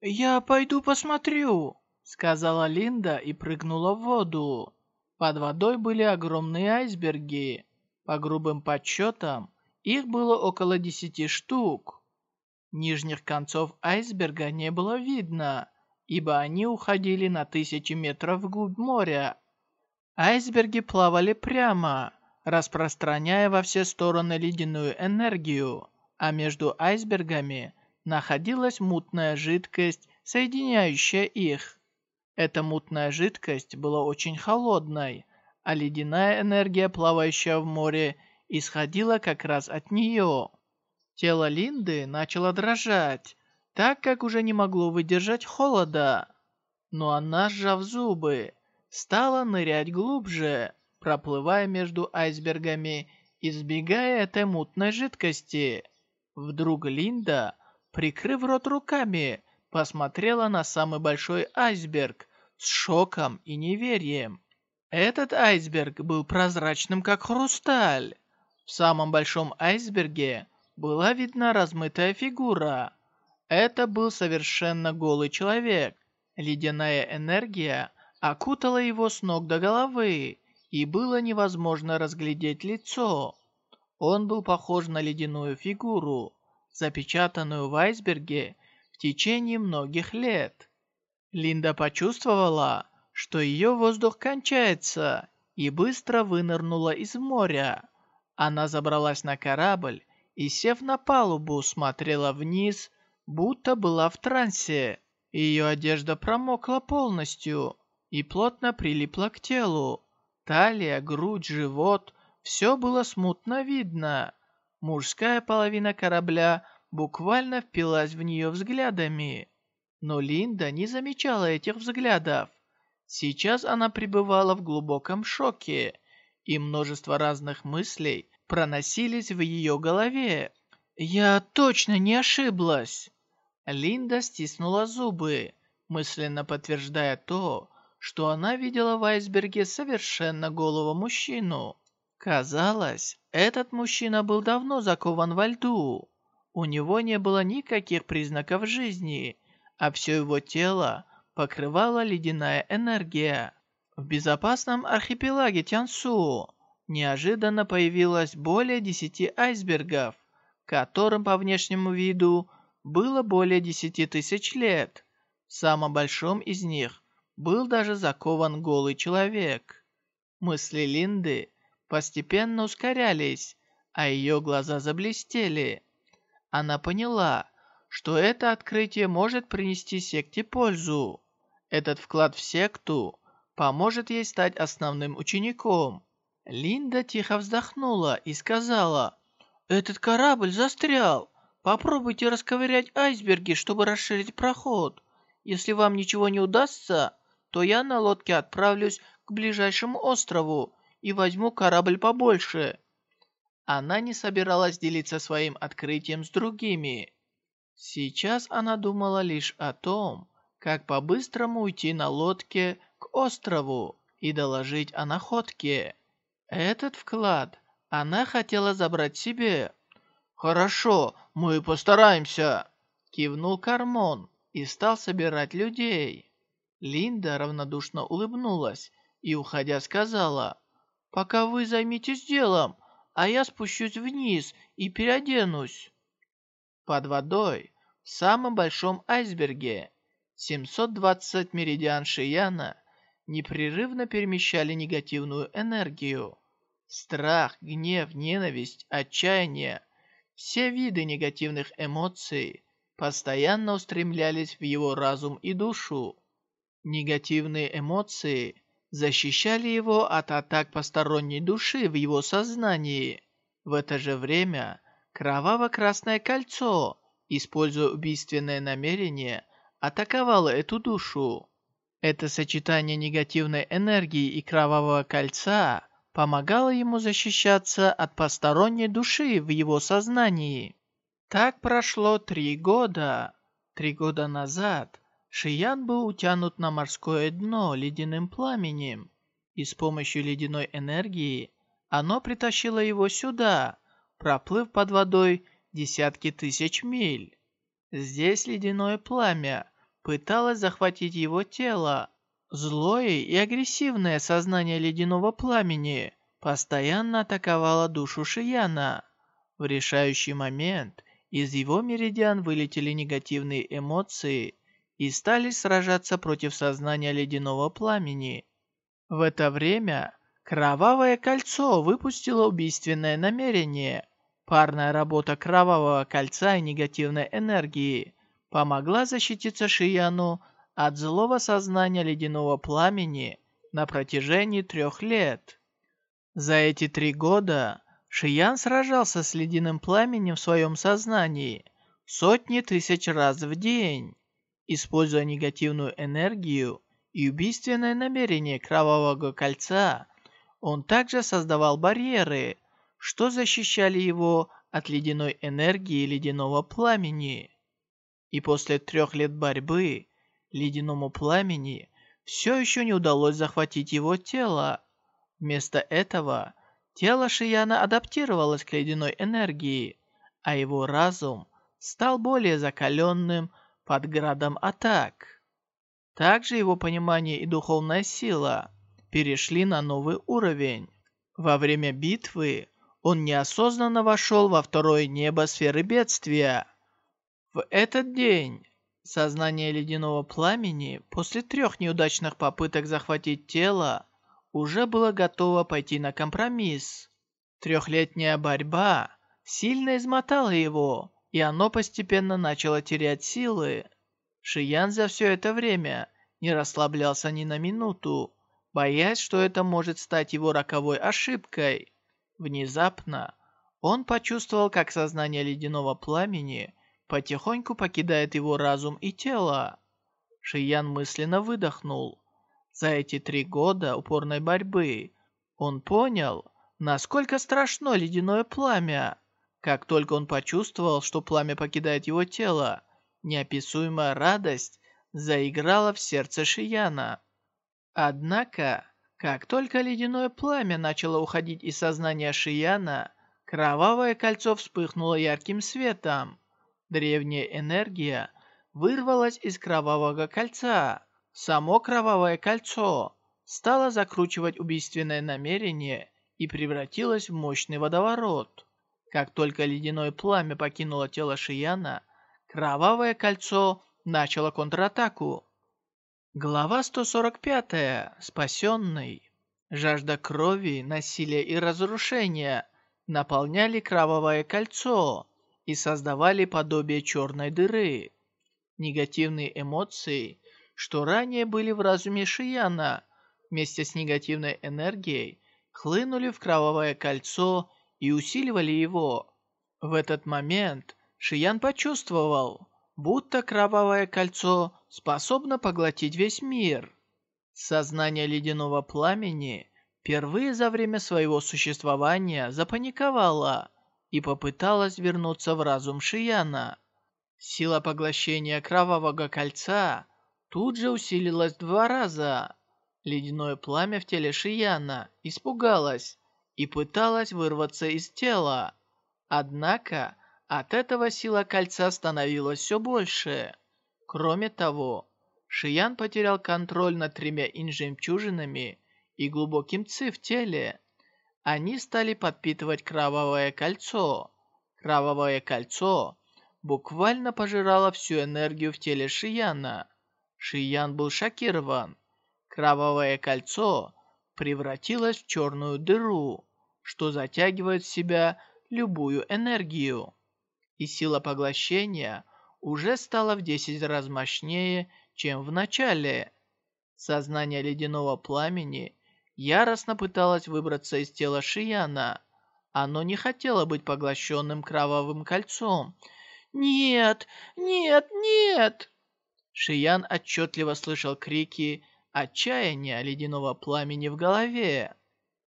«Я пойду посмотрю», сказала Линда и прыгнула в воду. Под водой были огромные айсберги. По грубым подсчетам, их было около десяти штук. Нижних концов айсберга не было видно, ибо они уходили на тысячи метров вглубь моря. Айсберги плавали прямо, распространяя во все стороны ледяную энергию, а между айсбергами находилась мутная жидкость, соединяющая их. Эта мутная жидкость была очень холодной, а ледяная энергия, плавающая в море, исходила как раз от нее. Тело Линды начало дрожать, так как уже не могло выдержать холода. Но она, сжав зубы, стала нырять глубже, проплывая между айсбергами, избегая этой мутной жидкости. Вдруг Линда, прикрыв рот руками, посмотрела на самый большой айсберг с шоком и неверием. Этот айсберг был прозрачным, как хрусталь. В самом большом айсберге была видна размытая фигура. Это был совершенно голый человек. Ледяная энергия окутала его с ног до головы, и было невозможно разглядеть лицо. Он был похож на ледяную фигуру, запечатанную в айсберге в течение многих лет. Линда почувствовала, что ее воздух кончается, и быстро вынырнула из моря. Она забралась на корабль и, сев на палубу, смотрела вниз, будто была в трансе. Ее одежда промокла полностью и плотно прилипла к телу. Талия, грудь, живот — все было смутно видно. Мужская половина корабля буквально впилась в нее взглядами. Но Линда не замечала этих взглядов. Сейчас она пребывала в глубоком шоке, и множество разных мыслей проносились в ее голове. «Я точно не ошиблась!» Линда стиснула зубы, мысленно подтверждая то, что она видела в айсберге совершенно голого мужчину. Казалось, этот мужчина был давно закован во льду. У него не было никаких признаков жизни, а все его тело покрывала ледяная энергия. В безопасном архипелаге Тянсу неожиданно появилось более 10 айсбергов, которым по внешнему виду было более 10 тысяч лет. В самом большом из них был даже закован голый человек. Мысли Линды постепенно ускорялись, а ее глаза заблестели. Она поняла, что это открытие может принести секте пользу. Этот вклад в секту поможет ей стать основным учеником. Линда тихо вздохнула и сказала, «Этот корабль застрял. Попробуйте расковырять айсберги, чтобы расширить проход. Если вам ничего не удастся, то я на лодке отправлюсь к ближайшему острову и возьму корабль побольше». Она не собиралась делиться своим открытием с другими. Сейчас она думала лишь о том, как по-быстрому уйти на лодке к острову и доложить о находке. Этот вклад она хотела забрать себе. «Хорошо, мы постараемся!» Кивнул Кармон и стал собирать людей. Линда равнодушно улыбнулась и, уходя, сказала, «Пока вы займитесь делом, а я спущусь вниз и переоденусь». Под водой, в самом большом айсберге, 720 меридиан Шияна непрерывно перемещали негативную энергию. Страх, гнев, ненависть, отчаяние, все виды негативных эмоций постоянно устремлялись в его разум и душу. Негативные эмоции защищали его от атак посторонней души в его сознании. В это же время кроваво-красное кольцо, используя убийственное намерение, атаковало эту душу. Это сочетание негативной энергии и кровавого кольца помогало ему защищаться от посторонней души в его сознании. Так прошло три года. Три года назад Шиян был утянут на морское дно ледяным пламенем, и с помощью ледяной энергии оно притащило его сюда, проплыв под водой десятки тысяч миль. Здесь ледяное пламя пыталось захватить его тело. Злое и агрессивное сознание ледяного пламени постоянно атаковало душу Шияна. В решающий момент из его меридиан вылетели негативные эмоции – и стали сражаться против сознания ледяного пламени. В это время Кровавое кольцо выпустило убийственное намерение. Парная работа Кровавого кольца и негативной энергии помогла защититься Шияну от злого сознания ледяного пламени на протяжении трех лет. За эти три года Шиян сражался с ледяным пламенем в своем сознании сотни тысяч раз в день. Используя негативную энергию и убийственное намерение Кровавого Кольца, он также создавал барьеры, что защищали его от ледяной энергии ледяного пламени. И после трех лет борьбы ледяному пламени все еще не удалось захватить его тело. Вместо этого тело Шияна адаптировалось к ледяной энергии, а его разум стал более закаленным, под градом атак. Также его понимание и духовная сила перешли на новый уровень. Во время битвы он неосознанно вошел во второе небо сферы бедствия. В этот день сознание ледяного пламени после трех неудачных попыток захватить тело уже было готово пойти на компромисс. Трехлетняя борьба сильно измотала его, и оно постепенно начало терять силы. Шиян за все это время не расслаблялся ни на минуту, боясь, что это может стать его роковой ошибкой. Внезапно он почувствовал, как сознание ледяного пламени потихоньку покидает его разум и тело. Шиян мысленно выдохнул. За эти три года упорной борьбы он понял, насколько страшно ледяное пламя. Как только он почувствовал, что пламя покидает его тело, неописуемая радость заиграла в сердце Шияна. Однако, Как только ледяное пламя начало уходить из сознания Шияна, кровавое кольцо вспыхнуло ярким светом. Древняя энергия вырвалась из кровавого кольца. Само кровавое кольцо стало закручивать убийственное намерение и превратилось в мощный водоворот. Как только ледяное пламя покинуло тело Шияна, кровавое кольцо начало контратаку. Глава 145. Спасенный. Жажда крови, насилия и разрушения наполняли кровавое кольцо и создавали подобие черной дыры. Негативные эмоции, что ранее были в разуме Шияна, вместе с негативной энергией, хлынули в кровавое кольцо и усиливали его. В этот момент Шиян почувствовал, будто кровавое кольцо способно поглотить весь мир. Сознание ледяного пламени впервые за время своего существования запаниковало и попыталось вернуться в разум Шияна. Сила поглощения кровавого кольца тут же усилилась два раза. Ледяное пламя в теле Шияна испугалось и пыталось вырваться из тела. Однако от этого сила кольца становилась все больше. Кроме того, Шиян потерял контроль над тремя инжемчужинами и глубоким ци в теле. Они стали подпитывать кровавое кольцо. Кровавое кольцо буквально пожирало всю энергию в теле Шияна. Шиян был шокирован. Кровавое кольцо превратилось в черную дыру, что затягивает в себя любую энергию и сила поглощения уже стала в 10 раз мощнее, чем в начале. Сознание ледяного пламени яростно пыталось выбраться из тела Шияна. Оно не хотело быть поглощенным кровавым кольцом. «Нет! Нет! Нет!» Шиян отчетливо слышал крики отчаяния ледяного пламени в голове.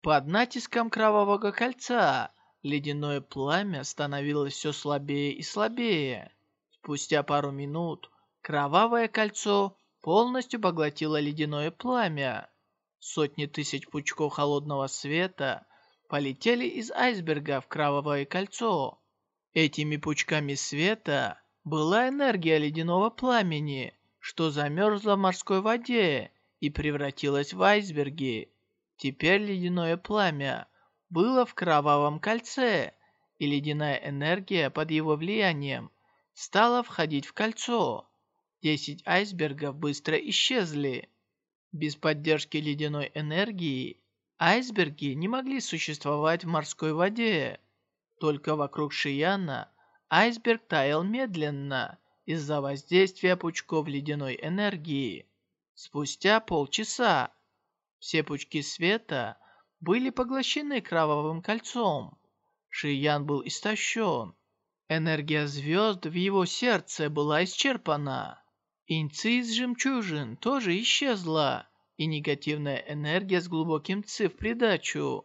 Под натиском кровавого кольца Ледяное пламя становилось все слабее и слабее. Спустя пару минут кровавое кольцо полностью поглотило ледяное пламя. Сотни тысяч пучков холодного света полетели из айсберга в кровавое кольцо. Этими пучками света была энергия ледяного пламени, что замерзла в морской воде и превратилась в айсберги. Теперь ледяное пламя было в кровавом кольце, и ледяная энергия под его влиянием стала входить в кольцо. Десять айсбергов быстро исчезли. Без поддержки ледяной энергии айсберги не могли существовать в морской воде. Только вокруг Шияна айсберг таял медленно из-за воздействия пучков ледяной энергии. Спустя полчаса все пучки света были поглощены кровавым кольцом. Шиян был истощен. Энергия звезд в его сердце была исчерпана. Инци из жемчужин тоже исчезла, и негативная энергия с глубоким ци в придачу.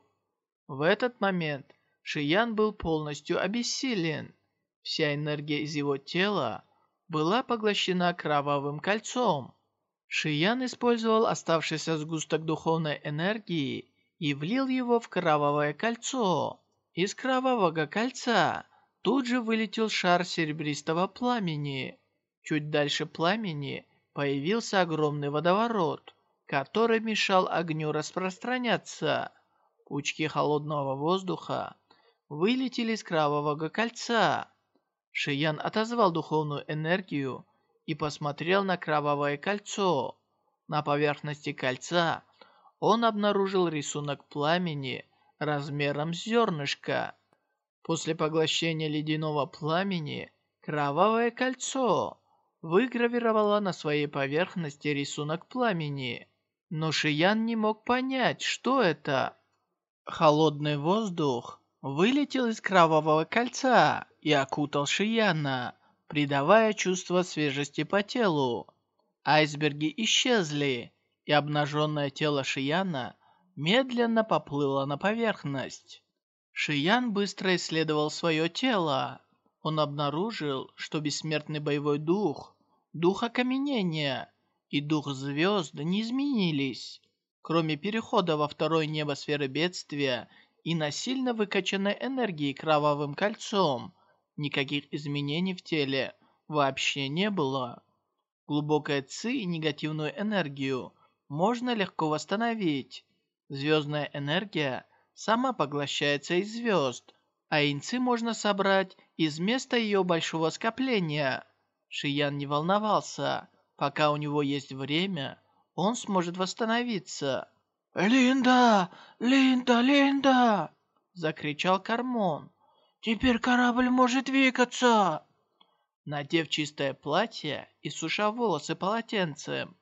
В этот момент Шиян был полностью обессилен. Вся энергия из его тела была поглощена кровавым кольцом. Шиян использовал оставшийся сгусток духовной энергии и влил его в кровавое кольцо. Из кровавого кольца тут же вылетел шар серебристого пламени. Чуть дальше пламени появился огромный водоворот, который мешал огню распространяться. Пучки холодного воздуха вылетели из кровавого кольца. Шиян отозвал духовную энергию и посмотрел на кровавое кольцо. На поверхности кольца он обнаружил рисунок пламени размером с зернышко. После поглощения ледяного пламени кровавое кольцо выгравировало на своей поверхности рисунок пламени. Но Шиян не мог понять, что это. Холодный воздух вылетел из кровавого кольца и окутал Шияна, придавая чувство свежести по телу. Айсберги исчезли, и обнаженное тело Шияна медленно поплыло на поверхность. Шиян быстро исследовал свое тело. Он обнаружил, что бессмертный боевой дух, дух окаменения и дух звезд не изменились. Кроме перехода во второй небо сферы бедствия и насильно выкачанной энергии кровавым кольцом, никаких изменений в теле вообще не было. Глубокая ци и негативную энергию можно легко восстановить. Звездная энергия сама поглощается из звезд, а инцы можно собрать из места ее большого скопления. Шиян не волновался. Пока у него есть время, он сможет восстановиться. «Линда! Линда! Линда!» — закричал Кармон. «Теперь корабль может двигаться!» Надев чистое платье и суша волосы полотенцем,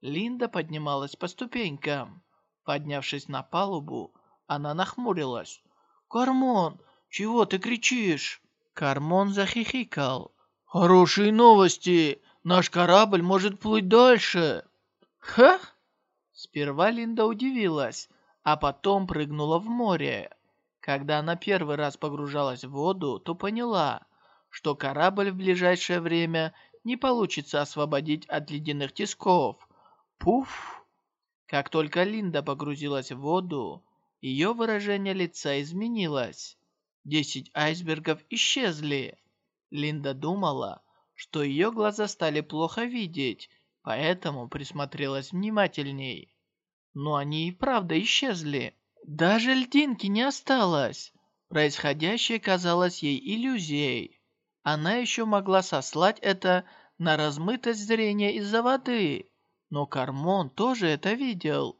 Линда поднималась по ступенькам. Поднявшись на палубу, она нахмурилась. «Кармон, чего ты кричишь?» Кармон захихикал. «Хорошие новости! Наш корабль может плыть дальше!» «Ха?» Сперва Линда удивилась, а потом прыгнула в море. Когда она первый раз погружалась в воду, то поняла, что корабль в ближайшее время не получится освободить от ледяных тисков. Пуф! Как только Линда погрузилась в воду, ее выражение лица изменилось. Десять айсбергов исчезли. Линда думала, что ее глаза стали плохо видеть, поэтому присмотрелась внимательней. Но они и правда исчезли. Даже льдинки не осталось. Происходящее казалось ей иллюзией. Она еще могла сослать это на размытость зрения из-за воды, но Кармон тоже это видел.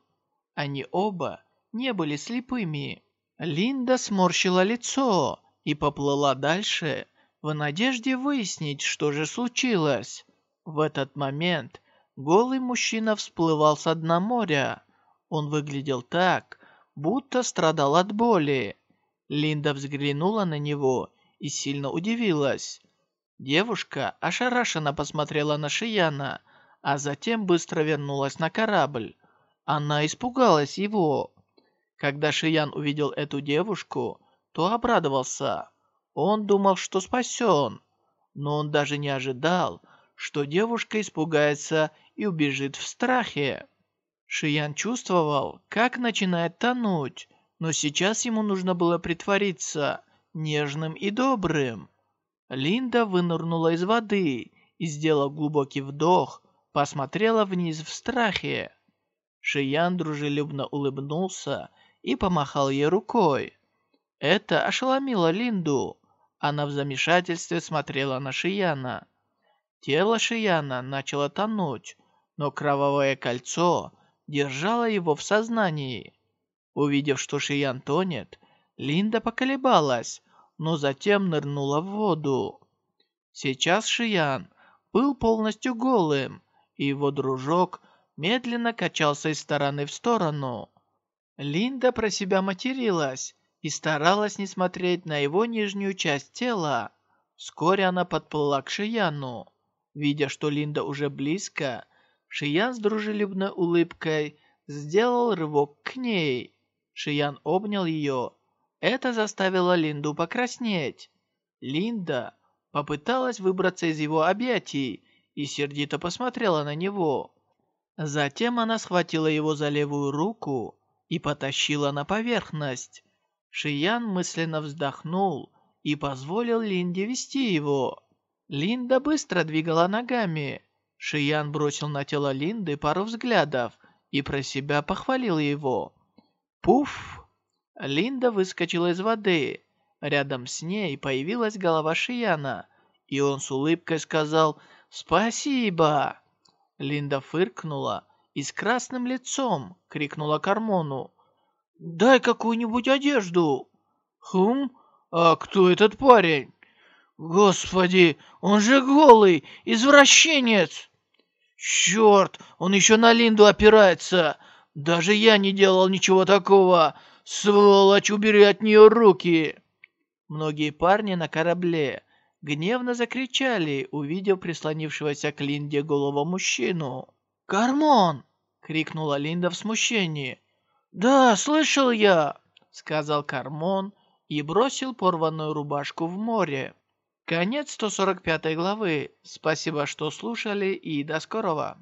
Они оба не были слепыми. Линда сморщила лицо и поплыла дальше, в надежде выяснить, что же случилось. В этот момент голый мужчина всплывал с дна моря. Он выглядел так, будто страдал от боли. Линда взглянула на него и сильно удивилась. Девушка ошарашенно посмотрела на Шияна, а затем быстро вернулась на корабль. Она испугалась его. Когда Шиян увидел эту девушку, то обрадовался. Он думал, что спасен, но он даже не ожидал, что девушка испугается и убежит в страхе. Шиян чувствовал, как начинает тонуть, но сейчас ему нужно было притвориться нежным и добрым. Линда вынырнула из воды и, сделав глубокий вдох, посмотрела вниз в страхе. Шиян дружелюбно улыбнулся и помахал ей рукой. Это ошеломило Линду. Она в замешательстве смотрела на Шияна. Тело Шияна начало тонуть, но кровавое кольцо держало его в сознании. Увидев, что Шиян тонет, Линда поколебалась, но затем нырнула в воду. Сейчас Шиян был полностью голым, и его дружок медленно качался из стороны в сторону. Линда про себя материлась и старалась не смотреть на его нижнюю часть тела. Вскоре она подплыла к Шияну. Видя, что Линда уже близко, Шиян с дружелюбной улыбкой сделал рывок к ней. Шиян обнял ее это заставило Линду покраснеть. Линда попыталась выбраться из его объятий и сердито посмотрела на него. Затем она схватила его за левую руку и потащила на поверхность. Шиян мысленно вздохнул и позволил Линде вести его. Линда быстро двигала ногами. Шиян бросил на тело Линды пару взглядов и про себя похвалил его. Пуф! Линда выскочила из воды. Рядом с ней появилась голова Шияна, и он с улыбкой сказал «Спасибо!». Линда фыркнула и с красным лицом крикнула Кармону «Дай какую-нибудь одежду!» «Хм? А кто этот парень?» «Господи, он же голый, извращенец!» «Черт, он еще на Линду опирается! Даже я не делал ничего такого! «Сволочь, убери от нее руки!» Многие парни на корабле гневно закричали, увидев прислонившегося к Линде голого мужчину. «Кармон!» — крикнула Линда в смущении. «Да, слышал я!» — сказал Кармон и бросил порванную рубашку в море. Конец 145 главы. Спасибо, что слушали и до скорого.